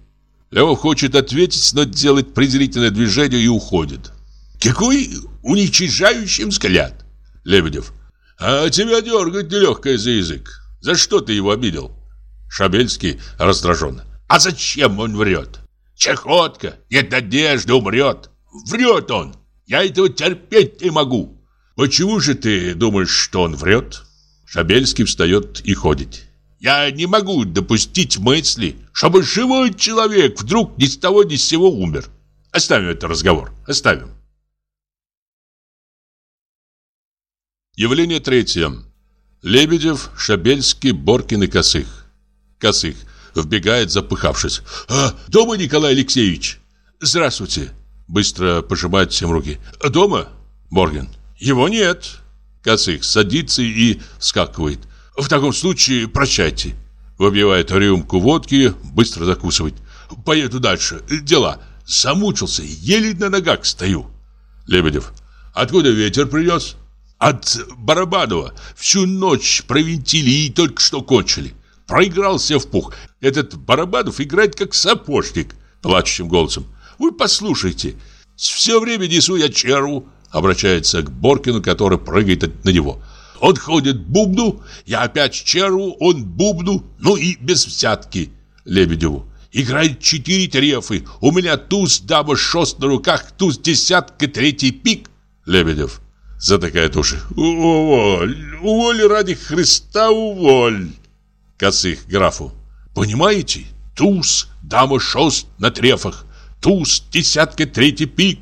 Левов хочет ответить, но делает презрительное движение и уходит. Какой уничижающий взгляд! Лебедев. А тебя дергать нелегкое за язык. За что ты его обидел? Шабельский раздраженно. А зачем он врет? Чехотка, нет надежды, умрет. Врет он. Я этого терпеть не могу. Почему же ты думаешь, что он врет? Шабельский встает и ходит. Я не могу допустить мысли, чтобы живой человек вдруг ни с того ни с сего умер. Оставим этот разговор. Оставим. Явление третье. Лебедев, Шабельский, Боркин и Косых. Косых вбегает, запыхавшись. «А, дома, Николай Алексеевич?» «Здравствуйте!» Быстро пожимает всем руки. «Дома?» Боргин. «Его нет!» Косых садится и скакивает. «В таком случае прощайте!» Выбивает рюмку водки, быстро закусывает. «Поеду дальше. Дела. Замучился, еле на ногах стою». Лебедев. «Откуда ветер принес?» От Барабанова всю ночь провинтили и только что кончили. Проигрался в пух. Этот Барабанов играет как сапожник, плачущим голосом. Вы послушайте, все время несу я черву, обращается к Боркину, который прыгает на него. Он ходит бубну, я опять черву, он бубну, ну и без взятки Лебедеву. Играет четыре трефы, у меня туз, дама, шест на руках, туз, десятка, третий пик. Лебедев затыкает уши. «Уволь! Уволь ради Христа, уволь!» Косых графу. «Понимаете? Туз, дама шост на трефах. Туз, десятка, третий пик».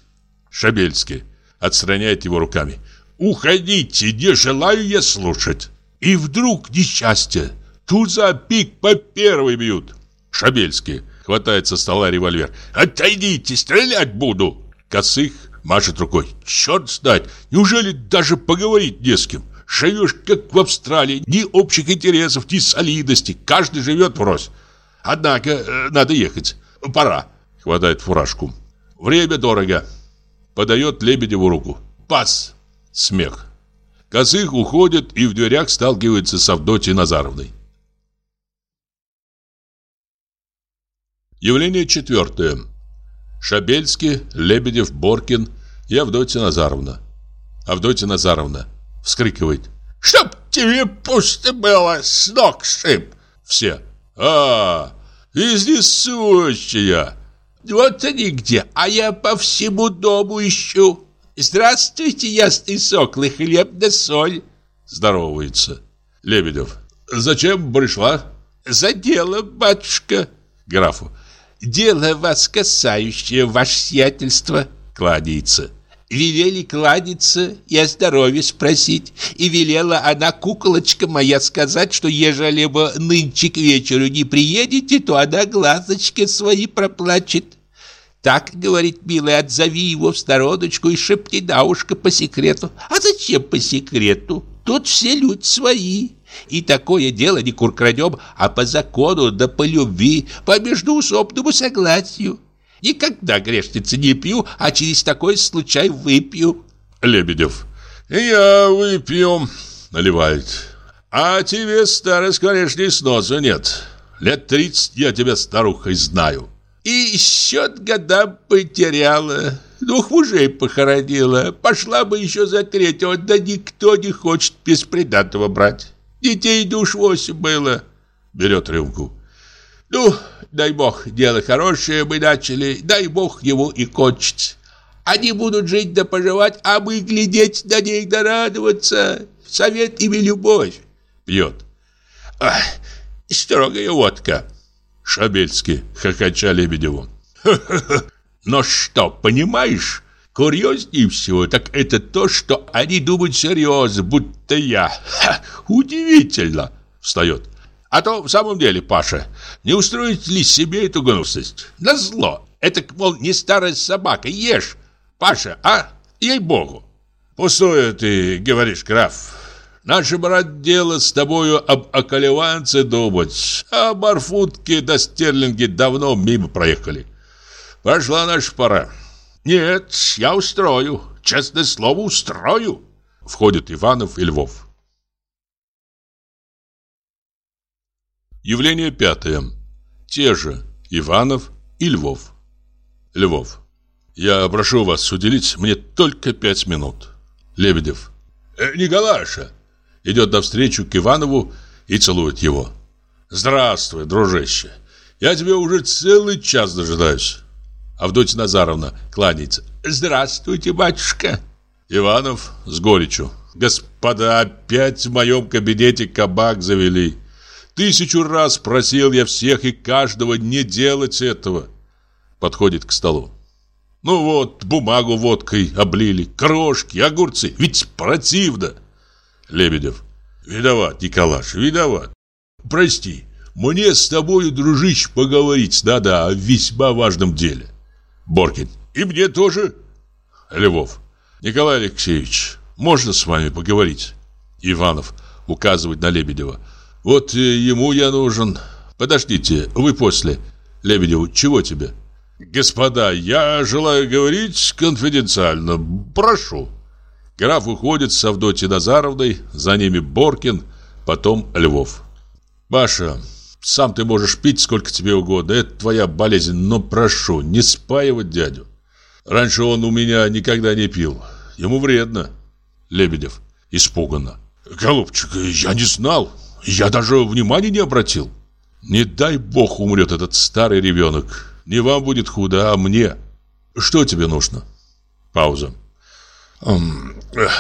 Шабельский отстраняет его руками. «Уходите, не желаю я слушать». И вдруг несчастье. Туза пик по первой бьют. Шабельский хватает со стола револьвер. «Отойдите, стрелять буду!» Косых Машет рукой. Черт знает, неужели даже поговорить не с кем? Живешь, как в Австралии, ни общих интересов, ни солидности. Каждый живет врозь. Однако, э, надо ехать. Пора. Хватает фуражку. Время дорого. Подает Лебедеву руку. Пас. Смех. Косых уходит и в дверях сталкивается с Авдотьей Назаровной. Явление четвертое. Шабельский, Лебедев, Боркин и Авдотья Назаровна. Авдотья Назаровна вскрикивает. «Чтоб тебе пусто было, с ног шип!» Все. «А, изнесущая!» «Вот они где, а я по всему дому ищу!» «Здравствуйте, ясный сокол и хлеб да соль!» Здоровается. Лебедев. «Зачем пришла?» «За дело, батюшка!» Графу. Дело вас касающее, ваше сиятельство, кланяется. Велели кланяться и о здоровье спросить. И велела она, куколочка моя, сказать, что ежели бы нынче к вечеру не приедете, то она глазочки свои проплачет. Так, говорит, милый, отзови его в стороночку и шепни на ушко по секрету. А зачем по секрету? Тут все люди свои. И такое дело не куркрадем, а по закону да по любви, по междуусобному согласию. Никогда, грешница, не пью, а через такой случай выпью. Лебедев. Я выпью, наливает. А тебе, старость, конечно, сноса нет. Лет тридцать я тебя старухой знаю. И счет годам потеряла. Двух мужей похоронила. Пошла бы еще за третьего, да никто не хочет беспредатного брать. Детей душ восемь было. Берет рюмку. Ну, дай бог, дело хорошее мы начали, дай бог его и кончить. Они будут жить да поживать, а мы глядеть на них да радоваться. Совет ими любовь. Пьет. Ах, строгая водка. Шабельский, хохоча Лебедеву. Но что, понимаешь, Курьезнее всего, так это то, что они думают серьезно, будто я. Ха, удивительно, встает. А то в самом деле, Паша, не устроить ли себе эту гнусность? На зло. Это, мол, не старая собака, ешь. Паша, а? Ей-богу. Пустое ты говоришь, граф. Наше, брат, дело с тобою об околеванце думать. А барфутки да стерлинги давно мимо проехали. Пошла наша пора. Нет, я устрою. Честное слово, устрою. Входят Иванов и Львов. Явление пятое. Те же Иванов и Львов. Львов. Я прошу вас уделить мне только пять минут. Лебедев. Э, Николаша. Идет навстречу к Иванову и целует его. Здравствуй, дружище. Я тебя уже целый час дожидаюсь. Авдотья Назаровна кланяется. Здравствуйте, батюшка. Иванов с горечью. Господа, опять в моем кабинете кабак завели. Тысячу раз просил я всех и каждого не делать этого. Подходит к столу. Ну вот, бумагу водкой облили, крошки, огурцы. Ведь противно. Лебедев. Виноват, Николаш, виноват. Прости, мне с тобою, дружище, поговорить надо о весьма важном деле. Боркин. И мне тоже. Львов. Николай Алексеевич, можно с вами поговорить? Иванов указывает на Лебедева. Вот ему я нужен. Подождите, вы после. Лебедеву, чего тебе? Господа, я желаю говорить конфиденциально. Прошу. Граф уходит с Авдотьей Назаровной, за ними Боркин, потом Львов. Маша, сам ты можешь пить сколько тебе угодно, это твоя болезнь, но прошу, не спаивать дядю. Раньше он у меня никогда не пил, ему вредно. Лебедев испуганно. Голубчик, я не знал, я даже внимания не обратил. Не дай бог умрет этот старый ребенок. Не вам будет худо, а мне. Что тебе нужно? Пауза.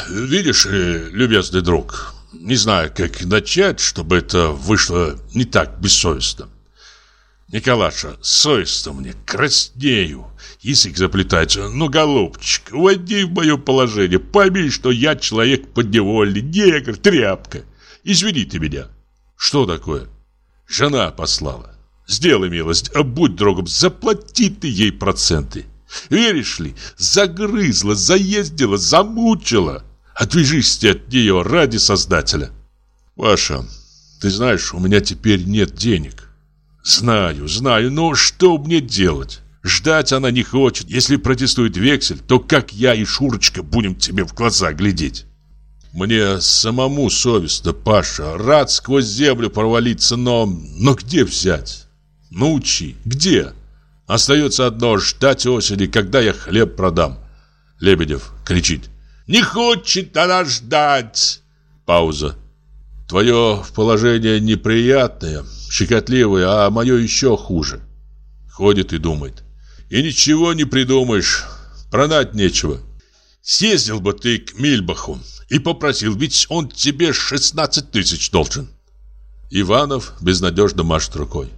Видишь, э, любезный друг, не знаю, как начать, чтобы это вышло не так бессовестно. Николаша, совестно мне, краснею, язык заплетается. Ну, голубчик, войди в мое положение, пойми, что я человек подневольный, негр, тряпка. Извини ты меня. Что такое? Жена послала. Сделай милость, а будь другом, заплати ты ей проценты. Веришь ли, загрызла, заездила, замучила. Отвяжись от нее ради Создателя. Ваша, ты знаешь, у меня теперь нет денег. Знаю, знаю, но что мне делать? Ждать она не хочет. Если протестует вексель, то как я и Шурочка будем тебе в глаза глядеть? Мне самому совестно, Паша. Рад сквозь землю провалиться, но... Но где взять? Научи. Где? Остается одно — ждать осени, когда я хлеб продам. Лебедев кричит. Не хочет она ждать. Пауза. Твое положение неприятное, щекотливое, а мое еще хуже. Ходит и думает. И ничего не придумаешь. Продать нечего. Съездил бы ты к Мильбаху и попросил, ведь он тебе 16 тысяч должен. Иванов безнадежно машет рукой.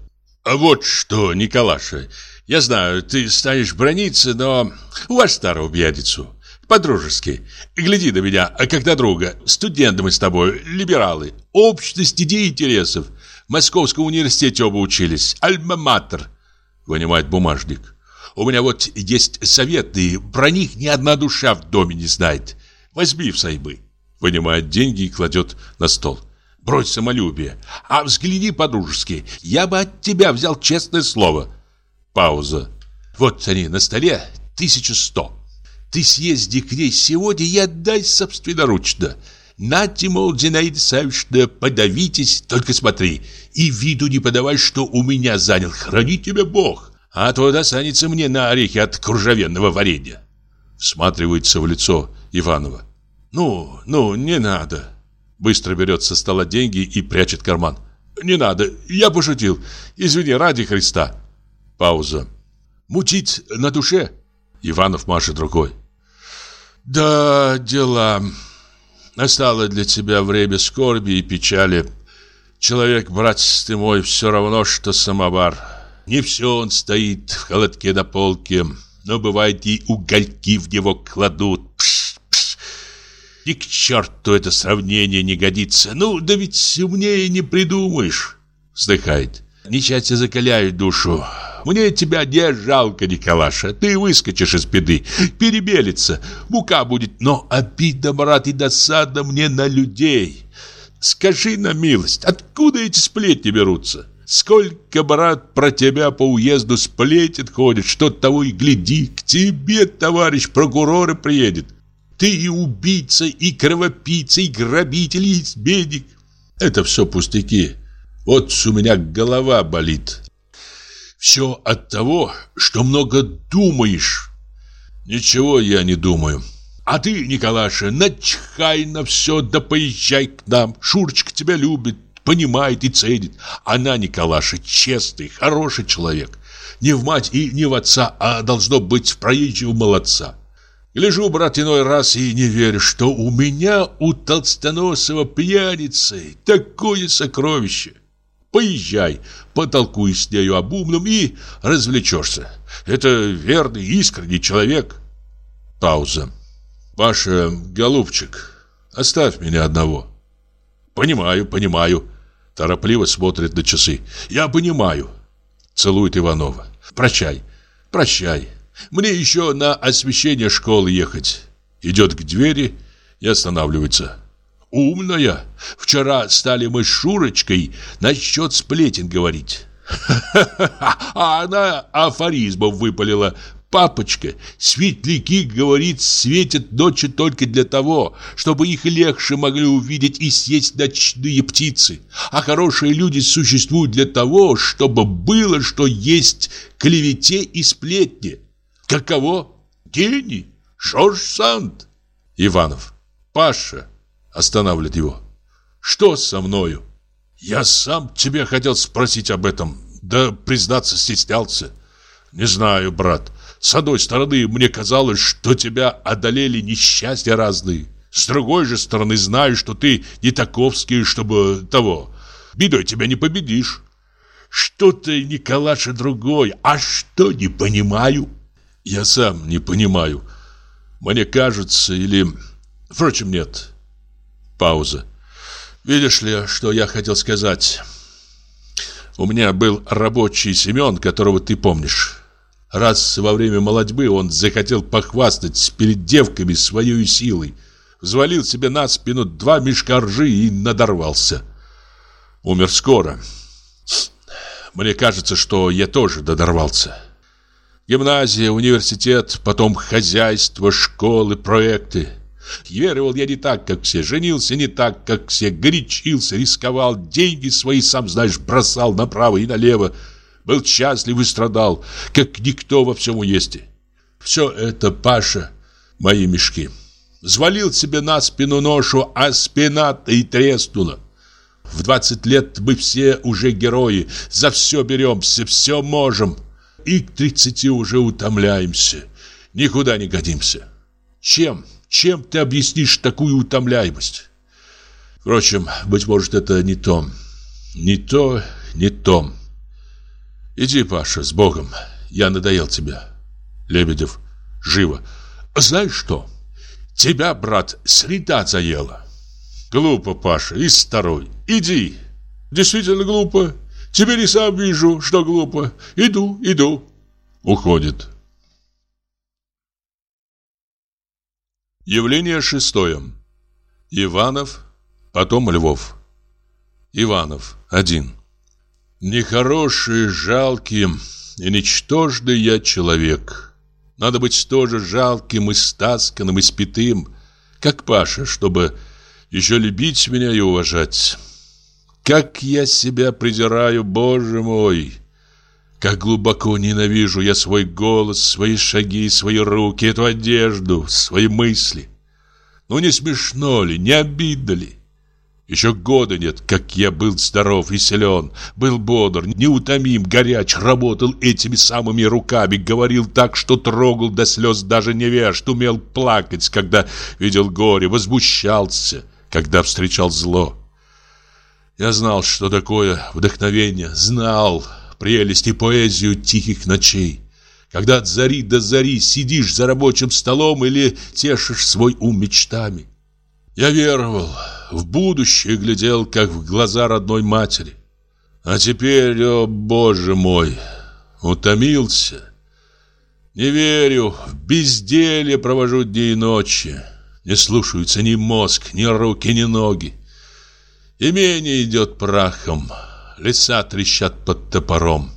А вот что, Николаша, я знаю, ты станешь брониться, но ваш старого пьяницу. По-дружески. Гляди на меня, а когда друга. Студенты мы с тобой, либералы. Общность идей и интересов. В Московском университете оба учились. Альма-матер. Вынимает бумажник. У меня вот есть советы, про них ни одна душа в доме не знает. Возьми в. Вынимает деньги и кладет на стол. Брось самолюбие. А взгляни по-дружески. Я бы от тебя взял честное слово. Пауза. Вот они на столе, тысяча сто. Ты съезди к ней сегодня и отдай собственноручно. Нате, мол, Зинаида Савишна, подавитесь, только смотри. И виду не подавай, что у меня занял. Храни тебя Бог. А то достанется мне на орехи от кружевенного варенья. Всматривается в лицо Иванова. Ну, ну, не надо. Быстро берет со стола деньги и прячет карман. Не надо, я пошутил. Извини, ради Христа. Пауза. Мутить на душе? Иванов машет рукой. Да, дела. Настало для тебя время скорби и печали. Человек, братец ты мой, все равно, что самовар. Не все он стоит в холодке на полке, но бывает и угольки в него кладут. Пш, пш. И к черту это сравнение не годится. Ну, да ведь умнее не придумаешь. Вздыхает. Несчастье закаляет душу. Мне тебя не жалко, Николаша. Ты выскочишь из беды, перебелится, мука будет. Но обидно, брат, и досада мне на людей. Скажи на милость, откуда эти сплетни берутся? Сколько, брат, про тебя по уезду сплетен ходит, что того и гляди, к тебе, товарищ прокурор, приедет. Ты и убийца, и кровопийца, и грабитель, и изменник. Это все пустяки. Вот у меня голова болит. Все от того, что много думаешь. Ничего я не думаю. А ты, Николаша, начхай на все, да поезжай к нам. Шурочка тебя любит, понимает и ценит. Она, Николаша, честный, хороший человек. Не в мать и не в отца, а должно быть в проезжего молодца. Гляжу, брат, иной раз и не верю, что у меня, у толстоносого пьяницы, такое сокровище. Поезжай, потолкуй с нею об умном и развлечешься. Это верный, искренний человек. Пауза. Паша, голубчик, оставь меня одного. Понимаю, понимаю. Торопливо смотрит на часы. Я понимаю. Целует Иванова. Прощай, прощай. Мне еще на освещение школы ехать. Идет к двери и останавливается. Умная. Вчера стали мы с Шурочкой насчет сплетен говорить. А она афоризмов выпалила. Папочка, светляки, говорит, светят ночи только для того, чтобы их легче могли увидеть и съесть ночные птицы. А хорошие люди существуют для того, чтобы было что есть клевете и сплетни. Каково? Гений? Жорж Санд? Иванов. Паша останавливает его. Что со мною? Я сам тебе хотел спросить об этом, да, признаться, стеснялся. Не знаю, брат. С одной стороны, мне казалось, что тебя одолели несчастья разные. С другой же стороны, знаю, что ты не таковский, чтобы того. Бедой тебя не победишь. Что ты, Николаша, другой, а что не понимаю? Я сам не понимаю. Мне кажется, или... Впрочем, нет. Пауза. Видишь ли, что я хотел сказать? У меня был рабочий Семен, которого ты помнишь. Раз во время молодьбы он захотел похвастать перед девками своей силой. Взвалил себе на спину два мешка ржи и надорвался. Умер скоро. Мне кажется, что я тоже додорвался. Гимназия, университет, потом хозяйство, школы, проекты. Веровал я не так, как все, женился не так, как все, горячился, рисковал, деньги свои, сам знаешь, бросал направо и налево. Был счастлив и страдал, как никто во всем уезде. Все это, Паша, мои мешки. Звалил себе на спину ношу, а спина-то и треснула. В 20 лет мы все уже герои, за все беремся, все можем и к 30 уже утомляемся. Никуда не годимся. Чем? Чем ты объяснишь такую утомляемость? Впрочем, быть может, это не то. Не то, не то. Иди, Паша, с Богом. Я надоел тебя. Лебедев, живо. Знаешь что? Тебя, брат, среда заела. Глупо, Паша, и старой. Иди. Действительно глупо. Теперь и сам вижу, что глупо. Иду, иду. Уходит. Явление шестое. Иванов, потом Львов. Иванов, один. Нехороший, жалкий и ничтожный я человек. Надо быть тоже жалким и стасканным и спитым, как Паша, чтобы еще любить меня и уважать. Как я себя презираю, Боже мой! Как глубоко ненавижу я свой голос, свои шаги, свои руки, эту одежду, свои мысли. Ну не смешно ли, не обидно ли? Еще года нет, как я был здоров и силен, был бодр, неутомим, горяч, работал этими самыми руками, говорил так, что трогал до слез даже невежд, умел плакать, когда видел горе, возмущался, когда встречал зло. Я знал, что такое вдохновение, знал прелесть и поэзию тихих ночей. Когда от зари до зари сидишь за рабочим столом или тешишь свой ум мечтами. Я веровал, в будущее глядел, как в глаза родной матери. А теперь, о боже мой, утомился. Не верю, в безделье провожу дни и ночи. Не слушаются ни мозг, ни руки, ни ноги. Имение идет прахом, леса трещат под топором.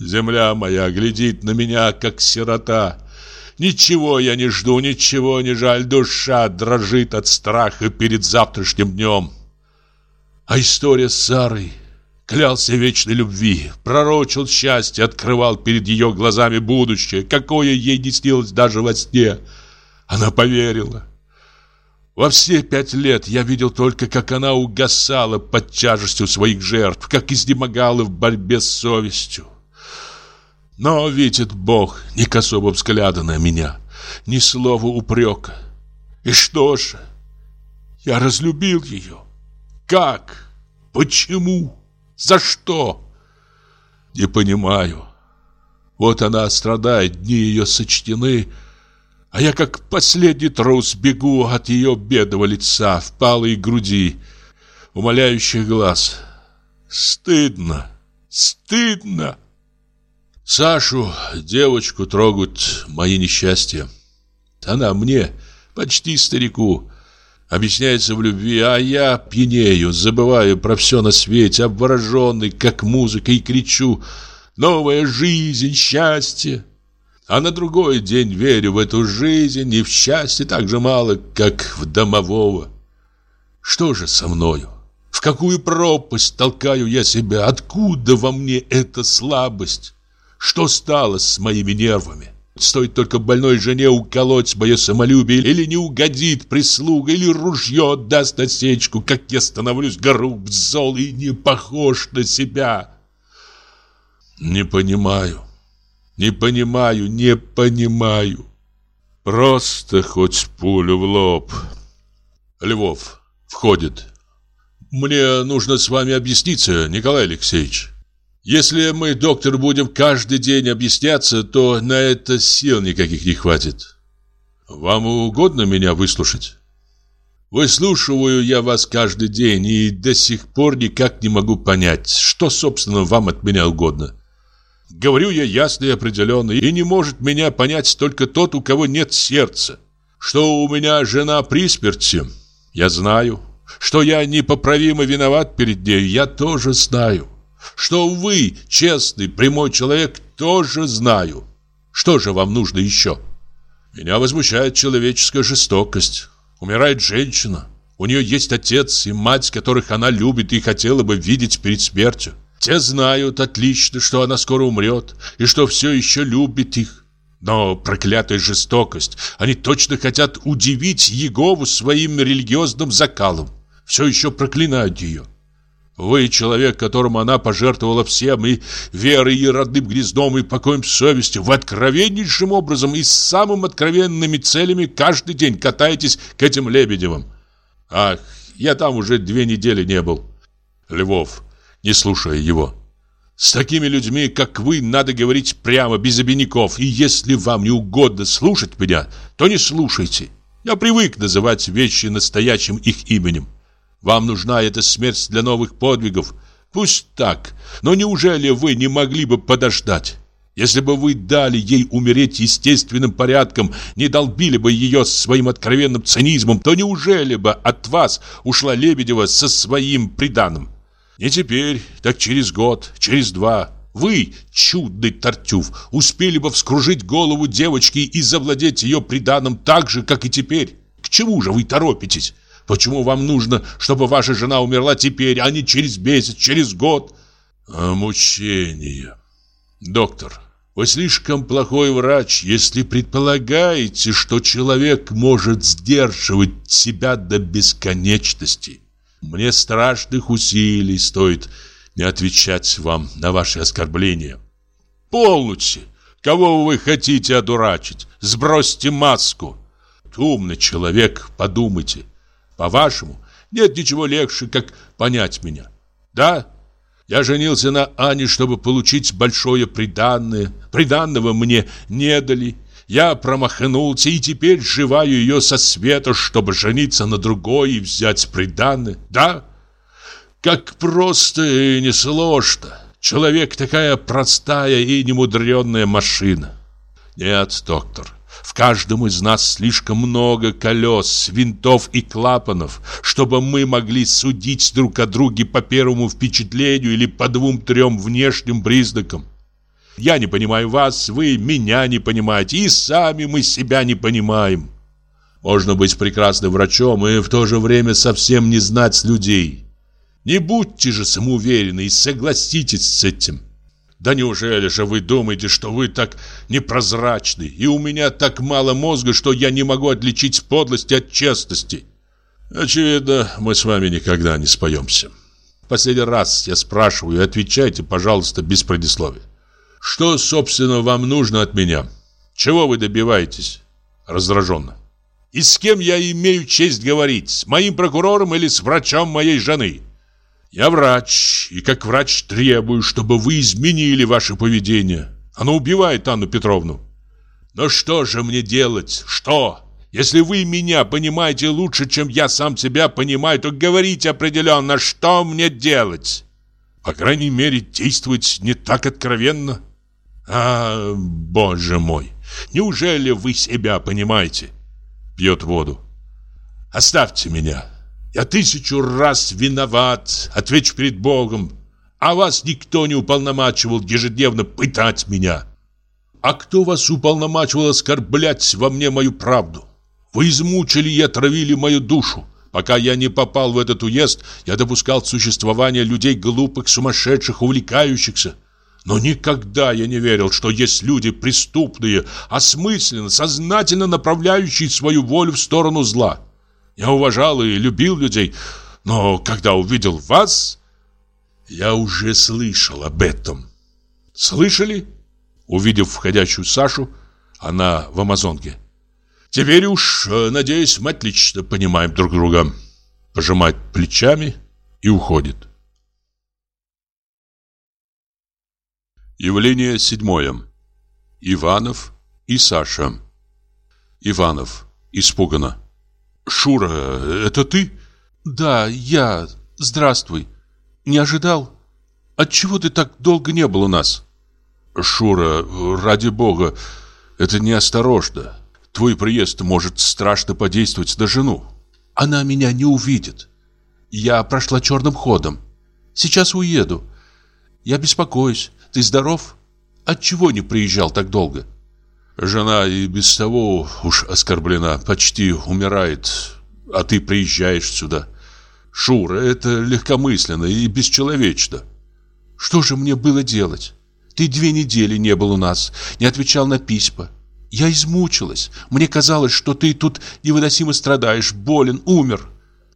Земля моя глядит на меня, как сирота. Ничего я не жду, ничего не жаль, душа дрожит от страха перед завтрашним днем. А история с Сарой, Клялся вечной любви, пророчил счастье, открывал перед ее глазами будущее, какое ей не снилось даже во сне. Она поверила. Во все пять лет я видел только, как она угасала под тяжестью своих жертв, как изнемогала в борьбе с совестью. Но видит Бог ни косого взгляда на меня, ни слова упрека. И что же? Я разлюбил ее. Как? Почему? За что? Не понимаю. Вот она страдает, дни ее сочтены, а я как последний трус бегу от ее бедного лица, впалой груди, умоляющих глаз. Стыдно, стыдно. Сашу, девочку, трогают мои несчастья. Она мне, почти старику, объясняется в любви, а я пьянею, забываю про все на свете, обвороженный, как музыка, и кричу «Новая жизнь, счастье!» А на другой день верю в эту жизнь и в счастье так же мало, как в домового. Что же со мною? В какую пропасть толкаю я себя? Откуда во мне эта слабость? Что стало с моими нервами? Стоит только больной жене уколоть мое самолюбие Или не угодит прислуга, или ружье даст осечку Как я становлюсь горуб зол и не похож на себя Не понимаю не понимаю, не понимаю. Просто хоть пулю в лоб. Львов входит. Мне нужно с вами объясниться, Николай Алексеевич. Если мы, доктор, будем каждый день объясняться, то на это сил никаких не хватит. Вам угодно меня выслушать? Выслушиваю я вас каждый день и до сих пор никак не могу понять, что, собственно, вам от меня угодно. Говорю я ясно и определенно, и не может меня понять только тот, у кого нет сердца. Что у меня жена при смерти, я знаю. Что я непоправимо виноват перед ней, я тоже знаю. Что вы, честный, прямой человек, тоже знаю. Что же вам нужно еще? Меня возмущает человеческая жестокость. Умирает женщина. У нее есть отец и мать, которых она любит и хотела бы видеть перед смертью. Те знают отлично, что она скоро умрет и что все еще любит их. Но проклятая жестокость, они точно хотят удивить Егову своим религиозным закалом. Все еще проклинают ее. Вы человек, которому она пожертвовала всем, и верой, и родным гнездом, и покоем совести. Вы откровеннейшим образом и с самым откровенными целями каждый день катаетесь к этим Лебедевым. Ах, я там уже две недели не был. Львов, не слушая его. С такими людьми, как вы, надо говорить прямо, без обиняков. И если вам не угодно слушать меня, то не слушайте. Я привык называть вещи настоящим их именем. Вам нужна эта смерть для новых подвигов. Пусть так, но неужели вы не могли бы подождать? Если бы вы дали ей умереть естественным порядком, не долбили бы ее своим откровенным цинизмом, то неужели бы от вас ушла Лебедева со своим приданым? Не теперь, так через год, через два. Вы, чудный Тартюф, успели бы вскружить голову девочки и завладеть ее приданым так же, как и теперь. К чему же вы торопитесь? Почему вам нужно, чтобы ваша жена умерла теперь, а не через месяц, через год? А мучение. Доктор, вы слишком плохой врач, если предполагаете, что человек может сдерживать себя до бесконечности. Мне страшных усилий стоит не отвечать вам на ваши оскорбления. Полночи! Кого вы хотите одурачить? Сбросьте маску. Умный человек, подумайте. По-вашему, нет ничего легче, как понять меня. Да, я женился на Ане, чтобы получить большое приданное. Приданного мне не дали. Я промахнулся и теперь сживаю ее со света, чтобы жениться на другой и взять приданное. Да? Как просто и несложно. Человек такая простая и немудренная машина. Нет, доктор, в каждом из нас слишком много колес, винтов и клапанов, чтобы мы могли судить друг о друге по первому впечатлению или по двум-трем внешним признакам. Я не понимаю вас, вы меня не понимаете, и сами мы себя не понимаем. Можно быть прекрасным врачом и в то же время совсем не знать людей. Не будьте же самоуверены и согласитесь с этим. Да неужели же вы думаете, что вы так непрозрачны, и у меня так мало мозга, что я не могу отличить подлости от честности? Очевидно, мы с вами никогда не споемся. Последний раз я спрашиваю, отвечайте, пожалуйста, без предисловия. Что, собственно, вам нужно от меня? Чего вы добиваетесь? Раздраженно. И с кем я имею честь говорить? С моим прокурором или с врачом моей жены? Я врач, и как врач требую, чтобы вы изменили ваше поведение. Оно убивает Анну Петровну. Но что же мне делать? Что? Если вы меня понимаете лучше, чем я сам себя понимаю, то говорите определенно, что мне делать. По крайней мере, действовать не так откровенно. А, боже мой, неужели вы себя понимаете? Пьет воду. Оставьте меня. Я тысячу раз виноват, отвечу перед Богом. А вас никто не уполномачивал ежедневно пытать меня. А кто вас уполномачивал оскорблять во мне мою правду? Вы измучили и отравили мою душу. Пока я не попал в этот уезд, я допускал существование людей глупых, сумасшедших, увлекающихся. Но никогда я не верил, что есть люди преступные, осмысленно, сознательно направляющие свою волю в сторону зла. Я уважал и любил людей, но когда увидел вас, я уже слышал об этом. Слышали? Увидев входящую Сашу, она в амазонке. Теперь уж, э, надеюсь, мы отлично понимаем друг друга. Пожимает плечами и уходит. Явление седьмое. Иванов и Саша. Иванов испуганно. Шура, это ты? Да, я. Здравствуй. Не ожидал? Отчего ты так долго не был у нас? Шура, ради бога, это неосторожно. Твой приезд может страшно подействовать на жену. Она меня не увидит. Я прошла черным ходом. Сейчас уеду. Я беспокоюсь. Ты здоров? Отчего не приезжал так долго? Жена и без того уж оскорблена, почти умирает, а ты приезжаешь сюда. Шура, это легкомысленно и бесчеловечно. Что же мне было делать? Ты две недели не был у нас, не отвечал на письма. Я измучилась. Мне казалось, что ты тут невыносимо страдаешь, болен, умер.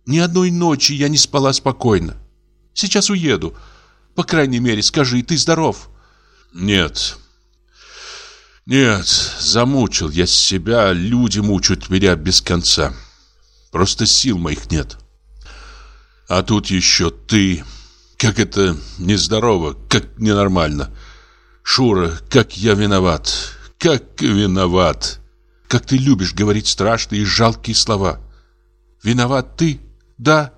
Ни одной ночи я не спала спокойно. Сейчас уеду. По крайней мере, скажи, ты здоров? Нет. Нет, замучил я себя, люди мучают меня без конца. Просто сил моих нет. А тут еще ты. Как это нездорово, как ненормально. Шура, как я виноват. Как виноват! Как ты любишь говорить страшные и жалкие слова. Виноват ты? Да.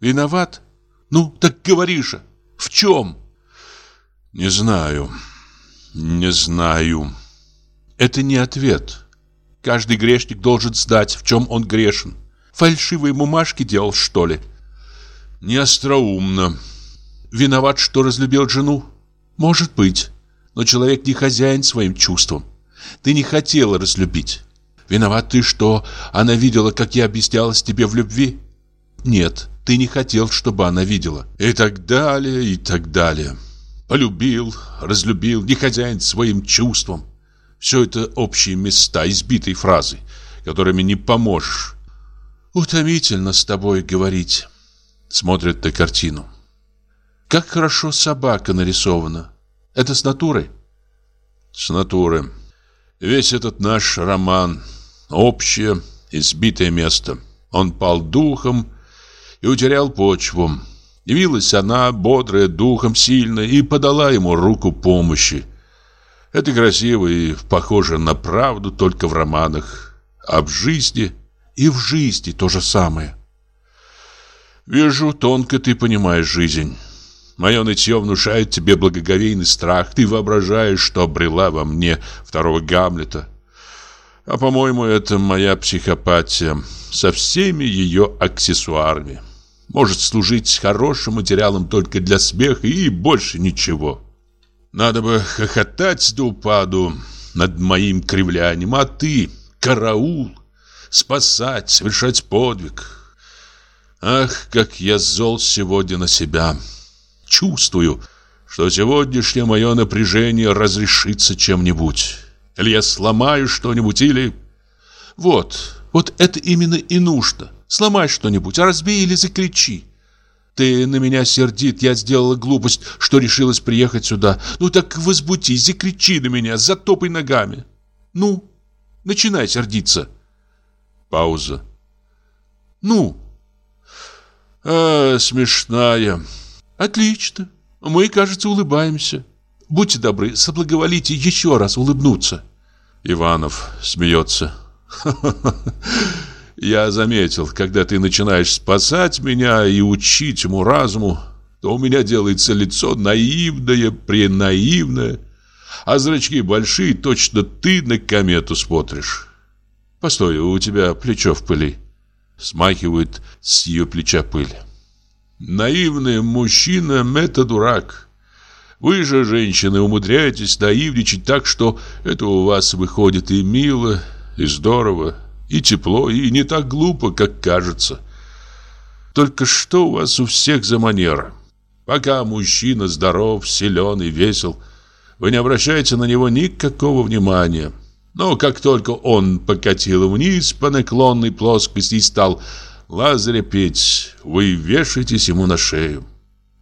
Виноват? Ну, так говори же. В чем? Не знаю. Не знаю. Это не ответ. Каждый грешник должен знать, в чем он грешен. Фальшивые бумажки делал, что ли? Не остроумно. Виноват, что разлюбил жену? Может быть. Но человек не хозяин своим чувствам. Ты не хотела разлюбить. Виноват ты, что она видела, как я объяснялась тебе в любви? Нет, ты не хотел, чтобы она видела. И так далее, и так далее. Полюбил, разлюбил, не хозяин своим чувствам. Все это общие места, избитые фразы, которыми не поможешь. Утомительно с тобой говорить. Смотрит на картину. Как хорошо собака нарисована. Это с натуры? С натуры. Весь этот наш роман – общее, избитое место. Он пал духом и утерял почву. Явилась она, бодрая, духом, сильная, и подала ему руку помощи. Это красиво и похоже на правду только в романах. А в жизни и в жизни то же самое. Вижу, тонко ты понимаешь жизнь. Мое нытье внушает тебе благоговейный страх. Ты воображаешь, что обрела во мне второго Гамлета. А, по-моему, это моя психопатия со всеми ее аксессуарами. Может служить хорошим материалом только для смеха и больше ничего. Надо бы хохотать до упаду над моим кривлянием, а ты, караул, спасать, совершать подвиг. Ах, как я зол сегодня на себя. Чувствую, что сегодняшнее мое напряжение разрешится чем-нибудь. Или я сломаю что-нибудь, или... Вот, вот это именно и нужно. Сломай что-нибудь, разбей или закричи. Ты на меня сердит, я сделала глупость, что решилась приехать сюда. Ну так возбудись, закричи на меня, затопай ногами. Ну, начинай сердиться. Пауза. Ну? А, смешная. Отлично. Мы, кажется, улыбаемся. Будьте добры, соблаговолите еще раз улыбнуться. Иванов смеется. Я заметил, когда ты начинаешь спасать меня и учить ему разуму, то у меня делается лицо наивное, пренаивное, а зрачки большие, точно ты на комету смотришь. Постой, у тебя плечо в пыли. Смахивает с ее плеча пыль. Наивный мужчина – это дурак. Вы же, женщины, умудряетесь наивничать так, что это у вас выходит и мило, и здорово, и тепло, и не так глупо, как кажется. Только что у вас у всех за манера? Пока мужчина здоров, силен и весел, вы не обращаете на него никакого внимания. Но как только он покатил вниз по наклонной плоскости и стал Лазаря петь, вы вешаетесь ему на шею.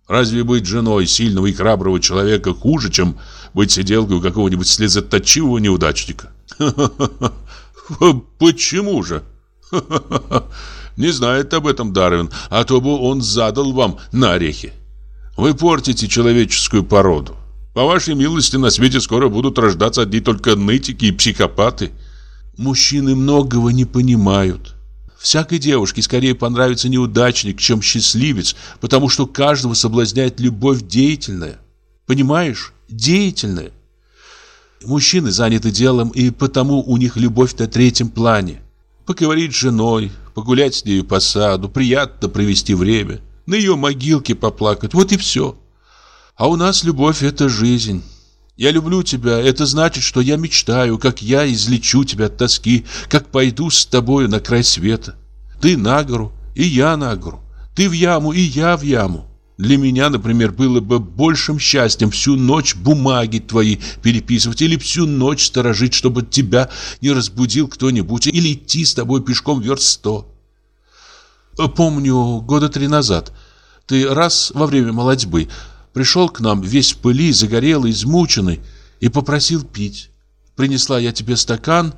Разве быть женой сильного и храброго человека хуже, чем быть сиделкой у какого-нибудь слезоточивого неудачника? Почему же? Не знает об этом Дарвин, а то бы он задал вам на орехи. Вы портите человеческую породу. По вашей милости на свете скоро будут рождаться одни только нытики и психопаты. Мужчины многого не понимают. Всякой девушке скорее понравится неудачник, чем счастливец, потому что каждого соблазняет любовь деятельная. Понимаешь? Деятельная. Мужчины заняты делом, и потому у них любовь на третьем плане. Поговорить с женой, погулять с нею по саду, приятно провести время, на ее могилке поплакать, вот и все. А у нас любовь – это жизнь. Я люблю тебя, это значит, что я мечтаю, как я излечу тебя от тоски, как пойду с тобою на край света. Ты на гору, и я на гору. Ты в яму, и я в яму. Для меня, например, было бы большим счастьем всю ночь бумаги твои переписывать или всю ночь сторожить, чтобы тебя не разбудил кто-нибудь, или идти с тобой пешком верст сто. Помню, года три назад ты раз во время молодьбы пришел к нам весь в пыли, загорелый, измученный, и попросил пить. Принесла я тебе стакан,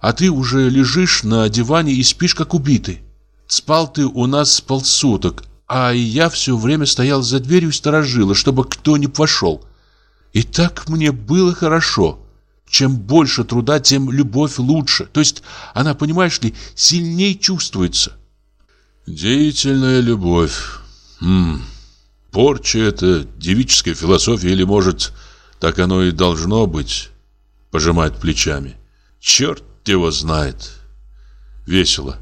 а ты уже лежишь на диване и спишь, как убитый. Спал ты у нас полсуток, а я все время стоял за дверью и сторожила, чтобы кто не вошел. И так мне было хорошо. Чем больше труда, тем любовь лучше. То есть она, понимаешь ли, сильнее чувствуется. Деятельная любовь. Хм. Порча это девическая философия или, может, так оно и должно быть? Пожимает плечами. Черт его знает. Весело.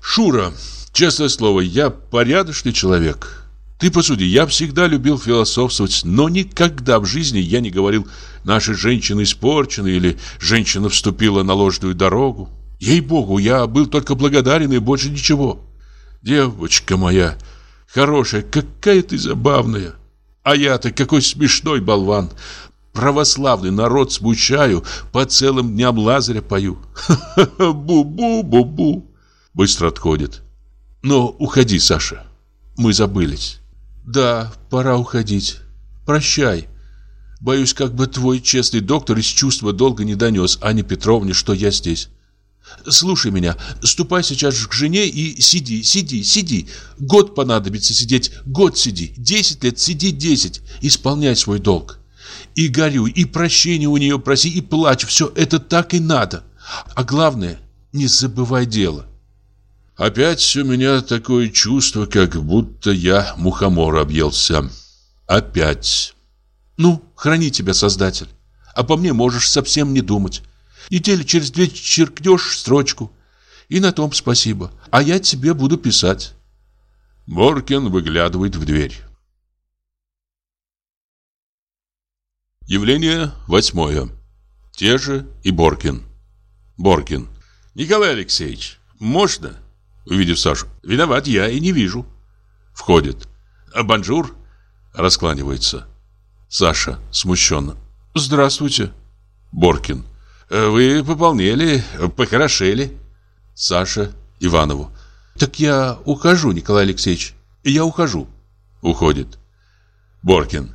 Шура, Честное слово, я порядочный человек. Ты посуди, я всегда любил философствовать, но никогда в жизни я не говорил «наши женщины испорчены» или «женщина вступила на ложную дорогу». Ей-богу, я был только благодарен и больше ничего. Девочка моя, хорошая, какая ты забавная. А я-то какой смешной болван. Православный народ смущаю, по целым дням Лазаря пою. Бу-бу-бу-бу. Быстро отходит. Но уходи, Саша. Мы забылись. Да, пора уходить. Прощай. Боюсь, как бы твой честный доктор из чувства долго не донес Ане Петровне, что я здесь. Слушай меня, ступай сейчас к жене и сиди, сиди, сиди. Год понадобится сидеть, год сиди. Десять лет сиди, десять. Исполняй свой долг. И горюй, и прощения у нее проси, и плачь. Все это так и надо. А главное, не забывай дело. Опять у меня такое чувство, как будто я мухомор объелся. Опять. Ну, храни тебя, Создатель. А по мне можешь совсем не думать. Недели через две черкнешь строчку. И на том спасибо. А я тебе буду писать. Боркин выглядывает в дверь. Явление восьмое. Те же и Боркин. Боркин. Николай Алексеевич, можно? Увидев Сашу. Виноват я и не вижу. Входит. А бонжур. Раскланивается. Саша смущенно. Здравствуйте. Боркин. «Э, вы пополнели, похорошели. Саша Иванову. Так я ухожу, Николай Алексеевич. Я ухожу. Уходит. Боркин.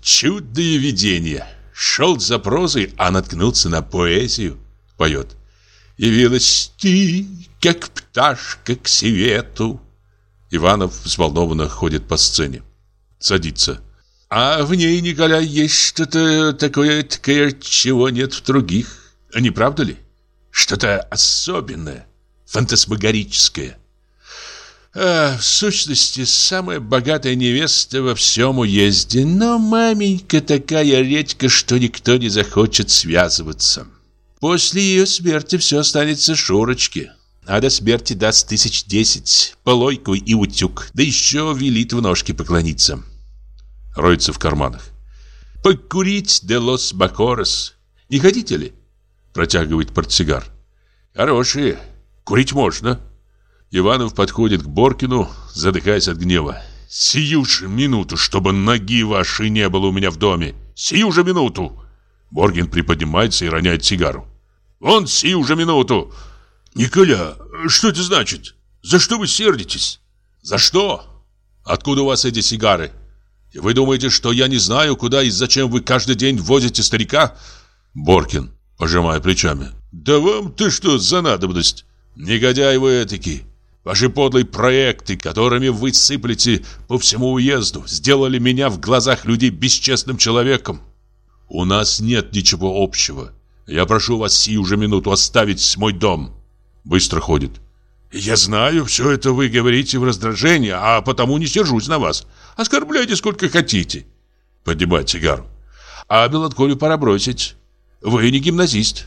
Чудное видение. Шел за прозой, а наткнулся на поэзию. Поет. Явилась ты, как пташка к свету. Иванов взволнованно ходит по сцене. Садится. А в ней, Николай, есть что-то такое, такое, чего нет в других. Не правда ли? Что-то особенное, фантасмагорическое. А, в сущности, самая богатая невеста во всем уезде, но маменька такая редька, что никто не захочет связываться. После ее смерти все останется Шурочке. А до смерти даст тысяч десять, полойку и утюг, да еще велит в ножки поклониться. Роется в карманах. «Покурить де лос бакорос. Не хотите ли?» Протягивает портсигар. «Хорошие. Курить можно». Иванов подходит к Боркину, задыхаясь от гнева. «Сию же минуту, чтобы ноги вашей не было у меня в доме! Сию же минуту!» Боргин приподнимается и роняет сигару. Вон сию же минуту. Николя, что это значит? За что вы сердитесь? За что? Откуда у вас эти сигары? И вы думаете, что я не знаю, куда и зачем вы каждый день возите старика? Боркин, пожимая плечами. Да вам ты что за надобность? Негодяй вы этакий. Ваши подлые проекты, которыми вы сыплете по всему уезду, сделали меня в глазах людей бесчестным человеком. У нас нет ничего общего. Я прошу вас сию же минуту оставить мой дом. Быстро ходит. Я знаю, все это вы говорите в раздражении, а потому не сержусь на вас. Оскорбляйте сколько хотите. Поднимает сигару. А меланхолию пора бросить. Вы не гимназист.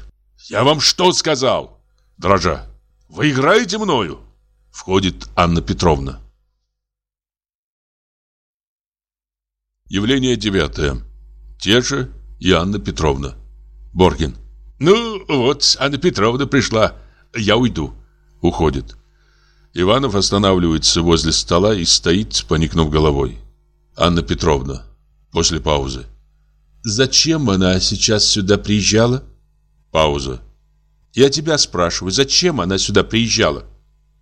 Я вам что сказал? Дрожа. Вы играете мною? Входит Анна Петровна. Явление девятое. Те же и Анна Петровна. Боргин. «Ну, вот, Анна Петровна пришла. Я уйду». Уходит. Иванов останавливается возле стола и стоит, поникнув головой. Анна Петровна. После паузы. «Зачем она сейчас сюда приезжала?» Пауза. «Я тебя спрашиваю, зачем она сюда приезжала?»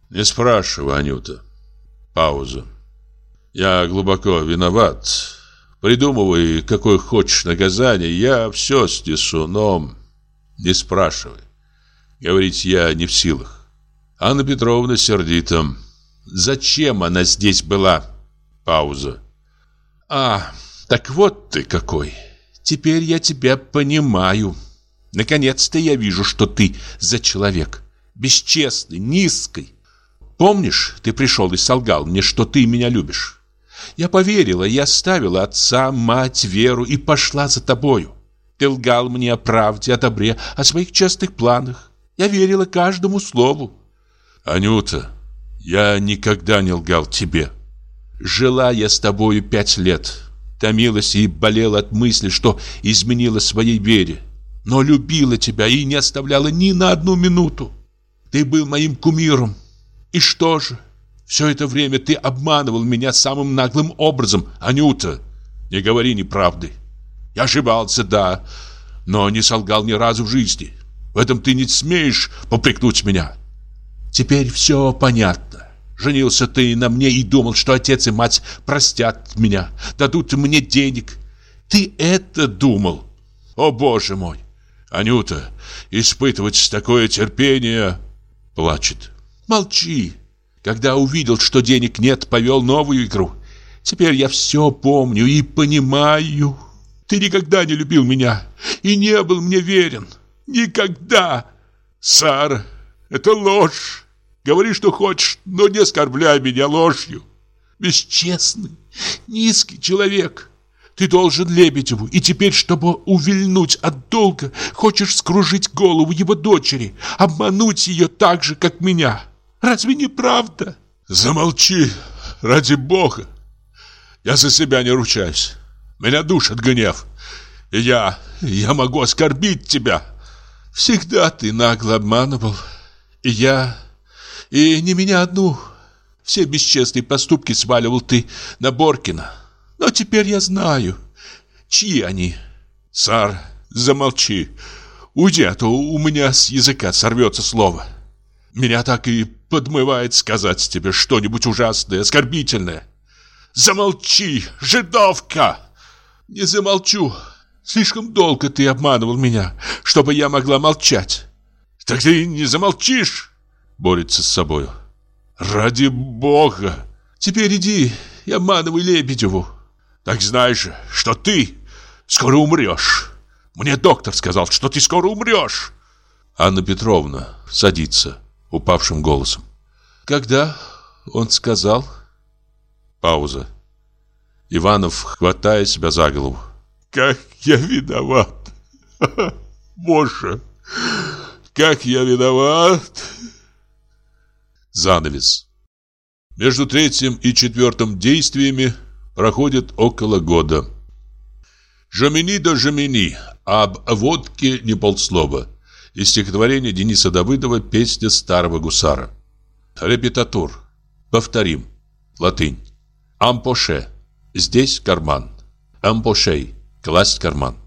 «Не спрашивай, Анюта». Пауза. «Я глубоко виноват. Придумывай, какое хочешь наказание, я все снесу, но не спрашивай. Говорить я не в силах. Анна Петровна сердита. Зачем она здесь была? Пауза. А, так вот ты какой. Теперь я тебя понимаю. Наконец-то я вижу, что ты за человек. Бесчестный, низкий. Помнишь, ты пришел и солгал мне, что ты меня любишь? Я поверила, я оставила отца, мать, веру и пошла за тобою. Ты лгал мне о правде, о добре, о своих честных планах. Я верила каждому слову. Анюта, я никогда не лгал тебе. Жила я с тобою пять лет. Томилась и болела от мысли, что изменила своей вере. Но любила тебя и не оставляла ни на одну минуту. Ты был моим кумиром. И что же? Все это время ты обманывал меня самым наглым образом, Анюта. Не говори неправды. Я ошибался, да, но не солгал ни разу в жизни. В этом ты не смеешь попрекнуть меня. Теперь все понятно. Женился ты на мне и думал, что отец и мать простят меня, дадут мне денег. Ты это думал? О, боже мой! Анюта, испытывать такое терпение... Плачет. Молчи. Когда увидел, что денег нет, повел новую игру. Теперь я все помню и понимаю. Ты никогда не любил меня и не был мне верен. Никогда. Сара, это ложь. Говори, что хочешь, но не оскорбляй меня ложью. Бесчестный, низкий человек. Ты должен Лебедеву, и теперь, чтобы увильнуть от долга, хочешь скружить голову его дочери, обмануть ее так же, как меня. Разве не правда? Замолчи, ради бога. Я за себя не ручаюсь. Меня душит гнев. И я, я могу оскорбить тебя. Всегда ты нагло обманывал. И я, И не меня одну. Все бесчестные поступки сваливал ты на Боркина. Но теперь я знаю, чьи они. Сар, замолчи. Уйди, а то у меня с языка сорвется слово. Меня так и подмывает сказать тебе что-нибудь ужасное, оскорбительное. Замолчи, жидовка! Не замолчу. Слишком долго ты обманывал меня, чтобы я могла молчать. Так ты не замолчишь? Борется с собою. Ради бога! Теперь иди и обманывай Лебедеву. Так знаешь, что ты скоро умрешь. Мне доктор сказал, что ты скоро умрешь. Анна Петровна садится упавшим голосом. Когда он сказал? Пауза. Иванов, хватая себя за голову. Как я виноват. Боже, как я виноват. Занавес. Между третьим и четвертым действиями проходит около года. Жамини до Жамини. Об водке не полслова. Из стихотворения Дениса Давыдова «Песня старого гусара». Репетатур. Повторим. Латынь. Ампоше. Здесь карман. Ампошей. Класть карман.